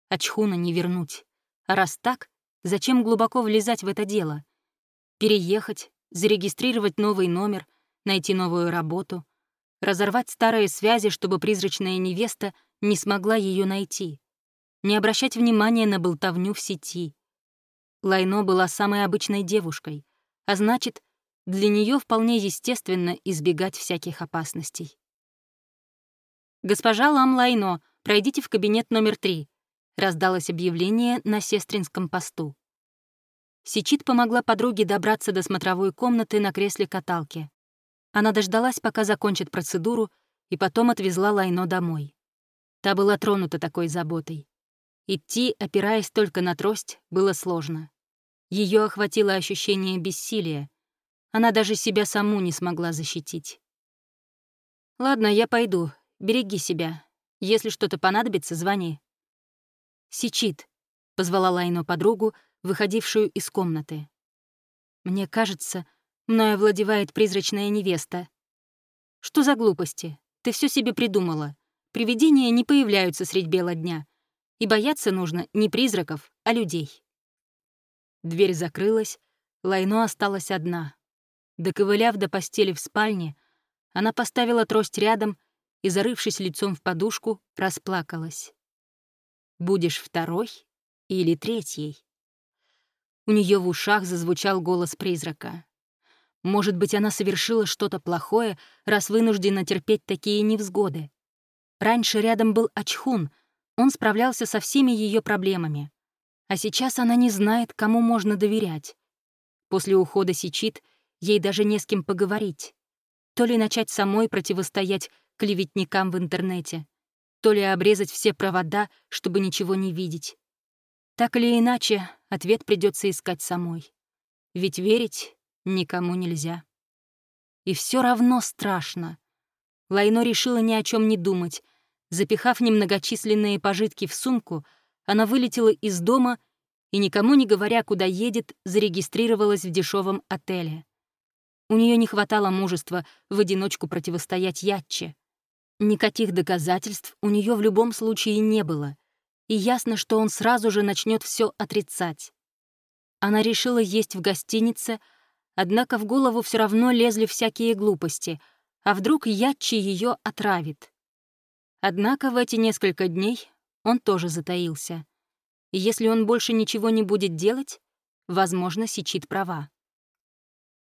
А Чхуна не вернуть. А раз так, зачем глубоко влезать в это дело? Переехать, зарегистрировать новый номер, найти новую работу, разорвать старые связи, чтобы призрачная невеста не смогла ее найти, не обращать внимания на болтовню в сети, Лайно была самой обычной девушкой, а значит, для нее вполне естественно избегать всяких опасностей. «Госпожа Лам Лайно, пройдите в кабинет номер три», — раздалось объявление на сестринском посту. Сичит помогла подруге добраться до смотровой комнаты на кресле каталки. Она дождалась, пока закончит процедуру, и потом отвезла Лайно домой. Та была тронута такой заботой. Идти, опираясь только на трость, было сложно. Ее охватило ощущение бессилия. Она даже себя саму не смогла защитить. «Ладно, я пойду. Береги себя. Если что-то понадобится, звони». «Сичит», — позвала Лайну подругу, выходившую из комнаты. «Мне кажется, мною овладевает призрачная невеста. Что за глупости? Ты все себе придумала. Привидения не появляются средь бела дня. И бояться нужно не призраков, а людей. Дверь закрылась, Лайно осталась одна. Доковыляв до постели в спальне, она поставила трость рядом и, зарывшись лицом в подушку, расплакалась. «Будешь второй или третьей?» У нее в ушах зазвучал голос призрака. Может быть, она совершила что-то плохое, раз вынуждена терпеть такие невзгоды. Раньше рядом был Ачхун, он справлялся со всеми ее проблемами. А сейчас она не знает, кому можно доверять. После ухода Сичит ей даже не с кем поговорить. То ли начать самой противостоять клеветникам в интернете, то ли обрезать все провода, чтобы ничего не видеть. Так или иначе, ответ придется искать самой. Ведь верить никому нельзя. И все равно страшно. Лайно решила ни о чем не думать. Запихав немногочисленные пожитки в сумку, она вылетела из дома и, никому не говоря, куда едет, зарегистрировалась в дешевом отеле. У нее не хватало мужества в одиночку противостоять Ятче. Никаких доказательств у нее в любом случае не было — и ясно, что он сразу же начнет все отрицать. Она решила есть в гостинице, однако в голову все равно лезли всякие глупости, а вдруг Ятчи ее отравит. Однако в эти несколько дней он тоже затаился. Если он больше ничего не будет делать, возможно, сечит права.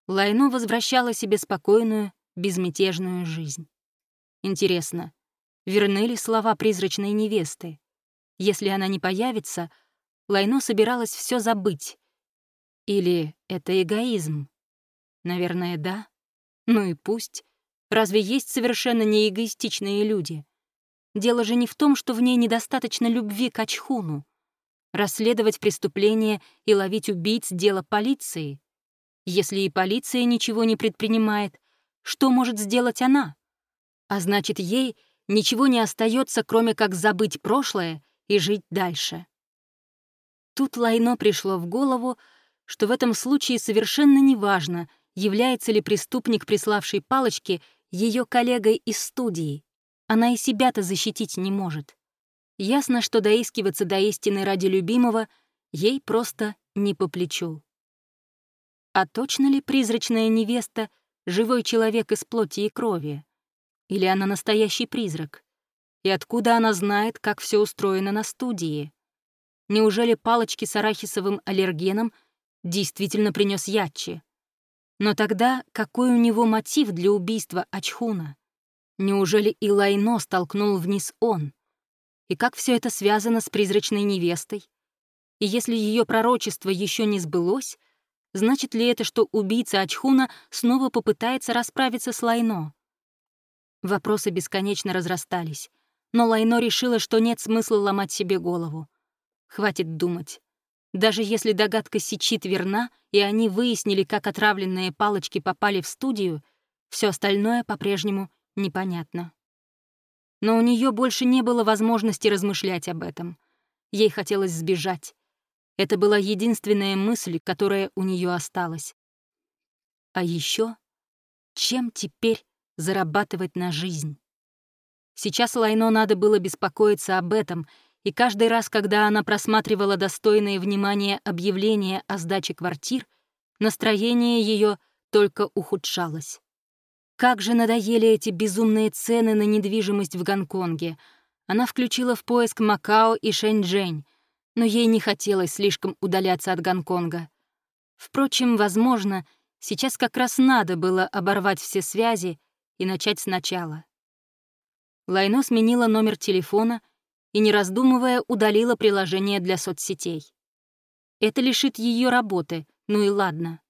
Лайно возвращала себе спокойную, безмятежную жизнь. Интересно, верны ли слова призрачной невесты? Если она не появится, Лайно собиралась все забыть. Или это эгоизм? Наверное, да. Ну и пусть. Разве есть совершенно неэгоистичные люди? Дело же не в том, что в ней недостаточно любви к Ачхуну. Расследовать преступление и ловить убийц — дело полиции. Если и полиция ничего не предпринимает, что может сделать она? А значит, ей ничего не остается, кроме как забыть прошлое и жить дальше. Тут Лайно пришло в голову, что в этом случае совершенно неважно, является ли преступник, приславший палочки, ее коллегой из студии. Она и себя-то защитить не может. Ясно, что доискиваться до истины ради любимого ей просто не по плечу. А точно ли призрачная невеста — живой человек из плоти и крови? Или она настоящий призрак? И откуда она знает, как все устроено на студии? Неужели палочки с арахисовым аллергеном действительно принес Ячи? Но тогда какой у него мотив для убийства Ачхуна? Неужели и Лайно столкнул вниз он? И как все это связано с призрачной невестой? И если ее пророчество еще не сбылось, значит ли это, что убийца Ачхуна снова попытается расправиться с Лайно? Вопросы бесконечно разрастались но Лайно решила, что нет смысла ломать себе голову. Хватит думать. Даже если догадка Сичит верна, и они выяснили, как отравленные палочки попали в студию, все остальное по-прежнему непонятно. Но у нее больше не было возможности размышлять об этом. Ей хотелось сбежать. Это была единственная мысль, которая у нее осталась. А еще, чем теперь зарабатывать на жизнь? Сейчас Лайно надо было беспокоиться об этом, и каждый раз, когда она просматривала достойное внимания объявления о сдаче квартир, настроение ее только ухудшалось. Как же надоели эти безумные цены на недвижимость в Гонконге. Она включила в поиск Макао и Шэньчжэнь, но ей не хотелось слишком удаляться от Гонконга. Впрочем, возможно, сейчас как раз надо было оборвать все связи и начать сначала. Лайно сменила номер телефона и, не раздумывая, удалила приложение для соцсетей. Это лишит ее работы, ну и ладно.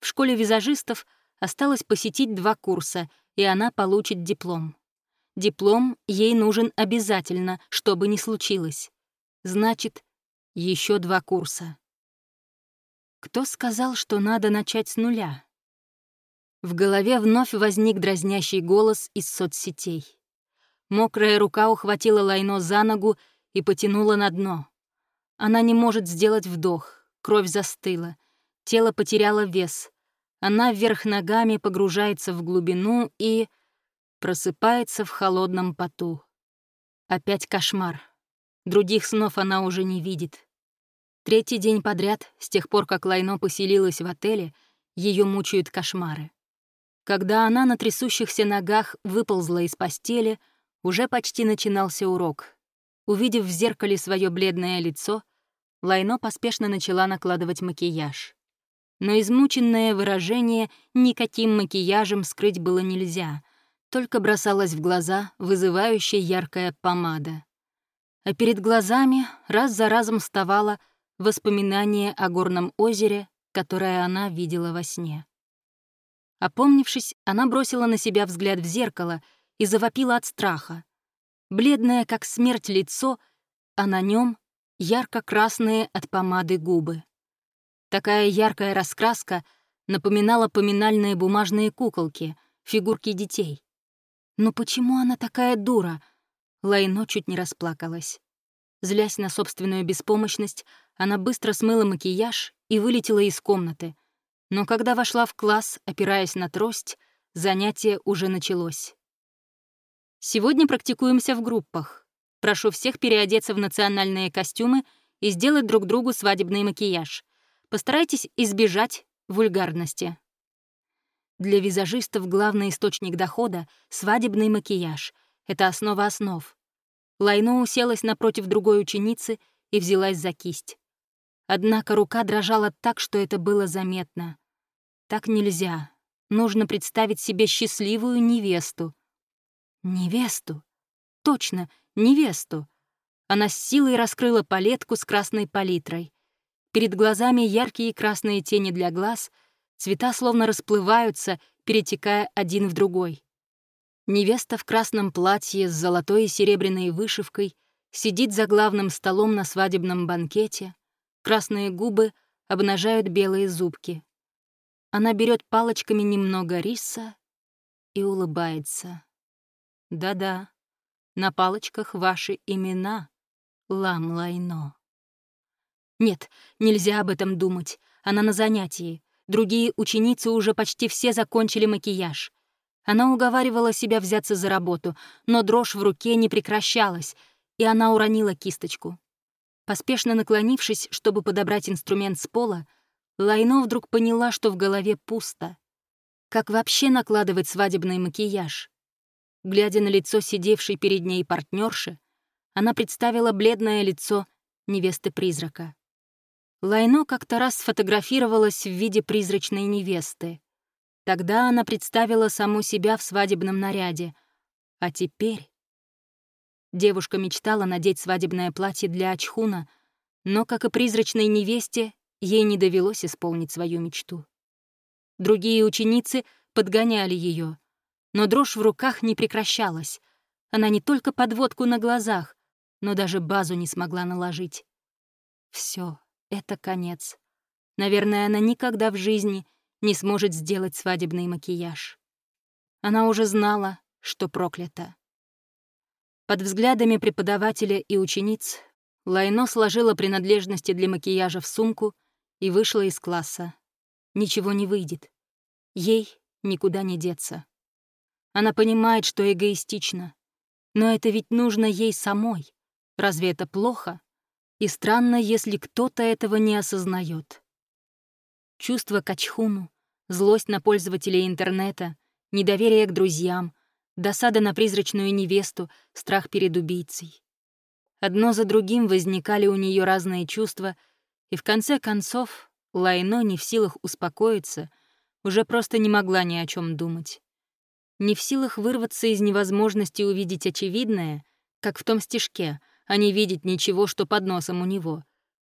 В школе визажистов осталось посетить два курса, и она получит диплом. Диплом ей нужен обязательно, что бы ни случилось. Значит, еще два курса. Кто сказал, что надо начать с нуля? В голове вновь возник дразнящий голос из соцсетей. Мокрая рука ухватила Лайно за ногу и потянула на дно. Она не может сделать вдох, кровь застыла, тело потеряло вес. Она вверх ногами погружается в глубину и просыпается в холодном поту. Опять кошмар. Других снов она уже не видит. Третий день подряд, с тех пор, как Лайно поселилась в отеле, ее мучают кошмары. Когда она на трясущихся ногах выползла из постели, уже почти начинался урок. Увидев в зеркале свое бледное лицо, Лайно поспешно начала накладывать макияж. Но измученное выражение никаким макияжем скрыть было нельзя, только бросалась в глаза вызывающая яркая помада. А перед глазами раз за разом вставало воспоминание о горном озере, которое она видела во сне. Опомнившись, она бросила на себя взгляд в зеркало и завопила от страха. Бледное, как смерть, лицо, а на нем ярко-красные от помады губы. Такая яркая раскраска напоминала поминальные бумажные куколки, фигурки детей. Но почему она такая дура? Лайно чуть не расплакалась. Злясь на собственную беспомощность, она быстро смыла макияж и вылетела из комнаты. Но когда вошла в класс, опираясь на трость, занятие уже началось. Сегодня практикуемся в группах. Прошу всех переодеться в национальные костюмы и сделать друг другу свадебный макияж. Постарайтесь избежать вульгарности. Для визажистов главный источник дохода — свадебный макияж. Это основа основ. Лайно уселась напротив другой ученицы и взялась за кисть. Однако рука дрожала так, что это было заметно. Так нельзя. Нужно представить себе счастливую невесту. Невесту. Точно, невесту. Она с силой раскрыла палетку с красной палитрой. Перед глазами яркие красные тени для глаз, цвета словно расплываются, перетекая один в другой. Невеста в красном платье с золотой и серебряной вышивкой сидит за главным столом на свадебном банкете, красные губы обнажают белые зубки. Она берет палочками немного риса и улыбается. Да-да, на палочках ваши имена, Лам Лайно. Нет, нельзя об этом думать. Она на занятии. Другие ученицы уже почти все закончили макияж. Она уговаривала себя взяться за работу, но дрожь в руке не прекращалась, и она уронила кисточку. Поспешно наклонившись, чтобы подобрать инструмент с пола, Лайно вдруг поняла, что в голове пусто. Как вообще накладывать свадебный макияж? Глядя на лицо сидевшей перед ней партнерши, она представила бледное лицо невесты-призрака. Лайно как-то раз сфотографировалась в виде призрачной невесты. Тогда она представила саму себя в свадебном наряде. А теперь... Девушка мечтала надеть свадебное платье для Ачхуна, но, как и призрачной невесте, ей не довелось исполнить свою мечту. Другие ученицы подгоняли ее, но дрожь в руках не прекращалась. Она не только подводку на глазах, но даже базу не смогла наложить. Все, это конец. Наверное, она никогда в жизни не сможет сделать свадебный макияж. Она уже знала, что проклята. Под взглядами преподавателя и учениц Лайно сложила принадлежности для макияжа в сумку и вышла из класса. Ничего не выйдет. Ей никуда не деться. Она понимает, что эгоистично. Но это ведь нужно ей самой. Разве это плохо? И странно, если кто-то этого не осознает. Чувство к злость на пользователей интернета, недоверие к друзьям, досада на призрачную невесту, страх перед убийцей. Одно за другим возникали у нее разные чувства, и в конце концов Лайно, не в силах успокоиться, уже просто не могла ни о чем думать. Не в силах вырваться из невозможности увидеть очевидное, как в том стишке — а не видеть ничего, что под носом у него.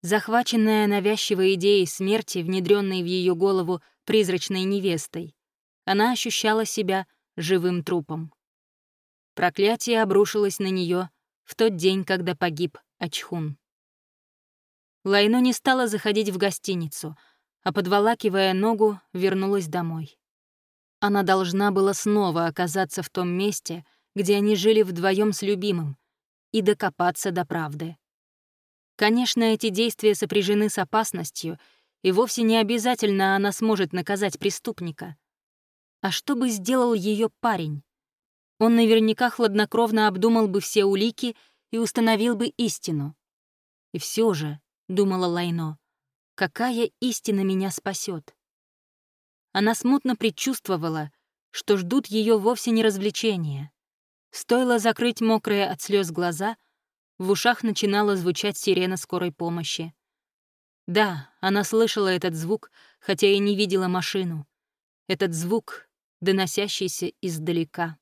Захваченная навязчивой идеей смерти, внедренной в ее голову призрачной невестой, она ощущала себя живым трупом. Проклятие обрушилось на нее в тот день, когда погиб Ачхун. Лайно не стала заходить в гостиницу, а, подволакивая ногу, вернулась домой. Она должна была снова оказаться в том месте, где они жили вдвоем с любимым, и докопаться до правды. Конечно, эти действия сопряжены с опасностью, и вовсе не обязательно она сможет наказать преступника. А что бы сделал ее парень? он наверняка хладнокровно обдумал бы все улики и установил бы истину. И все же, — думала Лайно, — какая истина меня спасет? Она смутно предчувствовала, что ждут ее вовсе не развлечения. Стоило закрыть мокрые от слез глаза, в ушах начинала звучать сирена скорой помощи. Да, она слышала этот звук, хотя и не видела машину. Этот звук, доносящийся издалека.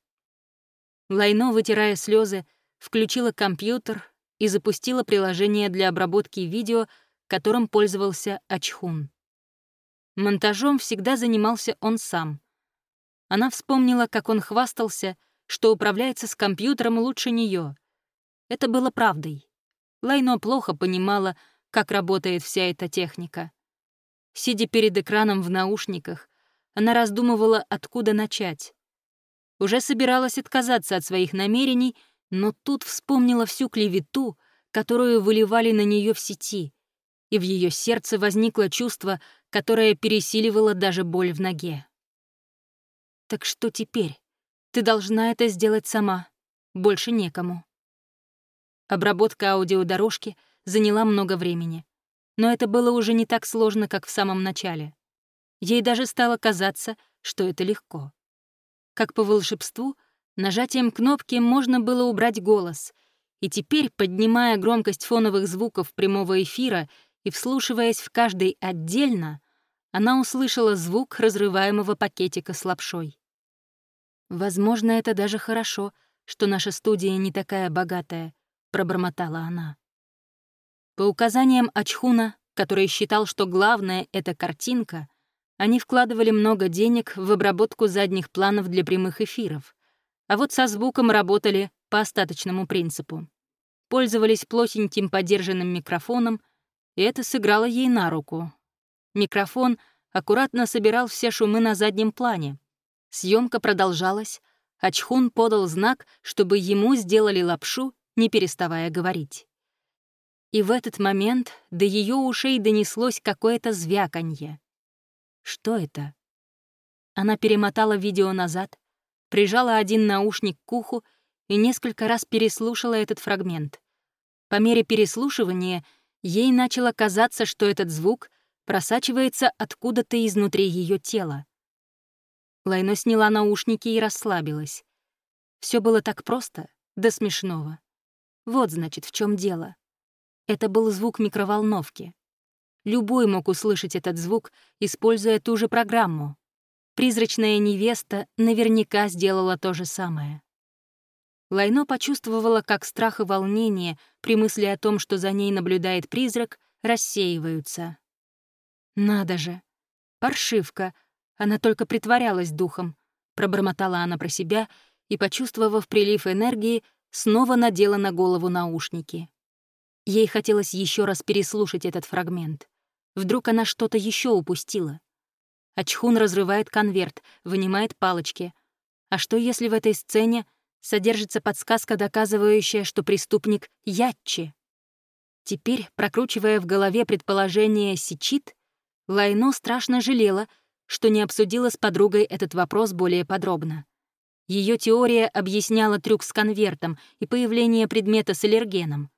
Лайно, вытирая слезы, включила компьютер и запустила приложение для обработки видео, которым пользовался Ачхун. Монтажом всегда занимался он сам. Она вспомнила, как он хвастался, что управляется с компьютером лучше нее. Это было правдой. Лайно плохо понимала, как работает вся эта техника. Сидя перед экраном в наушниках, она раздумывала, откуда начать. Уже собиралась отказаться от своих намерений, но тут вспомнила всю клевету, которую выливали на нее в сети, и в ее сердце возникло чувство, которое пересиливало даже боль в ноге. «Так что теперь? Ты должна это сделать сама. Больше некому». Обработка аудиодорожки заняла много времени. Но это было уже не так сложно, как в самом начале. Ей даже стало казаться, что это легко. Как по волшебству, нажатием кнопки можно было убрать голос, и теперь, поднимая громкость фоновых звуков прямого эфира и вслушиваясь в каждый отдельно, она услышала звук разрываемого пакетика с лапшой. «Возможно, это даже хорошо, что наша студия не такая богатая», — пробормотала она. По указаниям Ачхуна, который считал, что главное — это картинка, они вкладывали много денег в обработку задних планов для прямых эфиров, а вот со звуком работали по остаточному принципу. Пользовались плотеньким подержанным микрофоном, и это сыграло ей на руку. Микрофон аккуратно собирал все шумы на заднем плане. Съемка продолжалась, а Чхун подал знак, чтобы ему сделали лапшу, не переставая говорить. И в этот момент до ее ушей донеслось какое-то звяканье. Что это? Она перемотала видео назад, прижала один наушник к уху и несколько раз переслушала этот фрагмент. По мере переслушивания ей начало казаться, что этот звук просачивается откуда-то изнутри ее тела. Лайно сняла наушники и расслабилась. Все было так просто, до смешного. Вот, значит, в чем дело. Это был звук микроволновки. Любой мог услышать этот звук, используя ту же программу. Призрачная невеста наверняка сделала то же самое. Лайно почувствовала, как страх и волнение при мысли о том, что за ней наблюдает призрак, рассеиваются. «Надо же! Паршивка! Она только притворялась духом», — пробормотала она про себя и, почувствовав прилив энергии, снова надела на голову наушники. Ей хотелось еще раз переслушать этот фрагмент. Вдруг она что-то еще упустила. Ачхун разрывает конверт, вынимает палочки. А что, если в этой сцене содержится подсказка, доказывающая, что преступник — Ятчи? Теперь, прокручивая в голове предположение Сичит, Лайно страшно жалела, что не обсудила с подругой этот вопрос более подробно. Ее теория объясняла трюк с конвертом и появление предмета с аллергеном.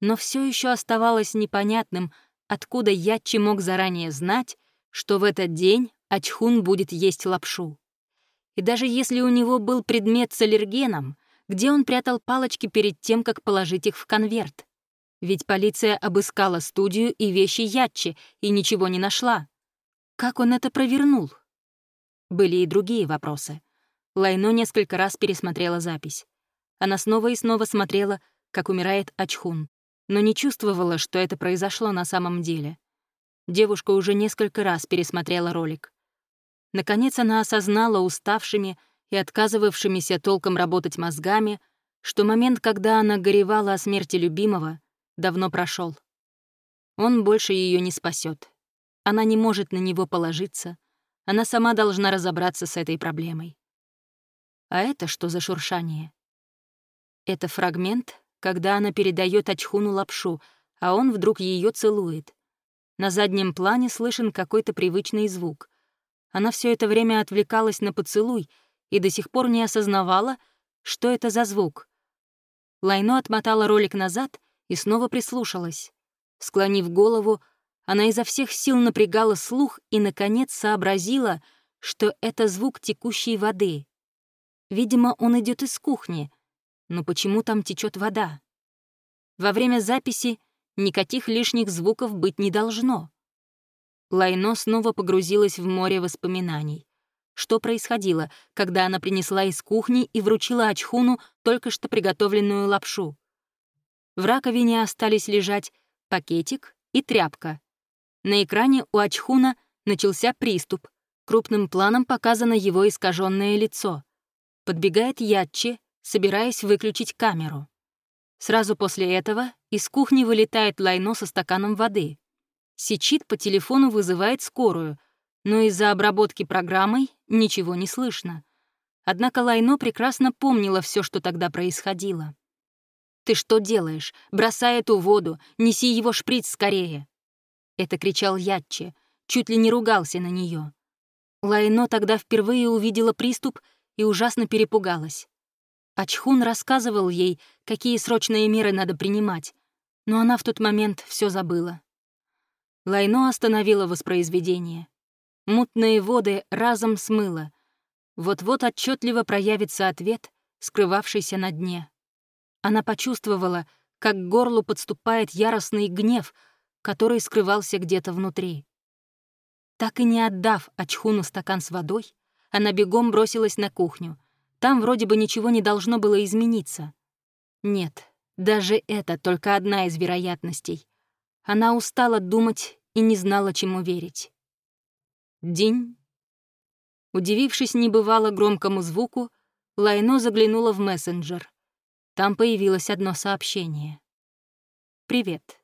Но все еще оставалось непонятным, Откуда Ятчи мог заранее знать, что в этот день Ачхун будет есть лапшу? И даже если у него был предмет с аллергеном, где он прятал палочки перед тем, как положить их в конверт? Ведь полиция обыскала студию и вещи Ятчи и ничего не нашла. Как он это провернул? Были и другие вопросы. Лайно несколько раз пересмотрела запись. Она снова и снова смотрела, как умирает Ачхун но не чувствовала, что это произошло на самом деле. Девушка уже несколько раз пересмотрела ролик. Наконец она осознала уставшими и отказывавшимися толком работать мозгами, что момент, когда она горевала о смерти любимого, давно прошел. Он больше ее не спасет. Она не может на него положиться. Она сама должна разобраться с этой проблемой. А это что за шуршание? Это фрагмент когда она передает Ачхуну лапшу, а он вдруг ее целует. На заднем плане слышен какой-то привычный звук. Она все это время отвлекалась на поцелуй и до сих пор не осознавала, Что это за звук? Лайно отмотала ролик назад и снова прислушалась. Склонив голову, она изо всех сил напрягала слух и, наконец, сообразила, что это звук текущей воды. Видимо, он идет из кухни, но почему там течет вода? Во время записи никаких лишних звуков быть не должно. Лайно снова погрузилась в море воспоминаний. Что происходило, когда она принесла из кухни и вручила Ачхуну только что приготовленную лапшу? В раковине остались лежать пакетик и тряпка. На экране у Ачхуна начался приступ. Крупным планом показано его искаженное лицо. Подбегает Ятчи, собираясь выключить камеру. Сразу после этого из кухни вылетает Лайно со стаканом воды. Сичит по телефону вызывает скорую, но из-за обработки программой ничего не слышно. Однако Лайно прекрасно помнила все, что тогда происходило. «Ты что делаешь? Бросай эту воду! Неси его шприц скорее!» Это кричал Ятче, чуть ли не ругался на нее. Лайно тогда впервые увидела приступ и ужасно перепугалась. Ачхун рассказывал ей, какие срочные меры надо принимать, но она в тот момент все забыла. Лайно остановила воспроизведение. Мутные воды разом смыло. Вот-вот отчетливо проявится ответ, скрывавшийся на дне. Она почувствовала, как к горлу подступает яростный гнев, который скрывался где-то внутри. Так и не отдав Ачхуну стакан с водой, она бегом бросилась на кухню. Там вроде бы ничего не должно было измениться. Нет, даже это только одна из вероятностей. Она устала думать и не знала, чему верить. День. Удивившись небывало громкому звуку, Лайно заглянула в мессенджер. Там появилось одно сообщение. «Привет».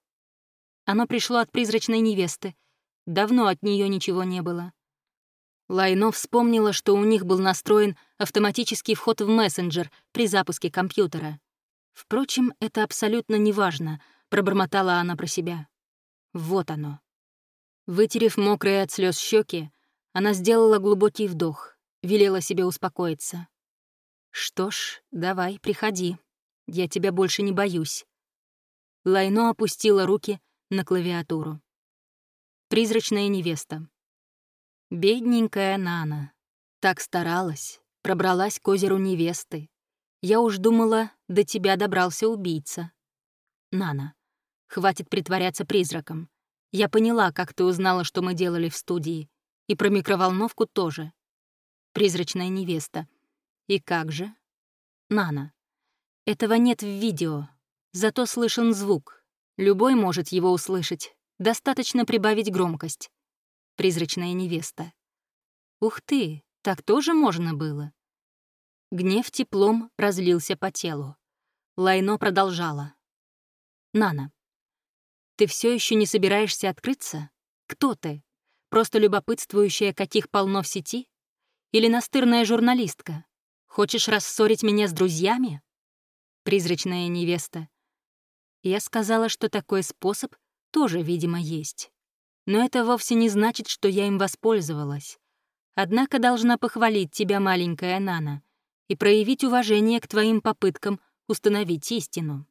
Оно пришло от призрачной невесты. Давно от нее ничего не было. Лайно вспомнила, что у них был настроен автоматический вход в мессенджер при запуске компьютера. Впрочем, это абсолютно неважно, пробормотала она про себя. Вот оно. Вытерев мокрые от слез щеки, она сделала глубокий вдох, велела себе успокоиться. «Что ж, давай, приходи. Я тебя больше не боюсь». Лайно опустила руки на клавиатуру. Призрачная невеста. Бедненькая Нана. Так старалась, пробралась к озеру невесты. Я уж думала, до тебя добрался убийца. Нана, хватит притворяться призраком. Я поняла, как ты узнала, что мы делали в студии. И про микроволновку тоже. Призрачная невеста. И как же? Нана. Этого нет в видео. Зато слышен звук. Любой может его услышать. Достаточно прибавить громкость призрачная невеста. Ух ты, так тоже можно было. Гнев теплом разлился по телу. Лайно продолжала. «Нана, ты все еще не собираешься открыться? Кто ты? Просто любопытствующая, каких полно в сети? Или настырная журналистка? Хочешь рассорить меня с друзьями?» Призрачная невеста. Я сказала, что такой способ тоже, видимо, есть но это вовсе не значит, что я им воспользовалась. Однако должна похвалить тебя, маленькая Нана, и проявить уважение к твоим попыткам установить истину.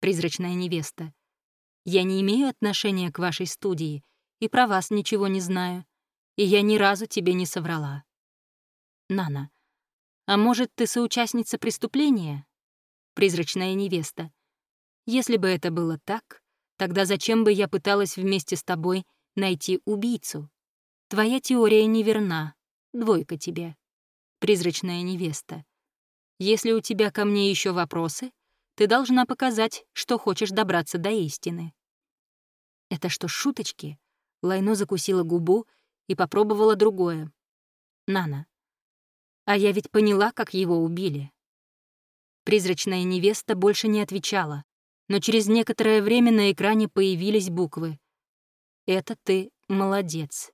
Призрачная невеста. Я не имею отношения к вашей студии и про вас ничего не знаю, и я ни разу тебе не соврала. Нана. А может, ты соучастница преступления? Призрачная невеста. Если бы это было так, тогда зачем бы я пыталась вместе с тобой найти убийцу. Твоя теория неверна. Двойка тебе. Призрачная невеста. Если у тебя ко мне еще вопросы, ты должна показать, что хочешь добраться до истины. Это что, шуточки? Лайно закусила губу и попробовала другое. Нана. А я ведь поняла, как его убили. Призрачная невеста больше не отвечала, но через некоторое время на экране появились буквы это ты молодец.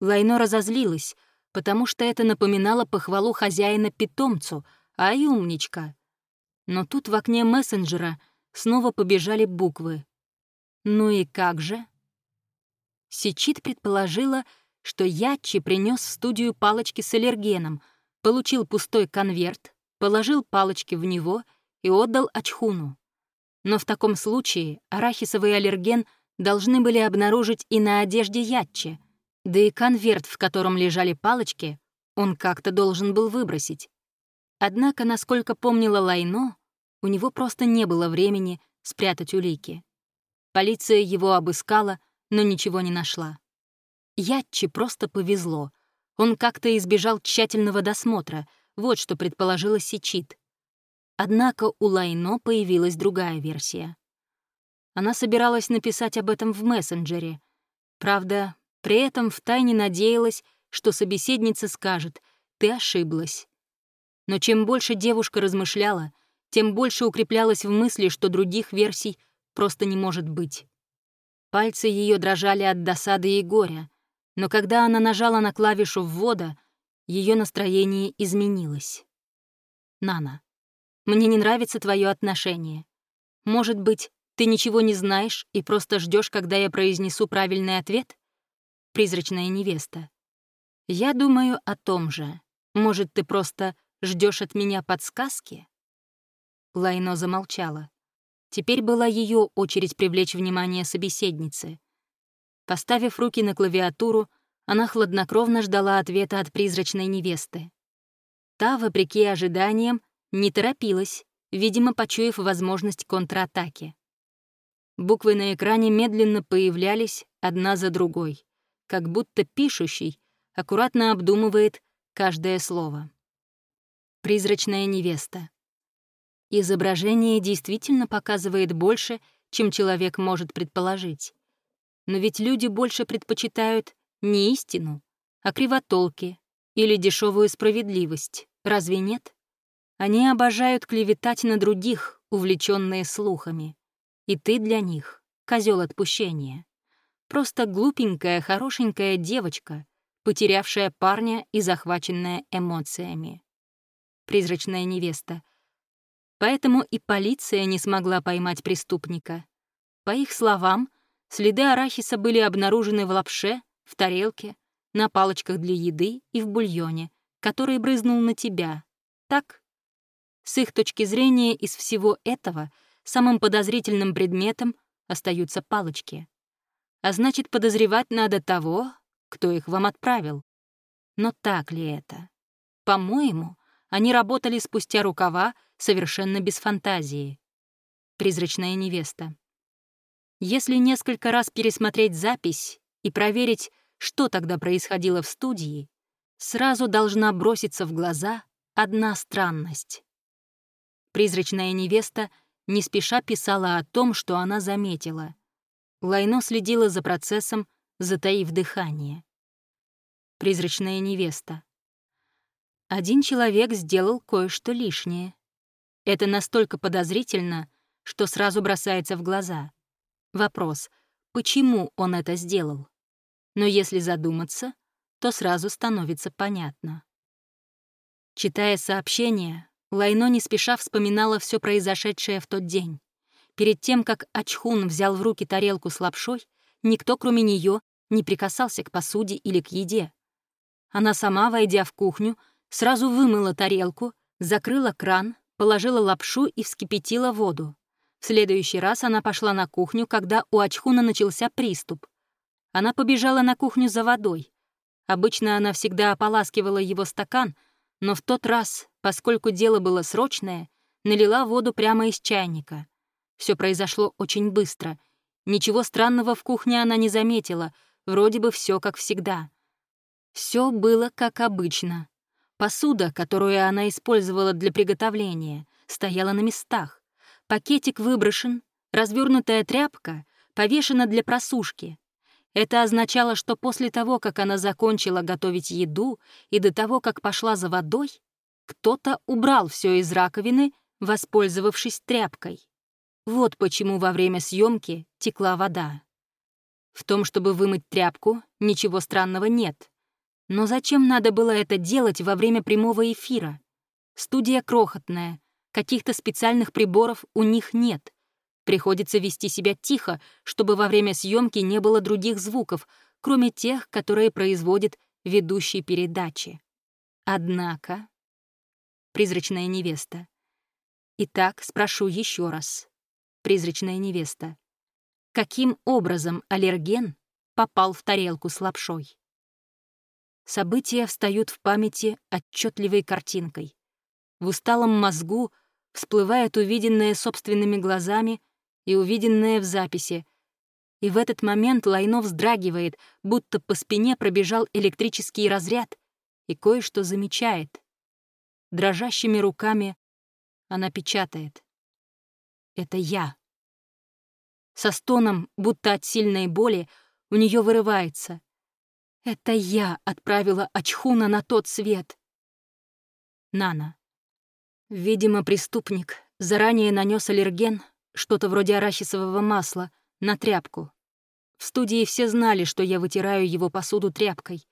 Лайно разозлилась, потому что это напоминало похвалу хозяина питомцу, ай умничка. Но тут в окне мессенджера снова побежали буквы. Ну и как же? Сичит предположила, что Ячи принес в студию палочки с аллергеном, получил пустой конверт, положил палочки в него и отдал Ачхуну. Но в таком случае арахисовый аллерген должны были обнаружить и на одежде Ятчи, да и конверт, в котором лежали палочки, он как-то должен был выбросить. Однако, насколько помнила Лайно, у него просто не было времени спрятать улики. Полиция его обыскала, но ничего не нашла. Ятчи просто повезло. Он как-то избежал тщательного досмотра, вот что предположила Сичит. Однако у Лайно появилась другая версия. Она собиралась написать об этом в мессенджере. Правда, при этом втайне надеялась, что собеседница скажет «ты ошиблась». Но чем больше девушка размышляла, тем больше укреплялась в мысли, что других версий просто не может быть. Пальцы ее дрожали от досады и горя, но когда она нажала на клавишу ввода, ее настроение изменилось. «Нана, мне не нравится твое отношение. Может быть, ты ничего не знаешь и просто ждешь, когда я произнесу правильный ответ? Призрачная невеста. Я думаю о том же. Может, ты просто ждешь от меня подсказки? Лайно замолчала. Теперь была ее очередь привлечь внимание собеседницы. Поставив руки на клавиатуру, она хладнокровно ждала ответа от призрачной невесты. Та, вопреки ожиданиям, не торопилась, видимо, почуяв возможность контратаки. Буквы на экране медленно появлялись одна за другой, как будто пишущий аккуратно обдумывает каждое слово. Призрачная невеста. Изображение действительно показывает больше, чем человек может предположить. Но ведь люди больше предпочитают не истину, а кривотолки или дешевую справедливость, разве нет? Они обожают клеветать на других, увлеченные слухами. И ты для них — козел отпущения. Просто глупенькая, хорошенькая девочка, потерявшая парня и захваченная эмоциями. Призрачная невеста. Поэтому и полиция не смогла поймать преступника. По их словам, Следы арахиса были обнаружены в лапше, в тарелке, на палочках для еды и в бульоне, который брызнул на тебя. Так? С их точки зрения из всего этого самым подозрительным предметом остаются палочки. А значит, подозревать надо того, кто их вам отправил. Но так ли это? По-моему, они работали спустя рукава совершенно без фантазии. Призрачная невеста. Если несколько раз пересмотреть запись и проверить, что тогда происходило в студии, сразу должна броситься в глаза одна странность. Призрачная невеста не спеша писала о том, что она заметила. Лайно следила за процессом, затаив дыхание. Призрачная невеста. Один человек сделал кое-что лишнее. Это настолько подозрительно, что сразу бросается в глаза. Вопрос, почему он это сделал? Но если задуматься, то сразу становится понятно. Читая сообщение, Лайно не спеша вспоминала все произошедшее в тот день. Перед тем, как Ачхун взял в руки тарелку с лапшой, никто, кроме нее, не прикасался к посуде или к еде. Она сама, войдя в кухню, сразу вымыла тарелку, закрыла кран, положила лапшу и вскипятила воду. В следующий раз она пошла на кухню, когда у Ачхуна начался приступ. Она побежала на кухню за водой. Обычно она всегда ополаскивала его стакан, но в тот раз, поскольку дело было срочное, налила воду прямо из чайника. Все произошло очень быстро. Ничего странного в кухне она не заметила, вроде бы все как всегда. Все было как обычно. Посуда, которую она использовала для приготовления, стояла на местах. Пакетик выброшен, развернутая тряпка повешена для просушки. Это означало, что после того, как она закончила готовить еду и до того, как пошла за водой, кто-то убрал все из раковины, воспользовавшись тряпкой. Вот почему во время съемки текла вода. В том, чтобы вымыть тряпку, ничего странного нет. Но зачем надо было это делать во время прямого эфира? Студия крохотная, Каких-то специальных приборов у них нет. Приходится вести себя тихо, чтобы во время съемки не было других звуков, кроме тех, которые производит ведущий передачи. Однако... Призрачная невеста. Итак, спрошу еще раз. Призрачная невеста. Каким образом аллерген попал в тарелку с лапшой? События встают в памяти отчетливой картинкой. В усталом мозгу всплывает увиденное собственными глазами и увиденное в записи. И в этот момент Лайно вздрагивает, будто по спине пробежал электрический разряд, и кое-что замечает. Дрожащими руками она печатает. «Это я». Со стоном, будто от сильной боли, у нее вырывается. «Это я отправила Ачхуна на тот свет». Нана. Видимо, преступник заранее нанес аллерген, что-то вроде арахисового масла, на тряпку. В студии все знали, что я вытираю его посуду тряпкой.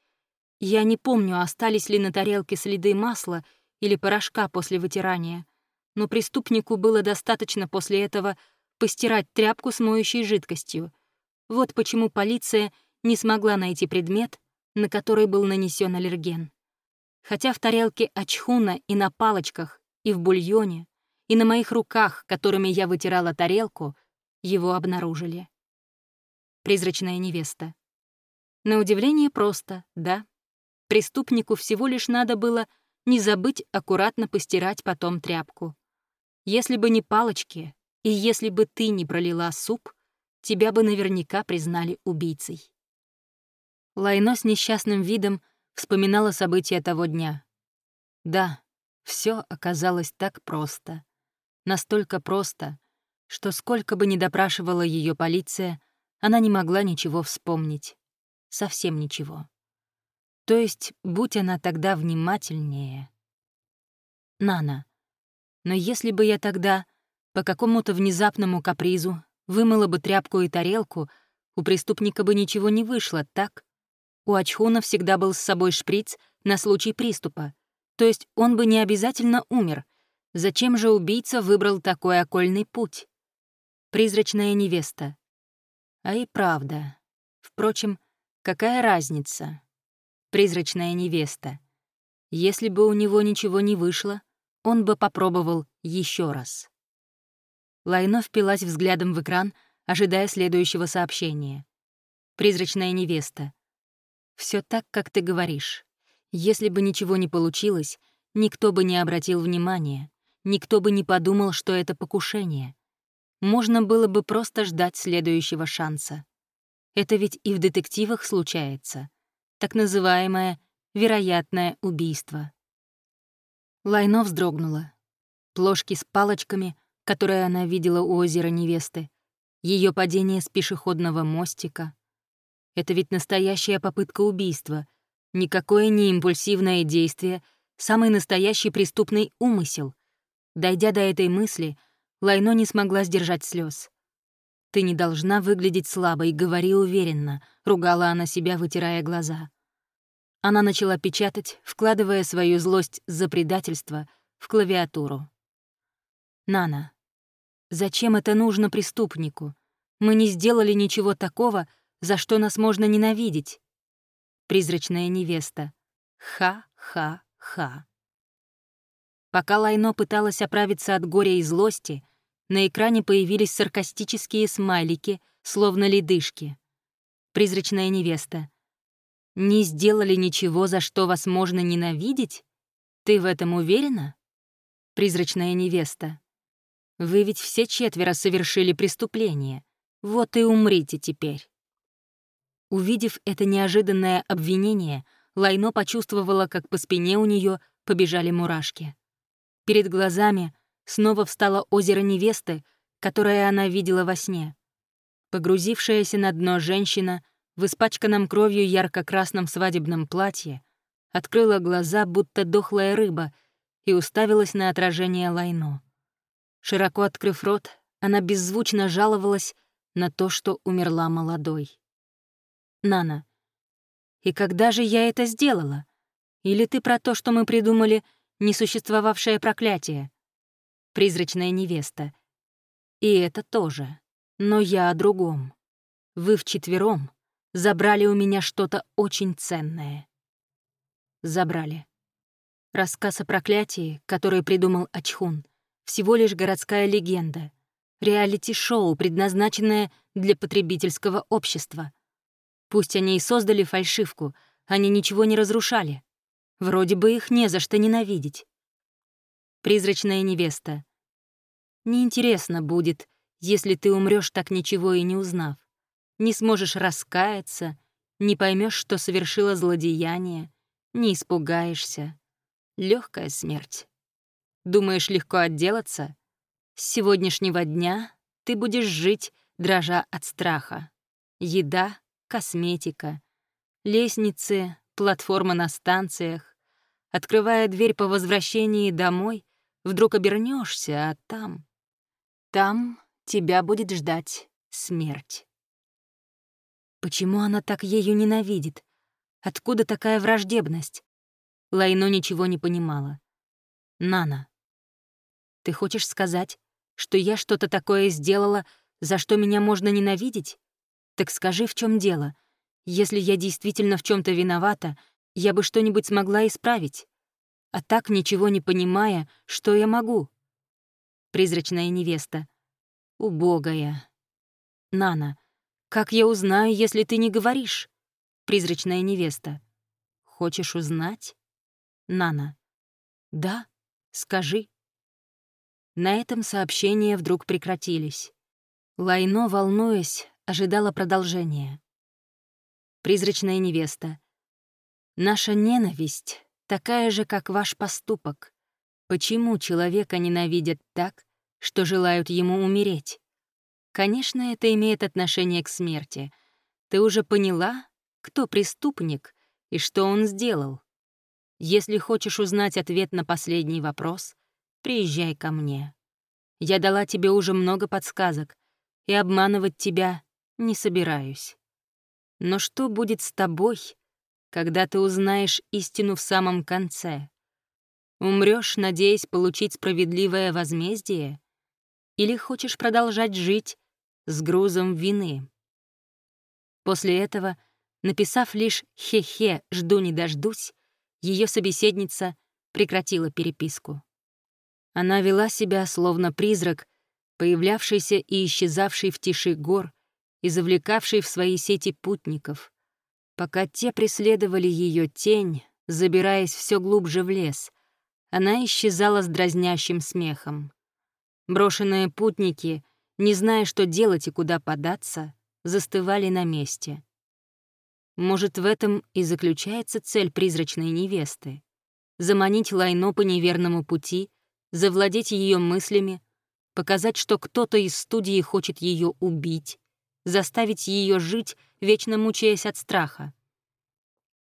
Я не помню, остались ли на тарелке следы масла или порошка после вытирания, но преступнику было достаточно после этого постирать тряпку с моющей жидкостью. Вот почему полиция не смогла найти предмет, на который был нанесен аллерген. Хотя в тарелке ачхуна и на палочках и в бульоне, и на моих руках, которыми я вытирала тарелку, его обнаружили. Призрачная невеста. На удивление просто, да. Преступнику всего лишь надо было не забыть аккуратно постирать потом тряпку. Если бы не палочки, и если бы ты не пролила суп, тебя бы наверняка признали убийцей. Лайно с несчастным видом вспоминала события того дня. Да, все оказалось так просто. Настолько просто, что сколько бы ни допрашивала ее полиция, она не могла ничего вспомнить. Совсем ничего. То есть, будь она тогда внимательнее... Нана. Но если бы я тогда, по какому-то внезапному капризу, вымыла бы тряпку и тарелку, у преступника бы ничего не вышло, так? У Ачхуна всегда был с собой шприц на случай приступа, то есть он бы не обязательно умер. Зачем же убийца выбрал такой окольный путь? Призрачная невеста. А и правда. Впрочем, какая разница? Призрачная невеста. Если бы у него ничего не вышло, он бы попробовал еще раз. Лайно впилась взглядом в экран, ожидая следующего сообщения. «Призрачная невеста. Все так, как ты говоришь. Если бы ничего не получилось, никто бы не обратил внимания, никто бы не подумал, что это покушение. Можно было бы просто ждать следующего шанса. Это ведь и в детективах случается. Так называемое «вероятное убийство». Лайно вздрогнула. Плошки с палочками, которые она видела у озера невесты, ее падение с пешеходного мостика. Это ведь настоящая попытка убийства, Никакое не импульсивное действие, самый настоящий преступный умысел. Дойдя до этой мысли, Лайно не смогла сдержать слез. «Ты не должна выглядеть слабой, говори уверенно», — ругала она себя, вытирая глаза. Она начала печатать, вкладывая свою злость за предательство в клавиатуру. «Нана, зачем это нужно преступнику? Мы не сделали ничего такого, за что нас можно ненавидеть призрачная невеста. Ха-ха-ха. Пока Лайно пыталась оправиться от горя и злости, на экране появились саркастические смайлики, словно ледышки. Призрачная невеста. «Не сделали ничего, за что вас можно ненавидеть? Ты в этом уверена?» Призрачная невеста. «Вы ведь все четверо совершили преступление. Вот и умрите теперь». Увидев это неожиданное обвинение, Лайно почувствовала, как по спине у нее побежали мурашки. Перед глазами снова встало озеро невесты, которое она видела во сне. Погрузившаяся на дно женщина в испачканном кровью ярко-красном свадебном платье открыла глаза, будто дохлая рыба, и уставилась на отражение Лайно. Широко открыв рот, она беззвучно жаловалась на то, что умерла молодой. Нана. «И когда же я это сделала? Или ты про то, что мы придумали несуществовавшее проклятие? Призрачная невеста. И это тоже. Но я о другом. Вы вчетвером забрали у меня что-то очень ценное. Забрали. Рассказ о проклятии, который придумал Ачхун, всего лишь городская легенда, реалити-шоу, предназначенное для потребительского общества. Пусть они и создали фальшивку, они ничего не разрушали. Вроде бы их не за что ненавидеть. Призрачная невеста. Неинтересно будет, если ты умрешь так ничего и не узнав. Не сможешь раскаяться, не поймешь, что совершила злодеяние, не испугаешься. Легкая смерть. Думаешь, легко отделаться? С сегодняшнего дня ты будешь жить, дрожа от страха. Еда, косметика, лестницы, платформа на станциях. Открывая дверь по возвращении домой, вдруг обернешься, а там... Там тебя будет ждать смерть. Почему она так ею ненавидит? Откуда такая враждебность? Лайно ничего не понимала. «Нана, ты хочешь сказать, что я что-то такое сделала, за что меня можно ненавидеть? Так скажи, в чем дело. Если я действительно в чем то виновата, я бы что-нибудь смогла исправить. А так, ничего не понимая, что я могу?» Призрачная невеста. Убогая. Нана, как я узнаю, если ты не говоришь? Призрачная невеста. Хочешь узнать? Нана. Да, скажи. На этом сообщения вдруг прекратились. Лайно, волнуясь, ожидала продолжения. Призрачная невеста. Наша ненависть такая же, как ваш поступок. Почему человека ненавидят так, что желают ему умереть? Конечно, это имеет отношение к смерти. Ты уже поняла, кто преступник и что он сделал? Если хочешь узнать ответ на последний вопрос, приезжай ко мне. Я дала тебе уже много подсказок, и обманывать тебя не собираюсь. Но что будет с тобой, когда ты узнаешь истину в самом конце? Умрешь, надеясь получить справедливое возмездие? Или хочешь продолжать жить с грузом вины? После этого, написав лишь «хе-хе, жду не дождусь», ее собеседница прекратила переписку. Она вела себя словно призрак, появлявшийся и исчезавший в тиши гор и завлекавший в свои сети путников, пока те преследовали ее тень, забираясь все глубже в лес, она исчезала с дразнящим смехом. Брошенные путники, не зная, что делать и куда податься, застывали на месте. Может, в этом и заключается цель призрачной невесты — заманить Лайно по неверному пути, завладеть ее мыслями, показать, что кто-то из студии хочет ее убить, заставить ее жить, вечно мучаясь от страха.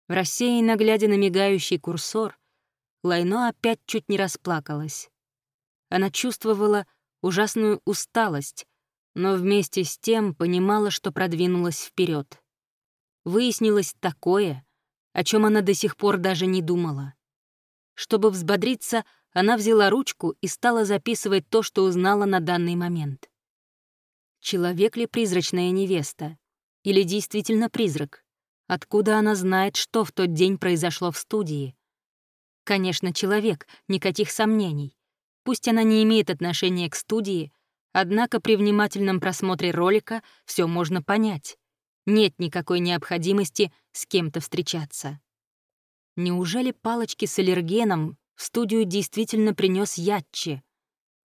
Рассеянно глядя на мигающий курсор, Лайно опять чуть не расплакалась. Она чувствовала ужасную усталость, но вместе с тем понимала, что продвинулась вперед. Выяснилось такое, о чем она до сих пор даже не думала. Чтобы взбодриться, она взяла ручку и стала записывать то, что узнала на данный момент. Человек ли призрачная невеста? Или действительно призрак? Откуда она знает, что в тот день произошло в студии? Конечно, человек, никаких сомнений. Пусть она не имеет отношения к студии, однако при внимательном просмотре ролика все можно понять. Нет никакой необходимости с кем-то встречаться. Неужели палочки с аллергеном в студию действительно принес Ятчи?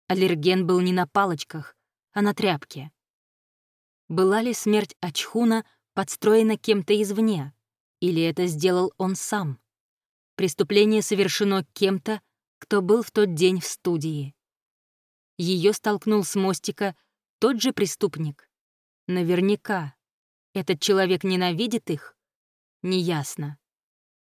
Аллерген был не на палочках, а на тряпке. Была ли смерть Ачхуна подстроена кем-то извне? Или это сделал он сам? Преступление совершено кем-то, кто был в тот день в студии. Ее столкнул с мостика тот же преступник. Наверняка. Этот человек ненавидит их? Неясно.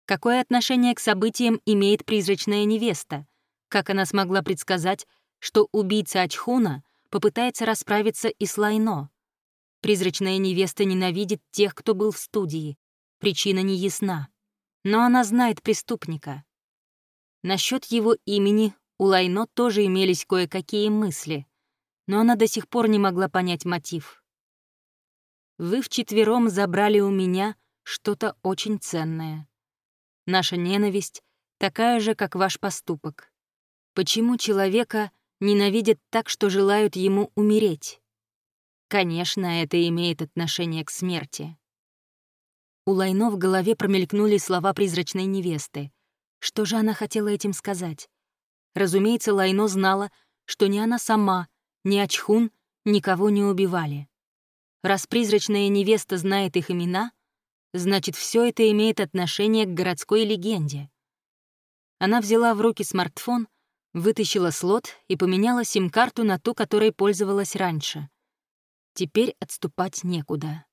Какое отношение к событиям имеет призрачная невеста? Как она смогла предсказать, что убийца Ачхуна попытается расправиться и с Лайно? Призрачная невеста ненавидит тех, кто был в студии. Причина не ясна но она знает преступника. Насчет его имени у Лайно тоже имелись кое-какие мысли, но она до сих пор не могла понять мотив. «Вы вчетвером забрали у меня что-то очень ценное. Наша ненависть такая же, как ваш поступок. Почему человека ненавидят так, что желают ему умереть? Конечно, это имеет отношение к смерти. У Лайно в голове промелькнули слова призрачной невесты. Что же она хотела этим сказать? Разумеется, Лайно знала, что ни она сама, ни Ачхун никого не убивали. Раз призрачная невеста знает их имена, значит, все это имеет отношение к городской легенде. Она взяла в руки смартфон, вытащила слот и поменяла сим-карту на ту, которой пользовалась раньше. Теперь отступать некуда.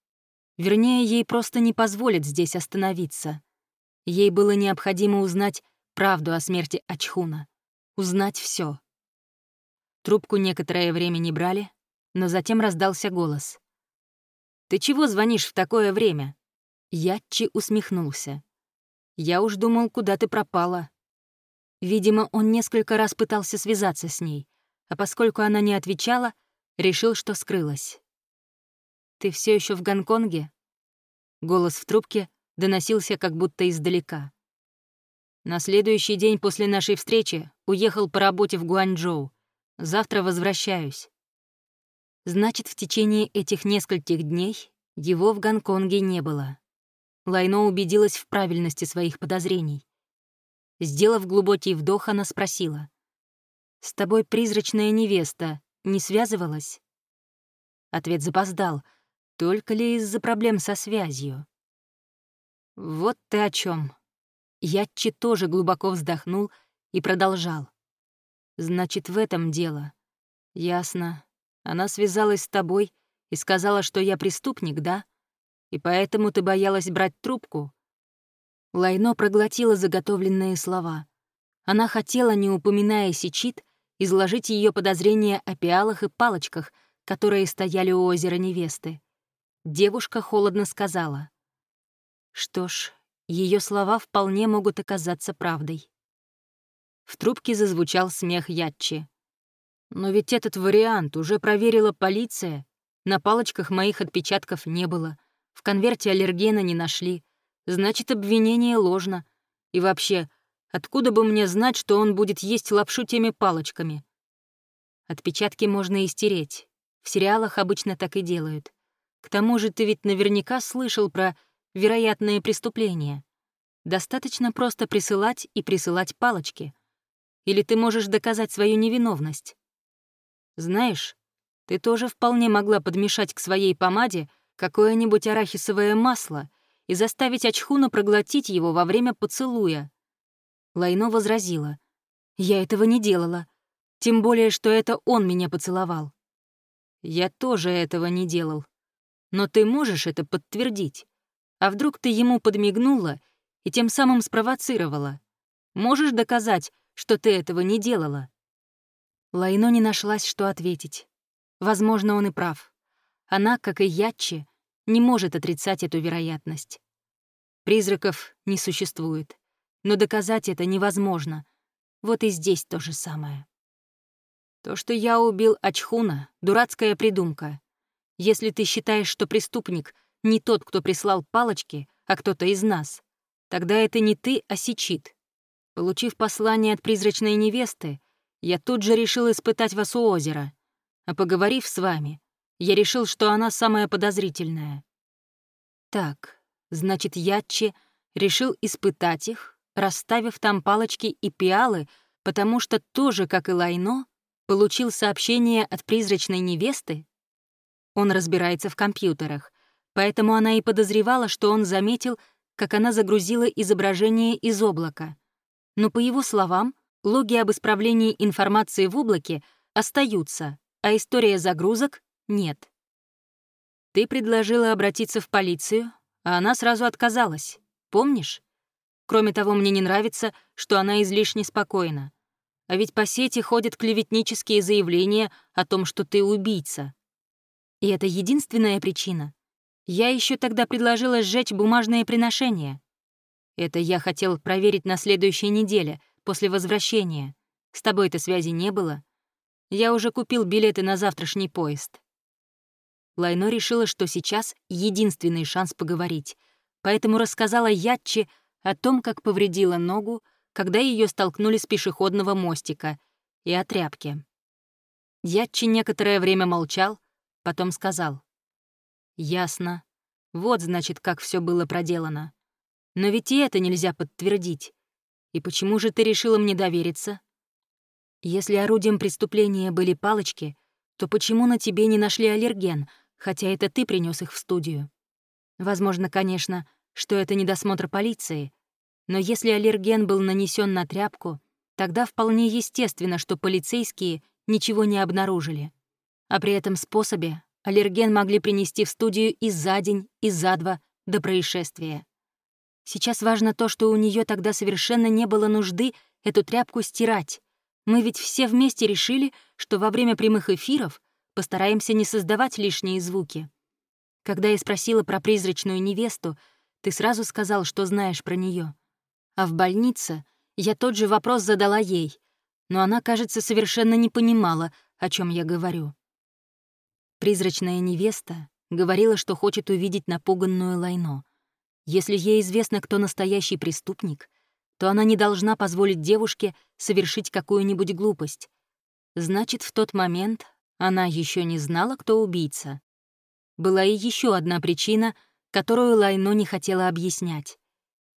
Вернее, ей просто не позволят здесь остановиться. Ей было необходимо узнать правду о смерти Ачхуна. Узнать все. Трубку некоторое время не брали, но затем раздался голос. «Ты чего звонишь в такое время?» Ятчи усмехнулся. «Я уж думал, куда ты пропала». Видимо, он несколько раз пытался связаться с ней, а поскольку она не отвечала, решил, что скрылась. «Ты все еще в Гонконге?» Голос в трубке доносился как будто издалека. «На следующий день после нашей встречи уехал по работе в Гуанчжоу. Завтра возвращаюсь». Значит, в течение этих нескольких дней его в Гонконге не было. Лайно убедилась в правильности своих подозрений. Сделав глубокий вдох, она спросила. «С тобой призрачная невеста не связывалась?» Ответ запоздал. Только ли из-за проблем со связью? «Вот ты о чем. Ятчи тоже глубоко вздохнул и продолжал. «Значит, в этом дело. Ясно. Она связалась с тобой и сказала, что я преступник, да? И поэтому ты боялась брать трубку?» Лайно проглотила заготовленные слова. Она хотела, не упоминая Сичит, изложить ее подозрения о пиалах и палочках, которые стояли у озера невесты. Девушка холодно сказала. Что ж, ее слова вполне могут оказаться правдой. В трубке зазвучал смех Ятчи. «Но ведь этот вариант уже проверила полиция. На палочках моих отпечатков не было. В конверте аллергена не нашли. Значит, обвинение ложно. И вообще, откуда бы мне знать, что он будет есть лапшу теми палочками? Отпечатки можно и стереть. В сериалах обычно так и делают. К тому же ты ведь наверняка слышал про вероятные преступления. Достаточно просто присылать и присылать палочки. Или ты можешь доказать свою невиновность. Знаешь, ты тоже вполне могла подмешать к своей помаде какое-нибудь арахисовое масло и заставить Ачхуна проглотить его во время поцелуя. Лайно возразила. «Я этого не делала. Тем более, что это он меня поцеловал». «Я тоже этого не делал», но ты можешь это подтвердить? А вдруг ты ему подмигнула и тем самым спровоцировала? Можешь доказать, что ты этого не делала?» Лайно не нашлась, что ответить. Возможно, он и прав. Она, как и Ятчи, не может отрицать эту вероятность. Призраков не существует, но доказать это невозможно. Вот и здесь то же самое. То, что я убил Ачхуна — дурацкая придумка. Если ты считаешь, что преступник не тот, кто прислал палочки, а кто-то из нас, тогда это не ты, а Сичит. Получив послание от призрачной невесты, я тут же решил испытать вас у озера. А поговорив с вами, я решил, что она самая подозрительная. Так, значит, Ятчи решил испытать их, расставив там палочки и пиалы, потому что тоже, как и Лайно, получил сообщение от призрачной невесты, он разбирается в компьютерах, поэтому она и подозревала, что он заметил, как она загрузила изображение из облака. Но, по его словам, логи об исправлении информации в облаке остаются, а история загрузок — нет. Ты предложила обратиться в полицию, а она сразу отказалась. Помнишь? Кроме того, мне не нравится, что она излишне спокойна. А ведь по сети ходят клеветнические заявления о том, что ты убийца. И это единственная причина. Я еще тогда предложила сжечь бумажные приношения. Это я хотел проверить на следующей неделе, после возвращения. С тобой-то связи не было. Я уже купил билеты на завтрашний поезд. Лайно решила, что сейчас единственный шанс поговорить, поэтому рассказала Ятче о том, как повредила ногу, когда ее столкнули с пешеходного мостика, и о тряпке. Ятчи некоторое время молчал, потом сказал. «Ясно. Вот, значит, как все было проделано. Но ведь и это нельзя подтвердить. И почему же ты решила мне довериться? Если орудием преступления были палочки, то почему на тебе не нашли аллерген, хотя это ты принес их в студию? Возможно, конечно, что это недосмотр полиции, но если аллерген был нанесен на тряпку, тогда вполне естественно, что полицейские ничего не обнаружили. А при этом способе аллерген могли принести в студию и за день, и за два до происшествия. Сейчас важно то, что у нее тогда совершенно не было нужды эту тряпку стирать. Мы ведь все вместе решили, что во время прямых эфиров постараемся не создавать лишние звуки. Когда я спросила про призрачную невесту, ты сразу сказал, что знаешь про нее. А в больнице я тот же вопрос задала ей, но она, кажется, совершенно не понимала, о чем я говорю. Призрачная невеста говорила, что хочет увидеть напуганную Лайно. Если ей известно, кто настоящий преступник, то она не должна позволить девушке совершить какую-нибудь глупость. Значит, в тот момент она еще не знала, кто убийца. Была и еще одна причина, которую Лайно не хотела объяснять.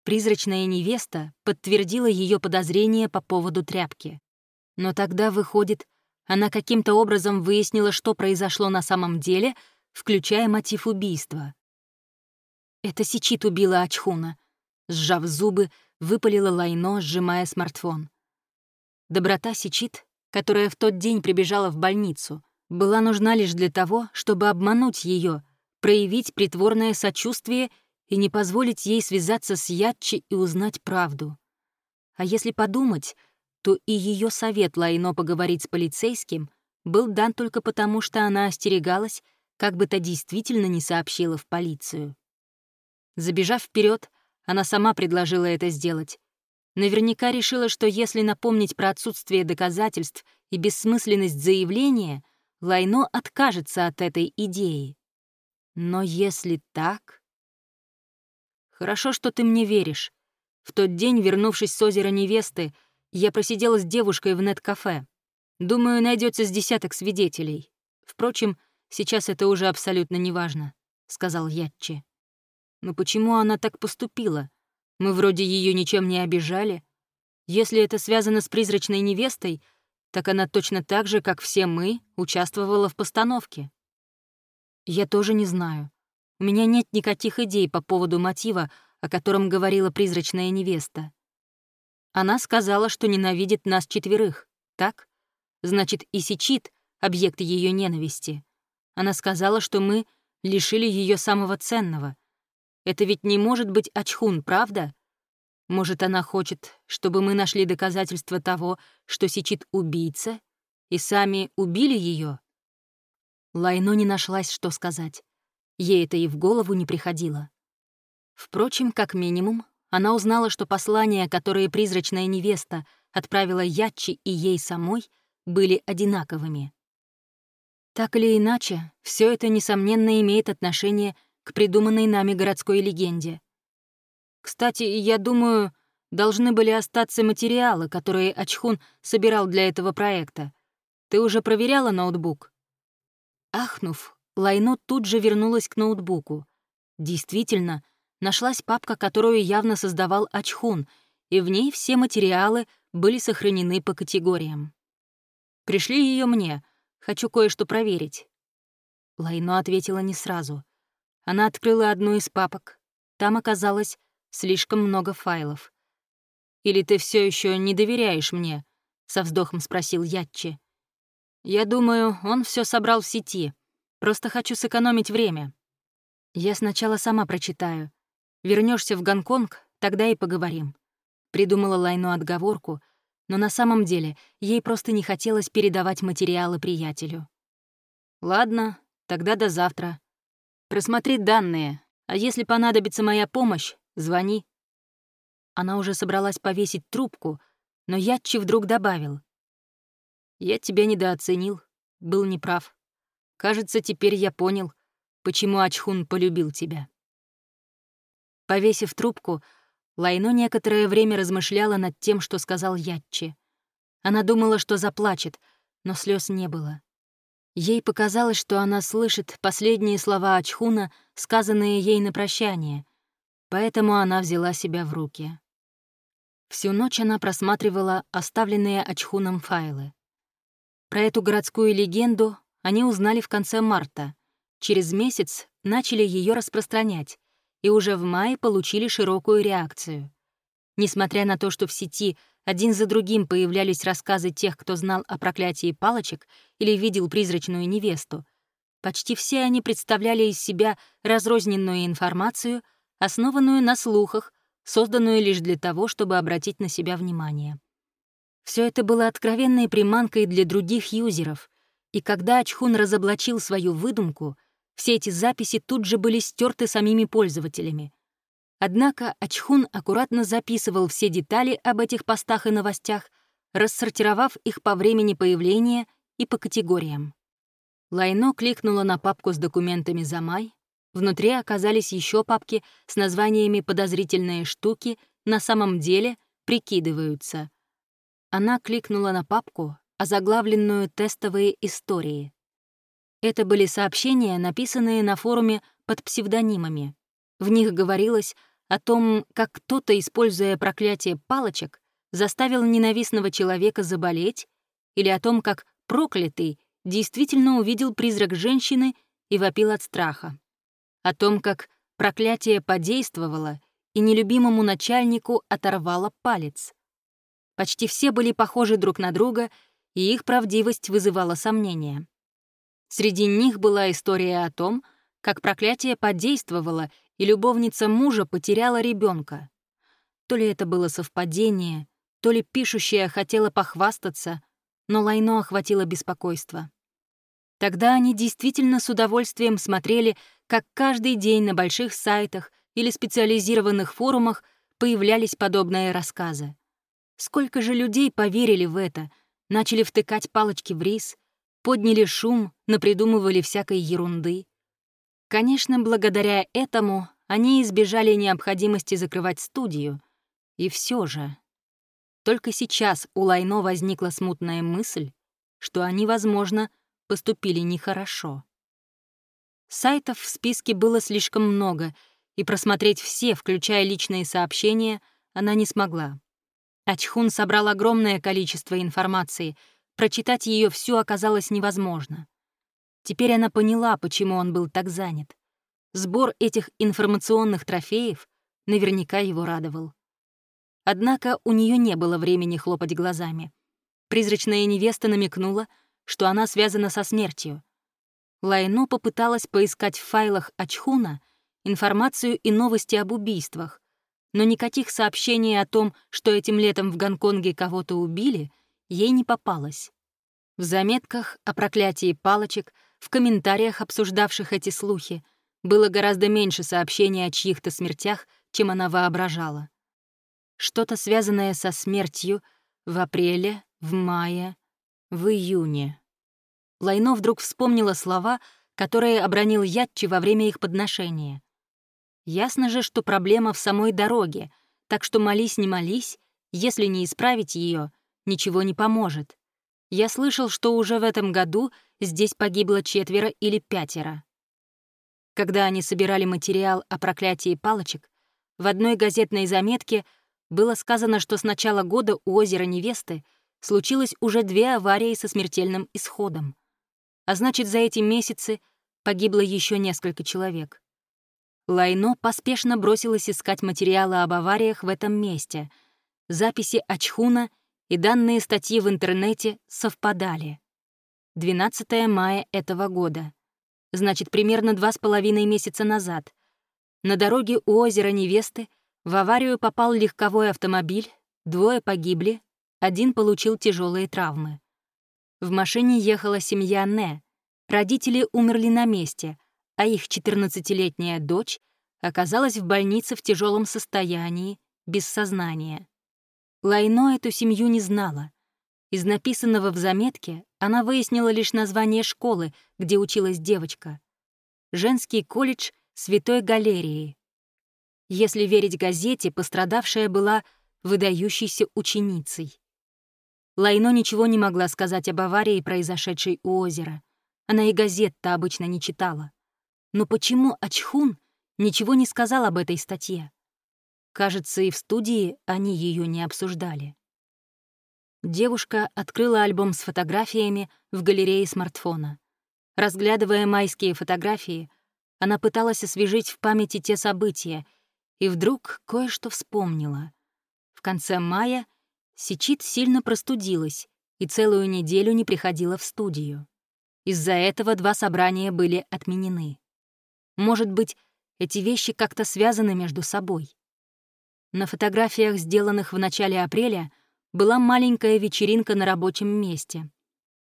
Призрачная невеста подтвердила ее подозрения по поводу тряпки. Но тогда, выходит, она каким-то образом выяснила, что произошло на самом деле, включая мотив убийства. Это Сичит убила Ачхуна. Сжав зубы, выпалила Лайно, сжимая смартфон. Доброта Сичит, которая в тот день прибежала в больницу, была нужна лишь для того, чтобы обмануть ее, проявить притворное сочувствие и не позволить ей связаться с Ятчи и узнать правду. А если подумать, то и ее совет Лайно поговорить с полицейским был дан только потому, что она остерегалась, как бы то действительно не сообщила в полицию. Забежав вперед, она сама предложила это сделать. Наверняка решила, что если напомнить про отсутствие доказательств и бессмысленность заявления, Лайно откажется от этой идеи. Но если так... Хорошо, что ты мне веришь. В тот день, вернувшись с озера невесты, я просидела с девушкой в нет-кафе. Думаю, найдется с десяток свидетелей. Впрочем, сейчас это уже абсолютно неважно, — сказал Ятчи. Но почему она так поступила? Мы вроде ее ничем не обижали. Если это связано с призрачной невестой, так она точно так же, как все мы, участвовала в постановке. Я тоже не знаю. У меня нет никаких идей по поводу мотива, о котором говорила призрачная невеста. Она сказала, что ненавидит нас четверых, так? Значит, и Сичит — объект ее ненависти. Она сказала, что мы лишили ее самого ценного. Это ведь не может быть Ачхун, правда? Может, она хочет, чтобы мы нашли доказательства того, что Сичит убийца, и сами убили ее? Лайно не нашлась, что сказать. Ей это и в голову не приходило. Впрочем, как минимум, она узнала, что послания, которые призрачная невеста отправила Ятчи и ей самой, были одинаковыми. Так или иначе, все это, несомненно, имеет отношение к придуманной нами городской легенде. Кстати, я думаю, должны были остаться материалы, которые Ачхун собирал для этого проекта. Ты уже проверяла ноутбук?» Ахнув, Лайно тут же вернулась к ноутбуку. Действительно, нашлась папка, которую явно создавал Ачхун, и в ней все материалы были сохранены по категориям. «Пришли ее мне. Хочу кое-что проверить». Лайно ответила не сразу. Она открыла одну из папок. Там оказалось Слишком много файлов. Или ты все еще не доверяешь мне? Со вздохом спросил Ятчи. Я думаю, он все собрал в сети. Просто хочу сэкономить время. Я сначала сама прочитаю. Вернешься в Гонконг, тогда и поговорим. Придумала Лайну отговорку, но на самом деле ей просто не хотелось передавать материалы приятелю. Ладно, тогда до завтра. Просмотри данные, а если понадобится моя помощь, Звони». Она уже собралась повесить трубку, но Ятчи вдруг добавил. «Я тебя недооценил, был неправ. Кажется, теперь я понял, почему Ачхун полюбил тебя». Повесив трубку, Лайно некоторое время размышляла над тем, что сказал Ятчи. Она думала, что заплачет, но слез не было. Ей показалось, что она слышит последние слова Ачхуна, сказанные ей на прощание, поэтому она взяла себя в руки. Всю ночь она просматривала оставленные Ачхуном файлы. Про эту городскую легенду они узнали в конце марта. Через месяц начали ее распространять, и уже в мае получили широкую реакцию. Несмотря на то, что в сети один за другим появлялись рассказы тех, кто знал о проклятии палочек или видел призрачную невесту, почти все они представляли из себя разрозненную информацию, основанную на слухах, созданную лишь для того, чтобы обратить на себя внимание. Все это было откровенной приманкой для других юзеров, и когда Ачхун разоблачил свою выдумку — все эти записи тут же были стерты самими пользователями. Однако Ачхун аккуратно записывал все детали об этих постах и новостях, рассортировав их по времени появления и по категориям. Лайно кликнула на папку с документами за май. Внутри оказались еще папки с названиями «Подозрительные штуки», «На самом деле», «Прикидываются». Она кликнула на папку, озаглавленную «Тестовые истории». Это были сообщения, написанные на форуме под псевдонимами. В них говорилось о том, как кто-то, используя проклятие палочек, заставил ненавистного человека заболеть, или о том, как проклятый действительно увидел призрак женщины и вопил от страха. О том, как проклятие подействовало и нелюбимому начальнику оторвало палец. Почти все были похожи друг на друга, и их правдивость вызывала сомнения. Среди них была история о том, как проклятие подействовало, и любовница мужа потеряла ребенка. То ли это было совпадение, то ли пишущая хотела похвастаться, но Лайно охватило беспокойство. Тогда они действительно с удовольствием смотрели, как каждый день на больших сайтах или специализированных форумах появлялись подобные рассказы. Сколько же людей поверили в это, начали втыкать палочки в рис, подняли шум, напридумывали всякой ерунды. Конечно, благодаря этому они избежали необходимости закрывать студию. И все же. Только сейчас у Лайно возникла смутная мысль, что они, возможно, поступили нехорошо. Сайтов в списке было слишком много, и просмотреть все, включая личные сообщения, она не смогла. Ачхун собрал огромное количество информации — Прочитать ее всю оказалось невозможно. Теперь она поняла, почему он был так занят. Сбор этих информационных трофеев наверняка его радовал. Однако у нее не было времени хлопать глазами. Призрачная невеста намекнула, что она связана со смертью. Лайно попыталась поискать в файлах Ачхуна информацию и новости об убийствах, но никаких сообщений о том, что этим летом в Гонконге кого-то убили, ей не попалось. В заметках о проклятии палочек, в комментариях, обсуждавших эти слухи, было гораздо меньше сообщений о чьих-то смертях, чем она воображала. Что-то связанное со смертью в апреле, в мае, в июне. Лайно вдруг вспомнила слова, которые обронил Ятчи во время их подношения. Ясно же, что проблема в самой дороге, так что молись не молись, если не исправить ее, ничего не поможет. Я слышал, что уже в этом году здесь погибло четверо или пятеро. Когда они собирали материал о проклятии палочек, в одной газетной заметке было сказано, что с начала года у озера Невесты случилось уже две аварии со смертельным исходом. А значит, за эти месяцы погибло еще несколько человек. Лайно поспешно бросилась искать материалы об авариях в этом месте. Записи Ачхуна и данные статьи в интернете совпадали. 12 мая этого года. Значит, примерно два с половиной месяца назад. На дороге у озера Невесты в аварию попал легковой автомобиль, двое погибли, один получил тяжелые травмы. В машине ехала семья Не. Родители умерли на месте, а их 14-летняя дочь оказалась в больнице в тяжелом состоянии, без сознания. Лайно эту семью не знала. Из написанного в заметке она выяснила лишь название школы, где училась девочка. Женский колледж Святой Галерии. Если верить газете, пострадавшая была выдающейся ученицей. Лайно ничего не могла сказать об аварии, произошедшей у озера. Она и газет-то обычно не читала. Но почему Ачхун ничего не сказал об этой статье? Кажется, и в студии они ее не обсуждали. Девушка открыла альбом с фотографиями в галерее смартфона. Разглядывая майские фотографии, она пыталась освежить в памяти те события, и вдруг кое-что вспомнила. В конце мая Сичит сильно простудилась и целую неделю не приходила в студию. Из-за этого два собрания были отменены. Может быть, эти вещи как-то связаны между собой. На фотографиях, сделанных в начале апреля, была маленькая вечеринка на рабочем месте.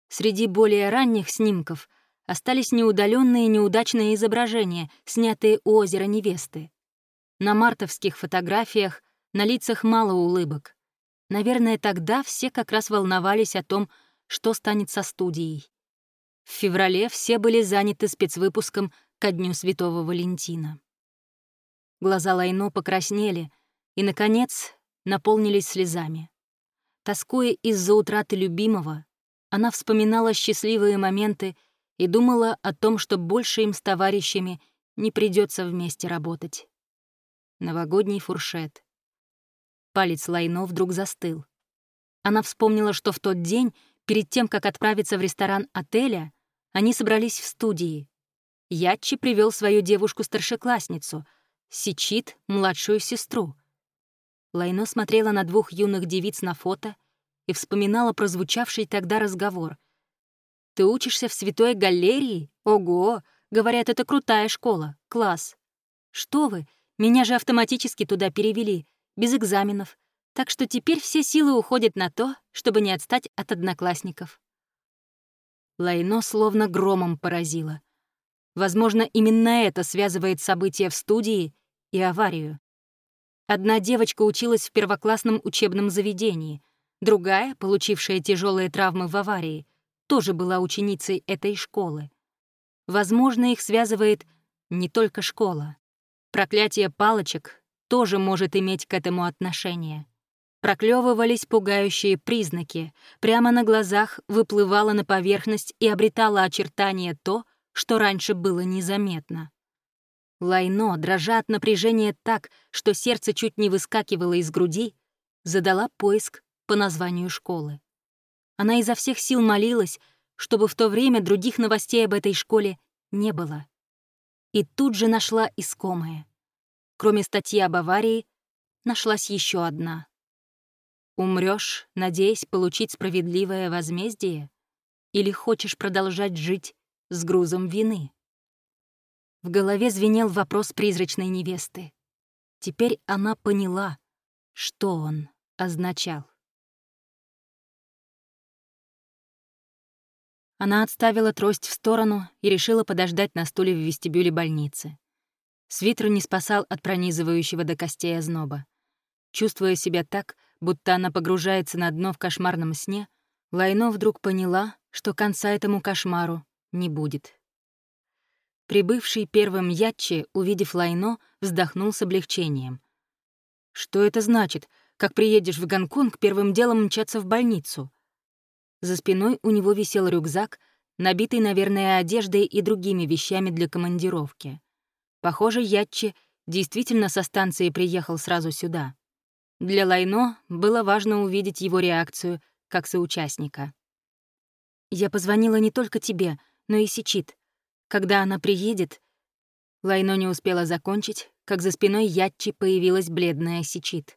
Среди более ранних снимков остались неудаленные неудачные изображения, снятые у озера невесты. На мартовских фотографиях на лицах мало улыбок. Наверное, тогда все как раз волновались о том, что станет со студией. В феврале все были заняты спецвыпуском ко Дню Святого Валентина. Глаза Лайно покраснели и, наконец, наполнились слезами. Тоскуя из-за утраты любимого, она вспоминала счастливые моменты и думала о том, что больше им с товарищами не придется вместе работать. Новогодний фуршет. Палец Лайно вдруг застыл. Она вспомнила, что в тот день, перед тем, как отправиться в ресторан отеля, они собрались в студии. Ятчи привел свою девушку-старшеклассницу, Сичит — младшую сестру. Лайно смотрела на двух юных девиц на фото и вспоминала прозвучавший тогда разговор. «Ты учишься в Святой Галерии? Ого! Говорят, это крутая школа. Класс!» «Что вы? Меня же автоматически туда перевели, без экзаменов. Так что теперь все силы уходят на то, чтобы не отстать от одноклассников». Лайно словно громом поразило. Возможно, именно это связывает события в студии и аварию. Одна девочка училась в первоклассном учебном заведении, другая, получившая тяжелые травмы в аварии, тоже была ученицей этой школы. Возможно, их связывает не только школа. Проклятие палочек тоже может иметь к этому отношение. Проклевывались пугающие признаки, прямо на глазах выплывало на поверхность и обретало очертания то, что раньше было незаметно. Лайно, дрожа от напряжения так, что сердце чуть не выскакивало из груди, задала поиск по названию школы. Она изо всех сил молилась, чтобы в то время других новостей об этой школе не было. И тут же нашла искомое. Кроме статьи об аварии, нашлась еще одна. Умрешь, надеясь получить справедливое возмездие? Или хочешь продолжать жить с грузом вины? В голове звенел вопрос призрачной невесты. Теперь она поняла, что он означал. Она отставила трость в сторону и решила подождать на стуле в вестибюле больницы. Свитер не спасал от пронизывающего до костей озноба. Чувствуя себя так, будто она погружается на дно в кошмарном сне, Лайно вдруг поняла, что конца этому кошмару не будет. Прибывший первым Ятчи, увидев Лайно, вздохнул с облегчением. «Что это значит? Как приедешь в Гонконг, первым делом мчаться в больницу?» За спиной у него висел рюкзак, набитый, наверное, одеждой и другими вещами для командировки. Похоже, Ятчи действительно со станции приехал сразу сюда. Для Лайно было важно увидеть его реакцию как соучастника. «Я позвонила не только тебе, но и Сичит. Когда она приедет...» Лайно не успела закончить, как за спиной Ятчи появилась бледная Сичит.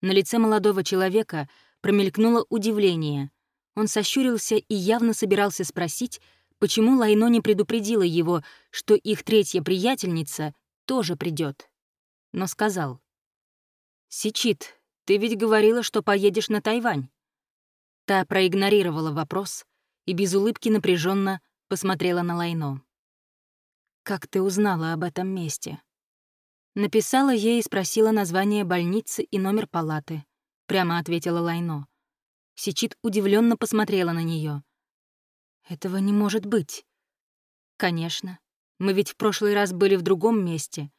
На лице молодого человека промелькнуло удивление. Он сощурился и явно собирался спросить, почему Лайно не предупредила его, что их третья приятельница тоже придет. Но сказал. «Сичит, ты ведь говорила, что поедешь на Тайвань». Та проигнорировала вопрос и без улыбки напряженно посмотрела на Лайно. «Как ты узнала об этом месте?» Написала ей и спросила название больницы и номер палаты. Прямо ответила Лайно. Сичит удивленно посмотрела на нее. «Этого не может быть». «Конечно. Мы ведь в прошлый раз были в другом месте.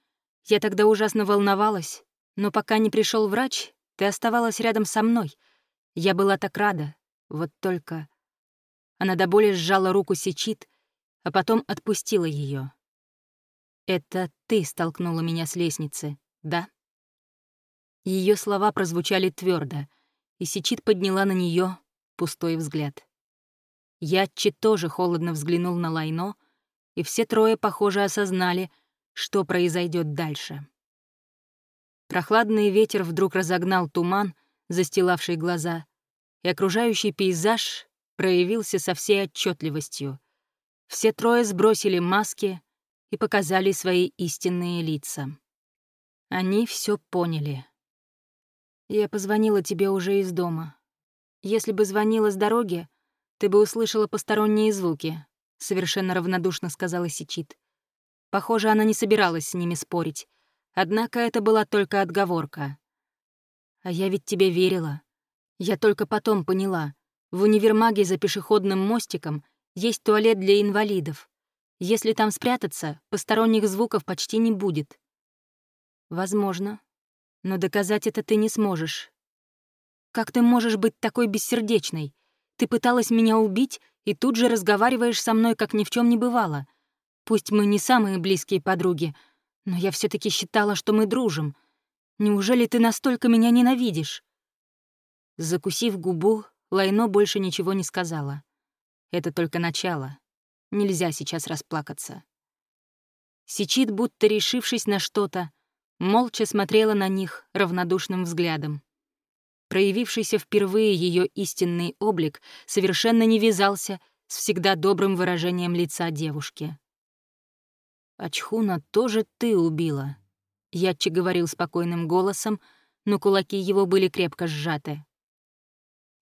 Я тогда ужасно волновалась, но пока не пришел врач, ты оставалась рядом со мной. Я была так рада. Вот только...» Она до боли сжала руку Сичит, а потом отпустила ее. «Это ты столкнула меня с лестницы, да?» Ее слова прозвучали твердо, и Сичит подняла на нее пустой взгляд. Ятчи тоже холодно взглянул на Лайно, и все трое, похоже, осознали, что произойдет дальше. Прохладный ветер вдруг разогнал туман, застилавший глаза, и окружающий пейзаж проявился со всей отчетливостью. Все трое сбросили маски и показали свои истинные лица. Они все поняли. Я позвонила тебе уже из дома. Если бы звонила с дороги, ты бы услышала посторонние звуки, совершенно равнодушно сказала Сичит. Похоже, она не собиралась с ними спорить. Однако это была только отговорка. А я ведь тебе верила. Я только потом поняла. В универмаге за пешеходным мостиком есть туалет для инвалидов. Если там спрятаться, посторонних звуков почти не будет. Возможно. Но доказать это ты не сможешь. Как ты можешь быть такой бессердечной? Ты пыталась меня убить и тут же разговариваешь со мной, как ни в чем не бывало. Пусть мы не самые близкие подруги, но я все таки считала, что мы дружим. Неужели ты настолько меня ненавидишь?» Закусив губу, Лайно больше ничего не сказала. Это только начало. Нельзя сейчас расплакаться. Сичит, будто решившись на что-то, молча смотрела на них равнодушным взглядом. Проявившийся впервые ее истинный облик совершенно не вязался с всегда добрым выражением лица девушки. «Ачхуна тоже ты убила», — Ятчи говорил спокойным голосом, но кулаки его были крепко сжаты.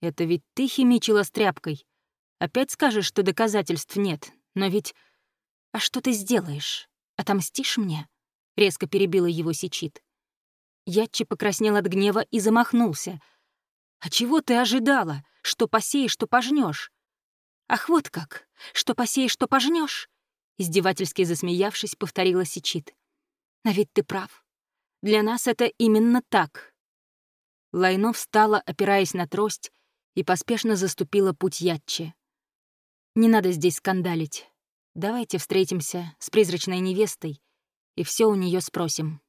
«Это ведь ты химичила с тряпкой, Опять скажешь, что доказательств нет, но ведь... А что ты сделаешь? Отомстишь мне?» — резко перебила его Сичит. Ятчи покраснел от гнева и замахнулся. «А чего ты ожидала? Что посеешь, что пожнешь? «Ах, вот как! Что посеешь, что пожнешь? Издевательски засмеявшись, повторила Сичит. «А ведь ты прав. Для нас это именно так». Лайно встала, опираясь на трость, и поспешно заступила путь Ятчи. Не надо здесь скандалить. Давайте встретимся с призрачной невестой и все у нее спросим.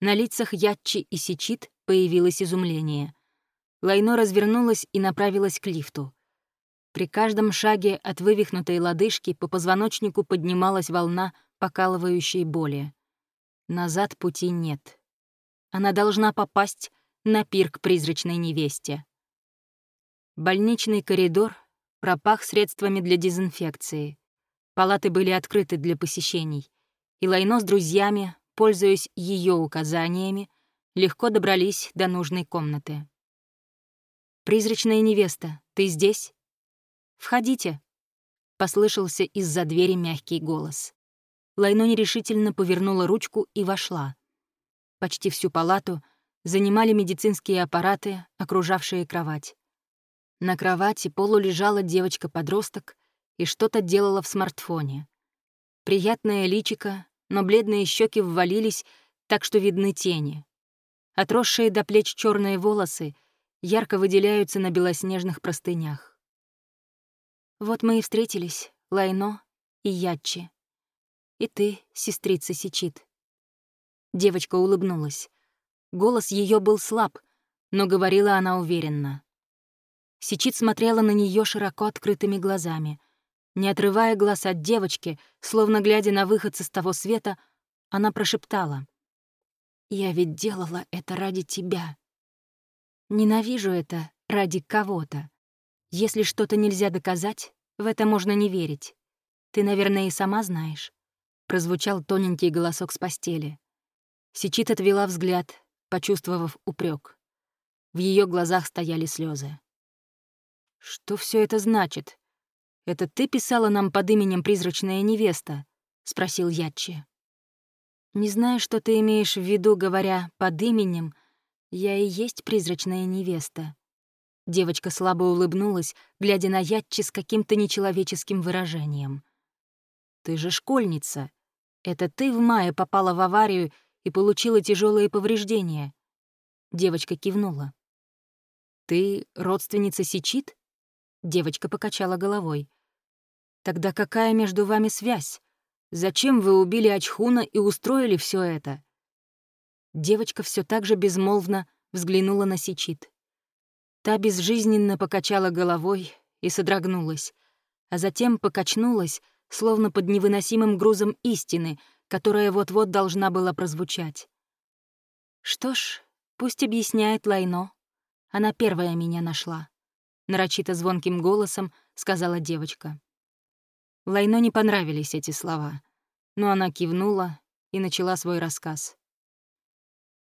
На лицах Ятчи и Сичит появилось изумление. Лайно развернулась и направилась к лифту. При каждом шаге от вывихнутой лодыжки по позвоночнику поднималась волна покалывающей боли. Назад пути нет. Она должна попасть на пир к призрачной невесте. Больничный коридор пропах средствами для дезинфекции. Палаты были открыты для посещений, и Лайно с друзьями, пользуясь ее указаниями, легко добрались до нужной комнаты. «Призрачная невеста, ты здесь?» «Входите», — послышался из-за двери мягкий голос. Лайно нерешительно повернула ручку и вошла. Почти всю палату занимали медицинские аппараты, окружавшие кровать. На кровати полу лежала девочка-подросток и что-то делала в смартфоне. Приятное личико, но бледные щеки ввалились, так что видны тени. Отросшие до плеч черные волосы ярко выделяются на белоснежных простынях. Вот мы и встретились, Лайно и Ятчи. И ты, сестрица Сичит. Девочка улыбнулась. Голос ее был слаб, но говорила она уверенно. Сичит смотрела на нее широко открытыми глазами. Не отрывая глаз от девочки, словно глядя на выходца с того света, она прошептала. «Я ведь делала это ради тебя. Ненавижу это ради кого-то. Если что-то нельзя доказать, в это можно не верить. Ты, наверное, и сама знаешь». Прозвучал тоненький голосок с постели. Сичит отвела взгляд, почувствовав упрек. В ее глазах стояли слезы. «Что все это значит? Это ты писала нам под именем «Призрачная невеста»?» — спросил Ятчи. «Не знаю, что ты имеешь в виду, говоря «под именем», я и есть призрачная невеста». Девочка слабо улыбнулась, глядя на Ятчи с каким-то нечеловеческим выражением. «Ты же школьница. это ты в мае попала в аварию и получила тяжелые повреждения?» Девочка кивнула. «Ты родственница Сичит?» Девочка покачала головой. «Тогда какая между вами связь? Зачем вы убили Ачхуна и устроили все это?» Девочка все так же безмолвно взглянула на Сичит. Та безжизненно покачала головой и содрогнулась, а затем покачнулась, словно под невыносимым грузом истины, которая вот-вот должна была прозвучать. «Что ж, пусть объясняет Лайно. Она первая меня нашла», — нарочито звонким голосом сказала девочка. Лайно не понравились эти слова, но она кивнула и начала свой рассказ.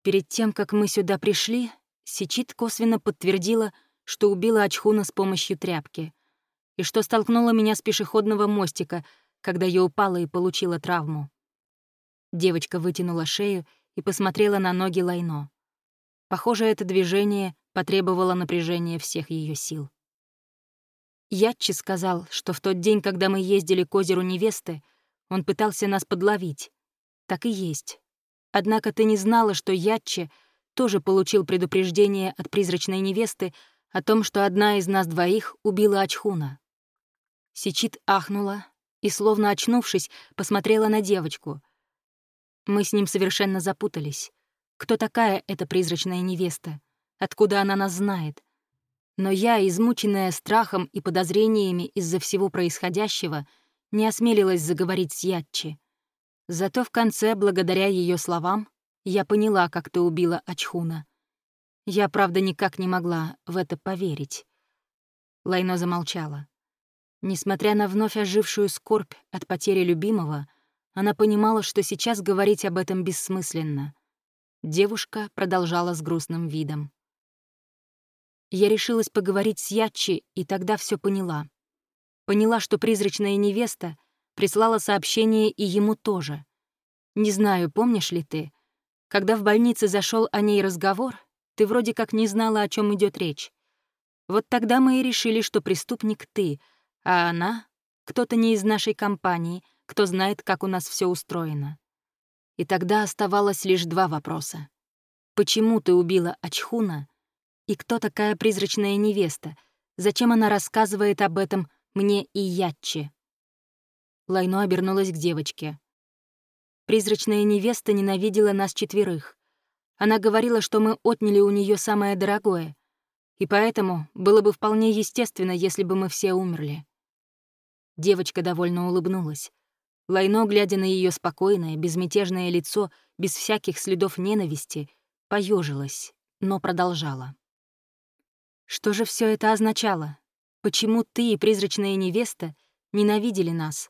Перед тем, как мы сюда пришли, Сичит косвенно подтвердила, что убила Ачхуна с помощью тряпки, и что столкнула меня с пешеходного мостика, когда я упала и получила травму. Девочка вытянула шею и посмотрела на ноги Лайно. Похоже, это движение потребовало напряжения всех ее сил. Ятчи сказал, что в тот день, когда мы ездили к озеру Невесты, он пытался нас подловить. Так и есть. Однако ты не знала, что Ятче тоже получил предупреждение от призрачной невесты о том, что одна из нас двоих убила Ачхуна. Сичит ахнула и, словно очнувшись, посмотрела на девочку. Мы с ним совершенно запутались. Кто такая эта призрачная невеста? Откуда она нас знает? Но я, измученная страхом и подозрениями из-за всего происходящего, не осмелилась заговорить с Ятчи. Зато в конце, благодаря ее словам, я поняла, как ты убила Ачхуна. Я, правда, никак не могла в это поверить. Лайно замолчала. Несмотря на вновь ожившую скорбь от потери любимого, она понимала, что сейчас говорить об этом бессмысленно. Девушка продолжала с грустным видом. Я решилась поговорить с Ячи, и тогда все поняла. Поняла, что призрачная невеста Прислала сообщение и ему тоже. Не знаю, помнишь ли ты, когда в больнице зашел о ней разговор, ты вроде как не знала, о чем идет речь. Вот тогда мы и решили, что преступник ты, а она — кто-то не из нашей компании, кто знает, как у нас все устроено. И тогда оставалось лишь два вопроса. Почему ты убила Ачхуна? И кто такая призрачная невеста? Зачем она рассказывает об этом мне и Ятче? Лайно обернулась к девочке. Призрачная невеста ненавидела нас четверых. Она говорила, что мы отняли у нее самое дорогое, и поэтому было бы вполне естественно, если бы мы все умерли. Девочка довольно улыбнулась. Лайно, глядя на ее спокойное, безмятежное лицо, без всяких следов ненависти, поежилась, но продолжала. Что же все это означало? Почему ты и призрачная невеста ненавидели нас?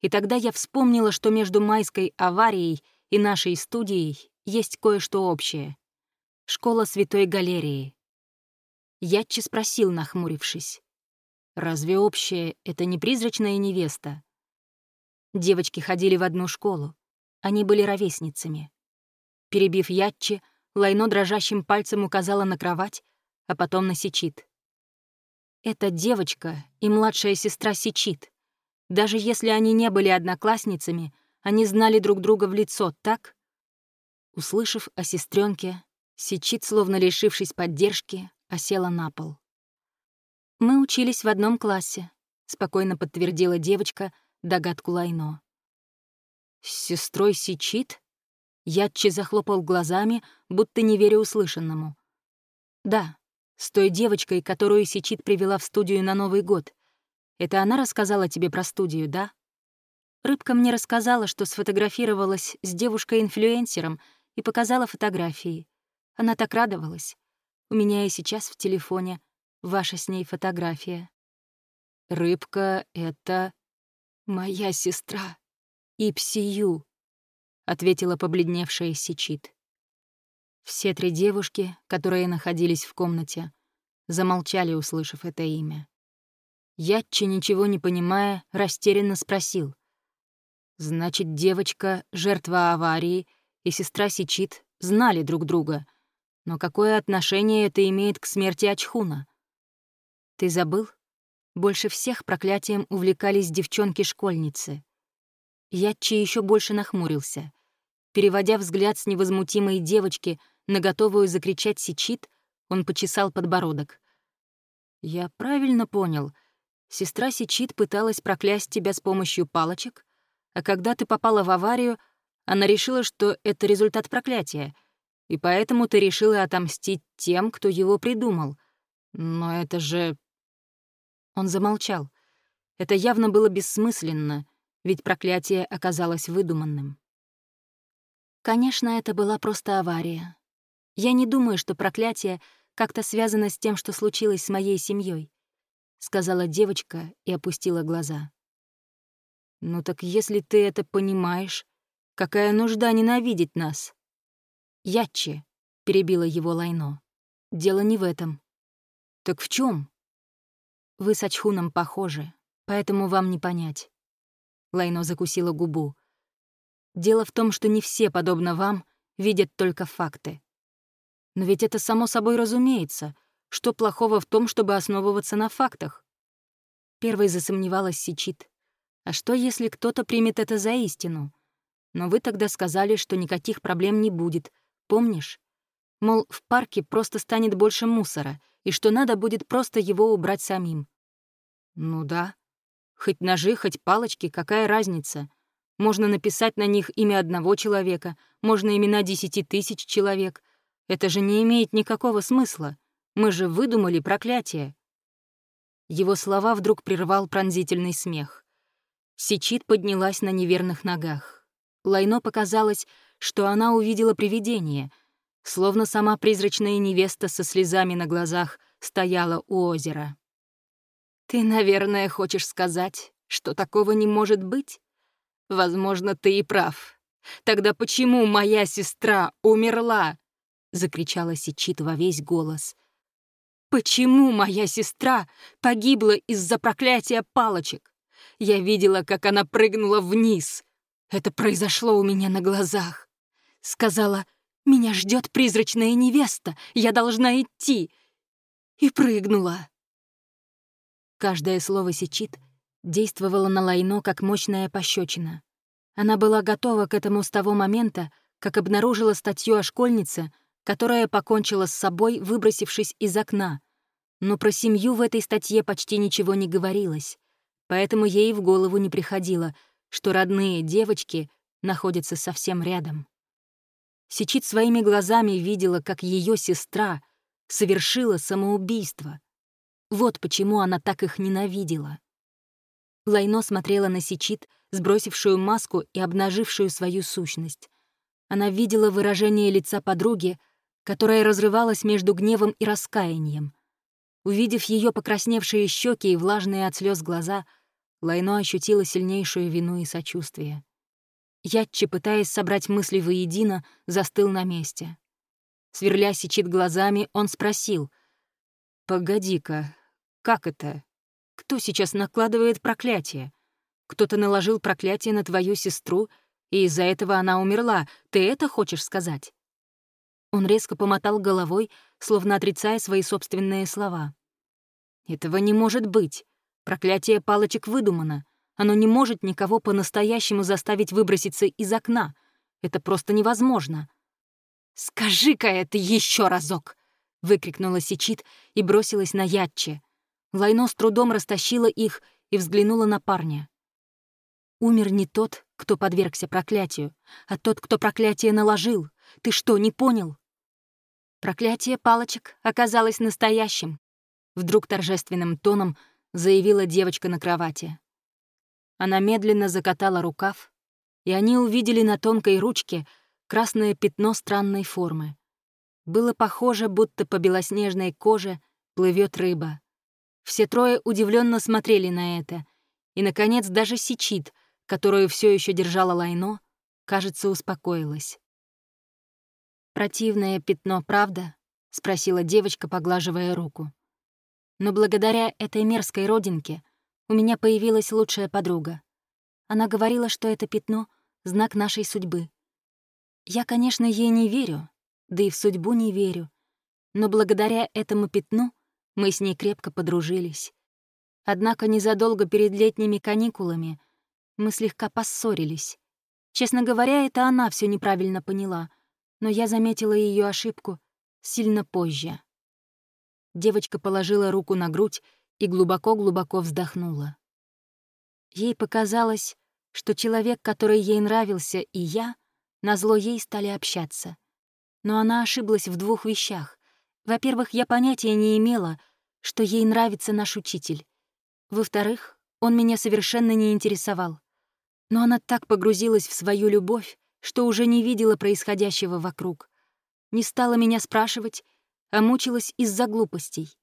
И тогда я вспомнила, что между майской аварией и нашей студией есть кое-что общее. Школа Святой Галерии. Ятчи спросил, нахмурившись. «Разве общее — это не призрачная невеста?» Девочки ходили в одну школу. Они были ровесницами. Перебив Ятчи, Лайно дрожащим пальцем указала на кровать, а потом на Сичит. «Это девочка и младшая сестра Сичит. Даже если они не были одноклассницами, они знали друг друга в лицо, так? Услышав о сестренке, Сичит, словно лишившись поддержки, осела на пол. «Мы учились в одном классе», — спокойно подтвердила девочка догадку Лайно. «С сестрой Сичит?» Ятчи захлопал глазами, будто не веря услышанному. «Да, с той девочкой, которую Сичит привела в студию на Новый год. Это она рассказала тебе про студию, да? Рыбка мне рассказала, что сфотографировалась с девушкой-инфлюенсером и показала фотографии. Она так радовалась. У меня и сейчас в телефоне ваша с ней фотография. Рыбка — это моя сестра. Ипсию, — ответила побледневшая Сичит. Все три девушки, которые находились в комнате, замолчали, услышав это имя. Ятчи, ничего не понимая, растерянно спросил. «Значит, девочка, жертва аварии, и сестра Сичит знали друг друга. Но какое отношение это имеет к смерти Ачхуна? Ты забыл? Больше всех проклятием увлекались девчонки-школьницы. Ятчи еще больше нахмурился. Переводя взгляд с невозмутимой девочки на готовую закричать Сичит, он почесал подбородок. «Я правильно понял. Сестра Сичит пыталась проклясть тебя с помощью палочек, а когда ты попала в аварию, она решила, что это результат проклятия, и поэтому ты решила отомстить тем, кто его придумал. Но это же...» Он замолчал. Это явно было бессмысленно, ведь проклятие оказалось выдуманным. Конечно, это была просто авария. Я не думаю, что проклятие как-то связано с тем, что случилось с моей семьей, сказала девочка и опустила глаза. Ну так если ты это понимаешь, какая нужда ненавидеть нас? Ятче, перебила его Лайно. Дело не в этом. Так в чем? Вы с Ачхуном похожи, поэтому вам не понять. Лайно закусила губу. Дело в том, что не все, подобно вам, видят только факты. Но ведь это само собой разумеется. Что плохого в том, чтобы основываться на фактах? Первой засомневалась Сичит. А что, если кто-то примет это за истину? Но вы тогда сказали, что никаких проблем не будет. Помнишь? Мол, в парке просто станет больше мусора, и что надо будет просто его убрать самим. Ну да. Хоть ножи, хоть палочки, какая разница? Можно написать на них имя одного человека, можно имена десяти тысяч человек. Это же не имеет никакого смысла. Мы же выдумали проклятие. Его слова вдруг прервал пронзительный смех. Сичит поднялась на неверных ногах. Лайно показалось, что она увидела привидение, словно сама призрачная невеста со слезами на глазах стояла у озера. «Ты, наверное, хочешь сказать, что такого не может быть? Возможно, ты и прав. Тогда почему моя сестра умерла?» — закричала Сичит во весь голос. «Почему моя сестра погибла из-за проклятия палочек? Я видела, как она прыгнула вниз. Это произошло у меня на глазах. Сказала, меня ждет призрачная невеста, я должна идти. И прыгнула. Каждое слово Сичит действовало на Лайно как мощная пощечина. Она была готова к этому с того момента, как обнаружила статью о школьнице, которая покончила с собой, выбросившись из окна. Но про семью в этой статье почти ничего не говорилось, поэтому ей в голову не приходило, что родные девочки находятся совсем рядом. Сичит своими глазами видела, как ее сестра совершила самоубийство — вот почему она так их ненавидела. Лайно смотрела на Сичит, сбросившую маску и обнажившую свою сущность. Она видела выражение лица подруги, которое разрывалось между гневом и раскаянием. Увидев ее покрасневшие щеки и влажные от слез глаза, Лайно ощутила сильнейшую вину и сочувствие. Ятчи, пытаясь собрать мысли воедино, застыл на месте. Сверля Сичит глазами, он спросил. «Погоди-ка, как это? Кто сейчас накладывает проклятие? Кто-то наложил проклятие на твою сестру, и из-за этого она умерла. Ты это хочешь сказать?» Он резко помотал головой, словно отрицая свои собственные слова. «Этого не может быть. Проклятие палочек выдумано. Оно не может никого по-настоящему заставить выброситься из окна. Это просто невозможно». «Скажи-ка это еще разок!» — выкрикнула Сичит и бросилась на Ятче. Лайно с трудом растащила их и взглянула на парня. «Умер не тот, кто подвергся проклятию, а тот, кто проклятие наложил. Ты что, не понял?» Проклятие палочек оказалось настоящим. Вдруг торжественным тоном заявила девочка на кровати. Она медленно закатала рукав, и они увидели на тонкой ручке красное пятно странной формы. Было похоже, будто по белоснежной коже плывет рыба. Все трое удивленно смотрели на это. И, наконец, даже Сичит, которую все еще держала Лайно, кажется, успокоилась. «Противное пятно, правда?» — спросила девочка, поглаживая руку. «Но благодаря этой мерзкой родинке у меня появилась лучшая подруга. Она говорила, что это пятно — знак нашей судьбы. Я, конечно, ей не верю, да и в судьбу не верю, но благодаря этому пятну мы с ней крепко подружились. Однако незадолго перед летними каникулами Мы слегка поссорились. Честно говоря, это она все неправильно поняла, но я заметила ее ошибку сильно позже. Девочка положила руку на грудь и глубоко-глубоко вздохнула. Ей показалось, что человек, который ей нравился, и я, назло ей стали общаться. Но она ошиблась в двух вещах. Во-первых, я понятия не имела, что ей нравится наш учитель. Во-вторых, он меня совершенно не интересовал. Но она так погрузилась в свою любовь, что уже не видела происходящего вокруг. Не стала меня спрашивать, а мучилась из-за глупостей.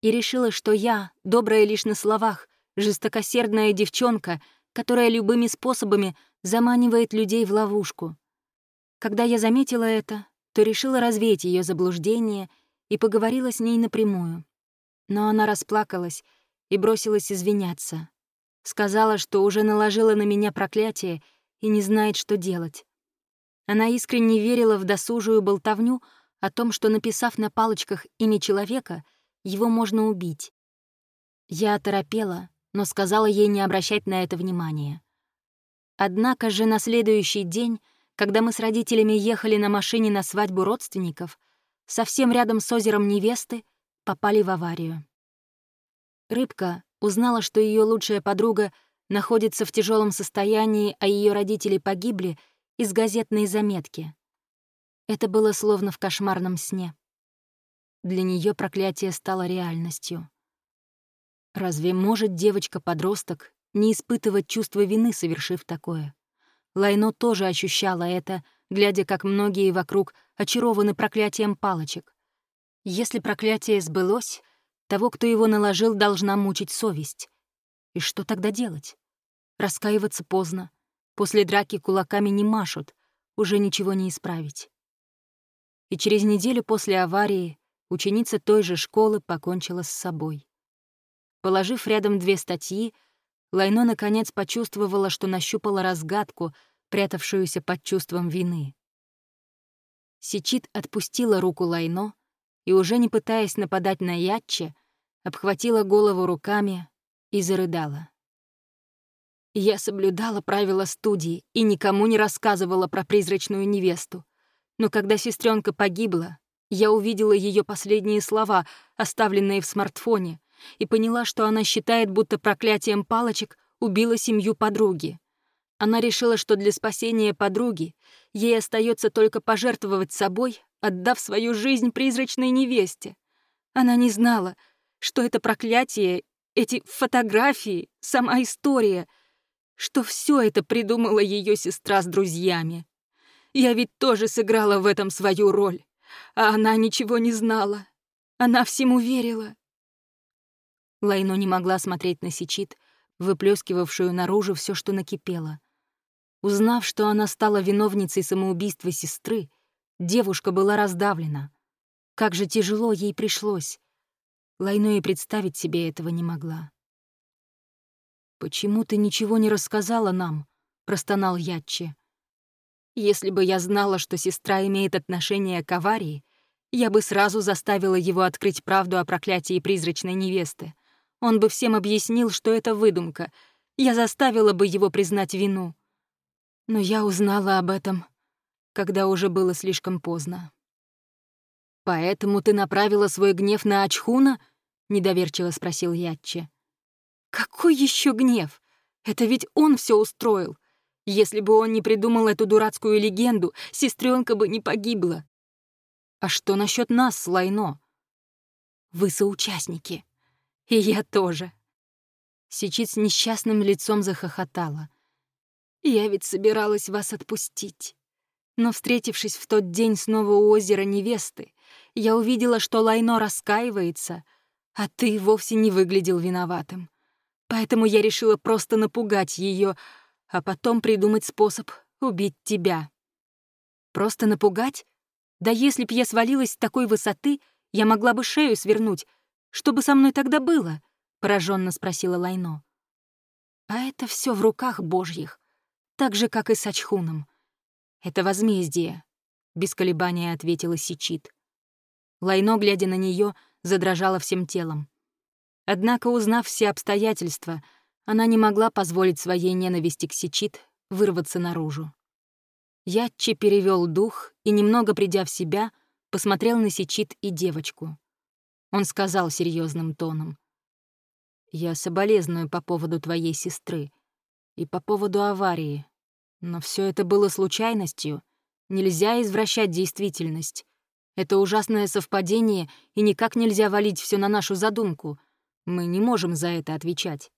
И решила, что я, добрая лишь на словах, жестокосердная девчонка, которая любыми способами заманивает людей в ловушку. Когда я заметила это, то решила развеять ее заблуждение и поговорила с ней напрямую. Но она расплакалась и бросилась извиняться. Сказала, что уже наложила на меня проклятие и не знает, что делать. Она искренне верила в досужую болтовню о том, что, написав на палочках имя человека, его можно убить. Я оторопела, но сказала ей не обращать на это внимания. Однако же на следующий день, когда мы с родителями ехали на машине на свадьбу родственников, совсем рядом с озером невесты попали в аварию. Рыбка узнала, что ее лучшая подруга находится в тяжелом состоянии, а ее родители погибли — из газетной заметки. Это было словно в кошмарном сне. Для нее проклятие стало реальностью. Разве может девочка-подросток не испытывать чувство вины, совершив такое? Лайно тоже ощущала это, глядя, как многие вокруг очарованы проклятием палочек. Если проклятие сбылось, того, кто его наложил, должна мучить совесть. И что тогда делать? Раскаиваться поздно. После драки кулаками не машут, уже ничего не исправить. И через неделю после аварии ученица той же школы покончила с собой. Положив рядом две статьи, Лайно наконец почувствовала, что нащупала разгадку, прятавшуюся под чувством вины. Сичит отпустила руку Лайно и, уже не пытаясь нападать на Ятче, обхватила голову руками и зарыдала. Я соблюдала правила студии и никому не рассказывала про призрачную невесту. Но когда сестренка погибла, я увидела ее последние слова, оставленные в смартфоне, и поняла, что она считает, будто проклятием палочек убила семью подруги. Она решила, что для спасения подруги ей остается только пожертвовать собой, отдав свою жизнь призрачной невесте. Она не знала, что это проклятие, эти фотографии, сама история — что все это придумала ее сестра с друзьями. Я ведь тоже сыграла в этом свою роль, а она ничего не знала. Она всему верила. Лайно не могла смотреть на Сичит, выплескивавшую наружу все, что накипело. Узнав, что она стала виновницей самоубийства сестры, девушка была раздавлена. Как же тяжело ей пришлось. Лайно и представить себе этого не могла. «Почему ты ничего не рассказала нам?» — простонал Ятчи. «Если бы я знала, что сестра имеет отношение к аварии, я бы сразу заставила его открыть правду о проклятии призрачной невесты. Он бы всем объяснил, что это выдумка. Я заставила бы его признать вину. Но я узнала об этом, когда уже было слишком поздно. «Поэтому ты направила свой гнев на Ачхуна?» — недоверчиво спросил Ятчи. Какой еще гнев? Это ведь он все устроил. Если бы он не придумал эту дурацкую легенду, сестренка бы не погибла. А что насчет нас Лайно? Вы соучастники. И я тоже. Сичит с несчастным лицом захохотала. Я ведь собиралась вас отпустить. Но, встретившись в тот день снова у озера невесты, я увидела, что Лайно раскаивается, а ты вовсе не выглядел виноватым. Поэтому я решила просто напугать ее, а потом придумать способ убить тебя. Просто напугать? Да если б я свалилась с такой высоты, я могла бы шею свернуть. Что бы со мной тогда было? пораженно спросила Лайно. А это все в руках божьих, так же, как и с Ачхуном. Это возмездие, без колебания ответила Сичит. Лайно, глядя на нее, задрожала всем телом. Однако, узнав все обстоятельства, Она не могла позволить своей ненависти к Сичит вырваться наружу. Ятчи перевел дух и, немного придя в себя, посмотрел на Сичит и девочку. Он сказал серьезным тоном. «Я соболезную по поводу твоей сестры и по поводу аварии, но все это было случайностью. Нельзя извращать действительность. Это ужасное совпадение, и никак нельзя валить все на нашу задумку. Мы не можем за это отвечать».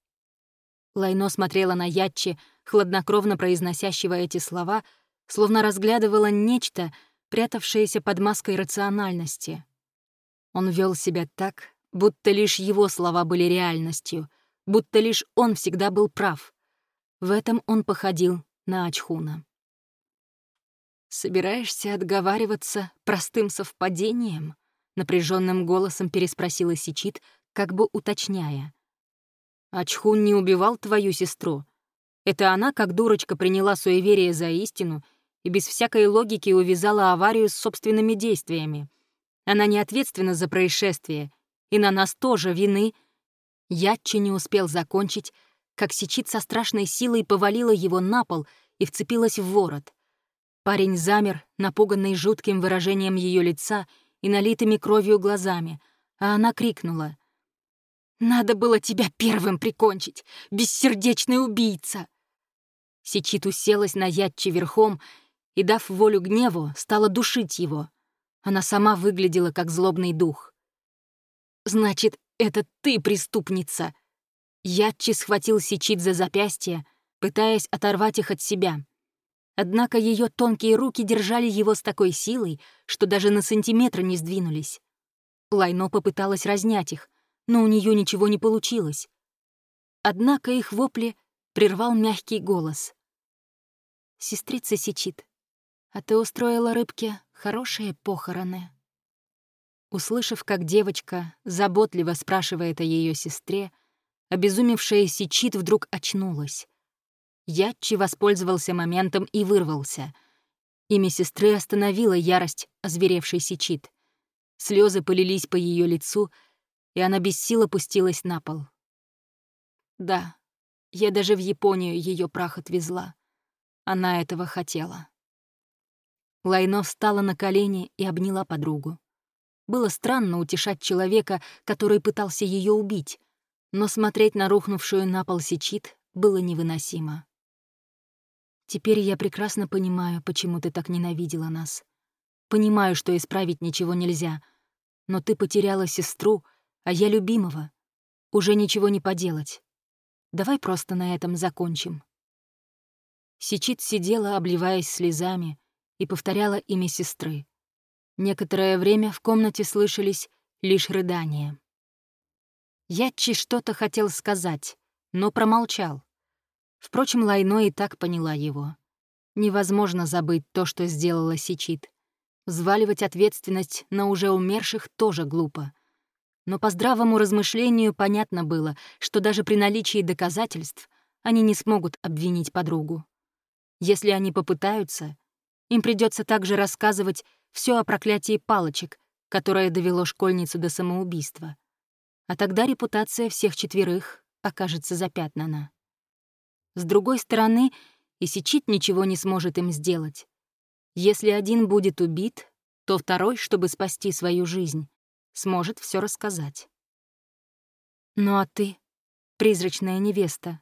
Лайно смотрела на Ятчи, хладнокровно произносящего эти слова, словно разглядывала нечто, прятавшееся под маской рациональности. Он вел себя так, будто лишь его слова были реальностью, будто лишь он всегда был прав. В этом он походил на Ачхуна. «Собираешься отговариваться простым совпадением?» — напряженным голосом переспросила Сичит, как бы уточняя. «Ачхун не убивал твою сестру. Это она, как дурочка, приняла суеверие за истину и без всякой логики увязала аварию с собственными действиями. Она не ответственна за происшествие, и на нас тоже вины». Ятчи не успел закончить, как Сичит со страшной силой повалила его на пол и вцепилась в ворот. Парень замер, напуганный жутким выражением ее лица и налитыми кровью глазами, а она крикнула. «Надо было тебя первым прикончить, бессердечный убийца!» Сичит уселась на ядче верхом и, дав волю гневу, стала душить его. Она сама выглядела как злобный дух. «Значит, это ты преступница!» Ядчи схватил Сичит за запястье, пытаясь оторвать их от себя. Однако ее тонкие руки держали его с такой силой, что даже на сантиметр не сдвинулись. Лайно попыталась разнять их, но у нее ничего не получилось. Однако их вопли прервал мягкий голос. «Сестрица сечит, а ты устроила рыбке хорошие похороны». Услышав, как девочка заботливо спрашивает о ее сестре, обезумевшая сечит вдруг очнулась. Ятчи воспользовался моментом и вырвался. Имя сестры остановило ярость озверевшей Сичит. Слезы полились по ее лицу, и она без сил опустилась на пол. Да, я даже в Японию ее прах отвезла. Она этого хотела. Лайно встала на колени и обняла подругу. Было странно утешать человека, который пытался ее убить, но смотреть на рухнувшую на пол Сичит было невыносимо. Теперь я прекрасно понимаю, почему ты так ненавидела нас. Понимаю, что исправить ничего нельзя. Но ты потеряла сестру, а я любимого. Уже ничего не поделать. Давай просто на этом закончим». Сичит сидела, обливаясь слезами, и повторяла имя сестры. Некоторое время в комнате слышались лишь рыдания. Ятчи что-то хотел сказать, но промолчал. Впрочем, Лайно и так поняла его. Невозможно забыть то, что сделала Сичит. Взваливать ответственность на уже умерших тоже глупо. Но по здравому размышлению понятно было, что даже при наличии доказательств они не смогут обвинить подругу. Если они попытаются, им придется также рассказывать все о проклятии палочек, которое довело школьницу до самоубийства. А тогда репутация всех четверых окажется запятнана. С другой стороны, и Сичит ничего не сможет им сделать. Если один будет убит, то второй, чтобы спасти свою жизнь, сможет все рассказать. «Ну а ты, призрачная невеста,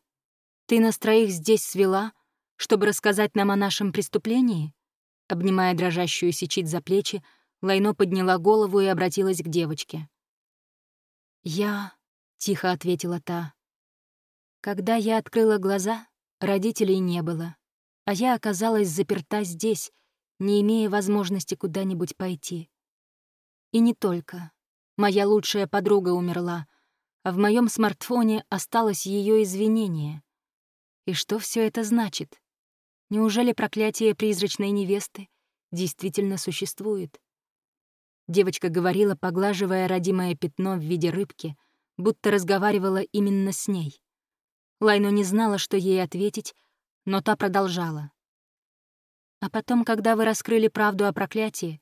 ты нас троих здесь свела, чтобы рассказать нам о нашем преступлении?» Обнимая дрожащую Сичит за плечи, Лайно подняла голову и обратилась к девочке. «Я...» — тихо ответила та. Когда я открыла глаза, родителей не было, а я оказалась заперта здесь, не имея возможности куда-нибудь пойти. И не только. Моя лучшая подруга умерла, а в моем смартфоне осталось ее извинение. И что все это значит? Неужели проклятие призрачной невесты действительно существует? Девочка говорила, поглаживая родимое пятно в виде рыбки, будто разговаривала именно с ней. Лайно не знала, что ей ответить, но та продолжала. А потом, когда вы раскрыли правду о проклятии,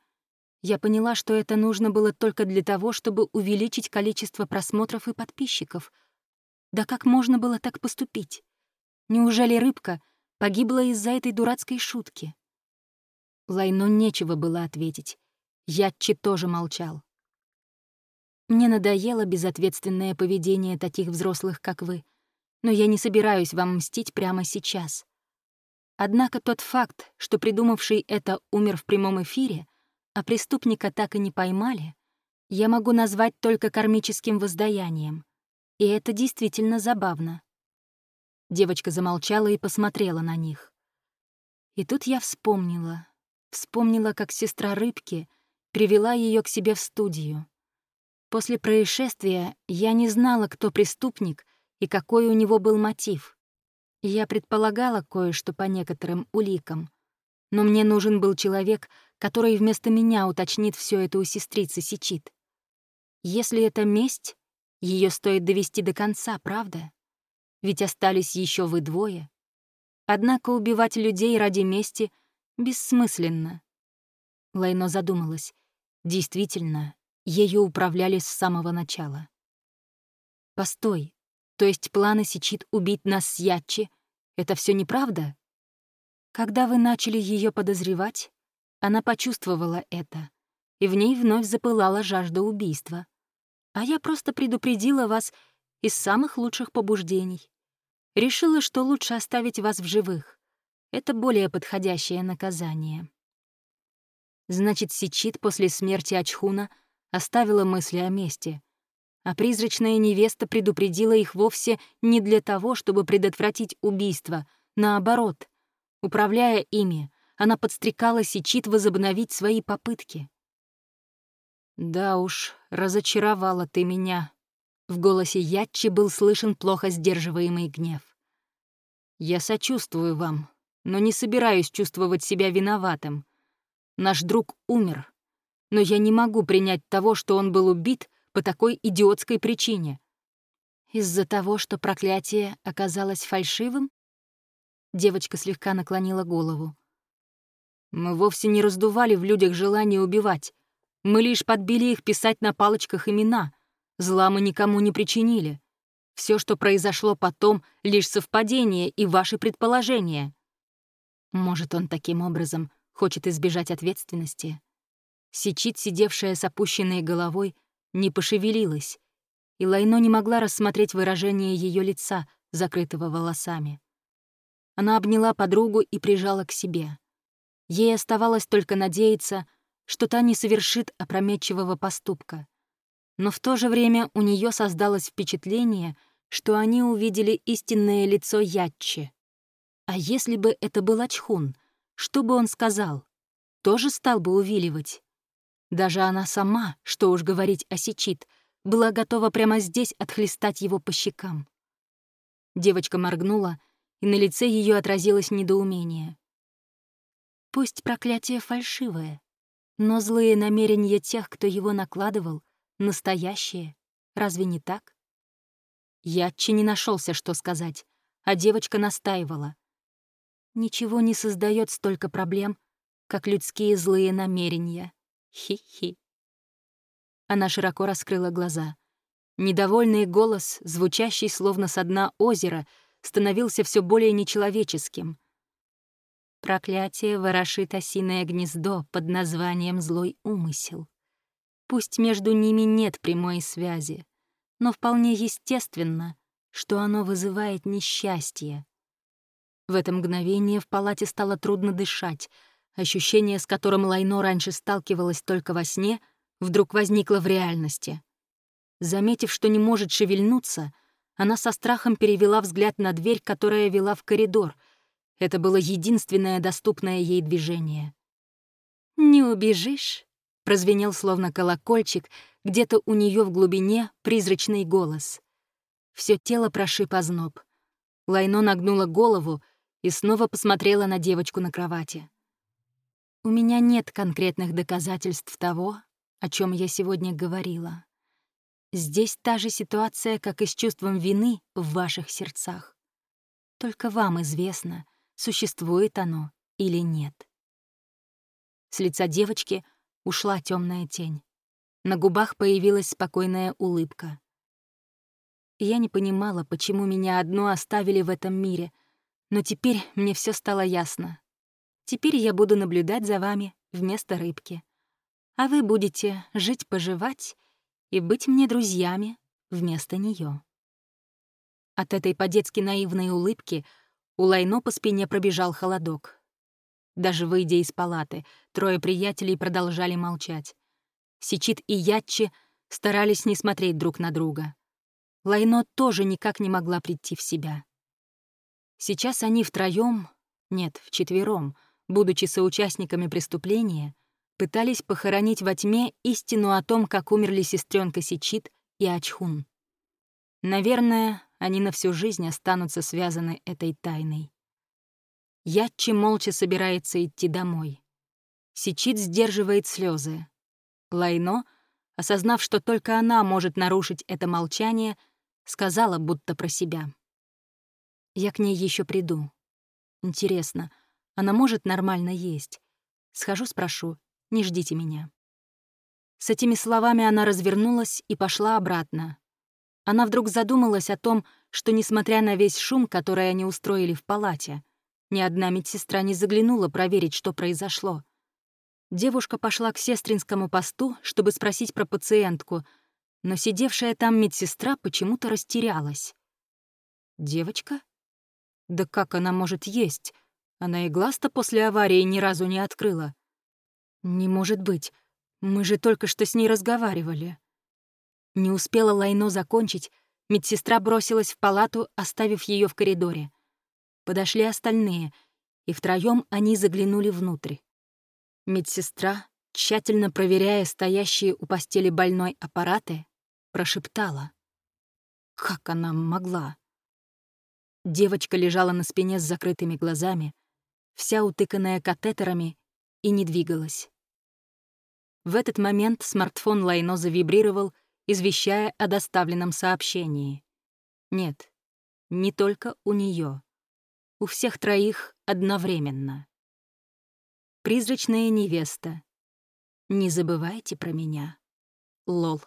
я поняла, что это нужно было только для того, чтобы увеличить количество просмотров и подписчиков. Да как можно было так поступить? Неужели рыбка погибла из-за этой дурацкой шутки? Лайну нечего было ответить. Ятчи тоже молчал. Мне надоело безответственное поведение таких взрослых, как вы, но я не собираюсь вам мстить прямо сейчас. Однако тот факт, что придумавший это умер в прямом эфире, а преступника так и не поймали, я могу назвать только кармическим воздаянием. И это действительно забавно. Девочка замолчала и посмотрела на них. И тут я вспомнила. Вспомнила, как сестра рыбки привела ее к себе в студию. После происшествия я не знала, кто преступник и какой у него был мотив. Я предполагала кое-что по некоторым уликам, но мне нужен был человек, который вместо меня уточнит все это у сестрицы Сичит. Если это месть, ее стоит довести до конца, правда? Ведь остались еще вы двое. Однако убивать людей ради мести бессмысленно. Лайно задумалась. Действительно, ею управляли с самого начала. Постой, то есть планы Сичит убить нас с Ятчи — это все неправда? Когда вы начали ее подозревать, она почувствовала это, и в ней вновь запылала жажда убийства. А я просто предупредила вас из самых лучших побуждений. Решила, что лучше оставить вас в живых. Это более подходящее наказание. Значит, Сичит после смерти Ачхуна оставила мысли о мести, а призрачная невеста предупредила их вовсе не для того, чтобы предотвратить убийство, наоборот. Управляя ими, она подстрекала Сичит возобновить свои попытки. «Да уж, разочаровала ты меня». В голосе Ятчи был слышен плохо сдерживаемый гнев. «Я сочувствую вам, но не собираюсь чувствовать себя виноватым. Наш друг умер, но я не могу принять того, что он был убит по такой идиотской причине. Из-за того, что проклятие оказалось фальшивым? Девочка слегка наклонила голову. Мы вовсе не раздували в людях желание убивать. Мы лишь подбили их писать на палочках имена. Зла мы никому не причинили. Все, что произошло потом, — лишь совпадение и ваши предположения. Может, он таким образом хочет избежать ответственности? Сичит, сидевшая с опущенной головой, не пошевелилась, и Лайно не могла рассмотреть выражение ее лица, закрытого волосами. Она обняла подругу и прижала к себе. Ей оставалось только надеяться, что та не совершит опрометчивого поступка. Но в то же время у нее создалось впечатление, что они увидели истинное лицо Ятчи. А если бы это был Ачхун, что бы он сказал? Тоже стал бы увиливать? Даже она сама, что уж говорить о Сичит, была готова прямо здесь отхлестать его по щекам. Девочка моргнула, и на лице ее отразилось недоумение. Пусть проклятие фальшивое, но злые намерения тех, кто его накладывал, настоящие. Разве не так? Ятчи не нашелся, что сказать, а девочка настаивала. Ничего не создает столько проблем, как людские злые намерения. Хи-хи. Она широко раскрыла глаза. Недовольный голос, звучащий словно со дна озера, становился все более нечеловеческим — Проклятие ворошит осиное гнездо под названием «злой умысел». Пусть между ними нет прямой связи, но вполне естественно, что оно вызывает несчастье. В это мгновение в палате стало трудно дышать. Ощущение, с которым Лайно раньше сталкивалась только во сне, вдруг возникло в реальности. Заметив, что не может шевельнуться, она со страхом перевела взгляд на дверь, которая вела в коридор — это было единственное доступное ей движение. «Не убежишь?» — прозвенел словно колокольчик, где-то у нее в глубине призрачный голос. Все тело прошиб озноб. Лайно нагнула голову и снова посмотрела на девочку на кровати. «У меня нет конкретных доказательств того, о чем я сегодня говорила. Здесь та же ситуация, как и с чувством вины в ваших сердцах. Только вам известно, существует оно или нет. С лица девочки ушла темная тень. На губах появилась спокойная улыбка. Я не понимала, почему меня одну оставили в этом мире, но теперь мне все стало ясно. Теперь я буду наблюдать за вами вместо рыбки. А вы будете жить-поживать и быть мне друзьями вместо нее. От этой по-детски наивной улыбки у Лайно по спине пробежал холодок. Даже выйдя из палаты, трое приятелей продолжали молчать. Сичит и Ятчи старались не смотреть друг на друга. Лайно тоже никак не могла прийти в себя. Сейчас они втроем, нет, вчетвером, будучи соучастниками преступления, пытались похоронить во тьме истину о том, как умерли сестренка Сичит и Ачхун. Наверное, они на всю жизнь останутся связаны этой тайной. Ятчи молча собирается идти домой. Сичит сдерживает слезы. Лайно, осознав, что только она может нарушить это молчание, сказала будто про себя. «Я к ней еще приду. Интересно, она может нормально есть? Схожу, спрошу, не ждите меня». С этими словами она развернулась и пошла обратно. Она вдруг задумалась о том, что, несмотря на весь шум, который они устроили в палате, ни одна медсестра не заглянула проверить, что произошло. Девушка пошла к сестринскому посту, чтобы спросить про пациентку, но сидевшая там медсестра почему-то растерялась. «Девочка? Да как она может есть? Она и глаз-то после аварии ни разу не открыла. Не может быть, мы же только что с ней разговаривали». Не успела Лайно закончить, медсестра бросилась в палату, оставив ее в коридоре. Подошли остальные, и втроем они заглянули внутрь. Медсестра, тщательно проверяя стоящие у постели больной аппараты, прошептала. Как она могла? Девочка лежала на спине с закрытыми глазами, вся утыканная катетерами, и не двигалась. В этот момент смартфон Лайно завибрировал, извещая о доставленном сообщении. Нет, не только у нее у всех троих одновременно. Призрачная невеста. Не забывайте про меня. Лол.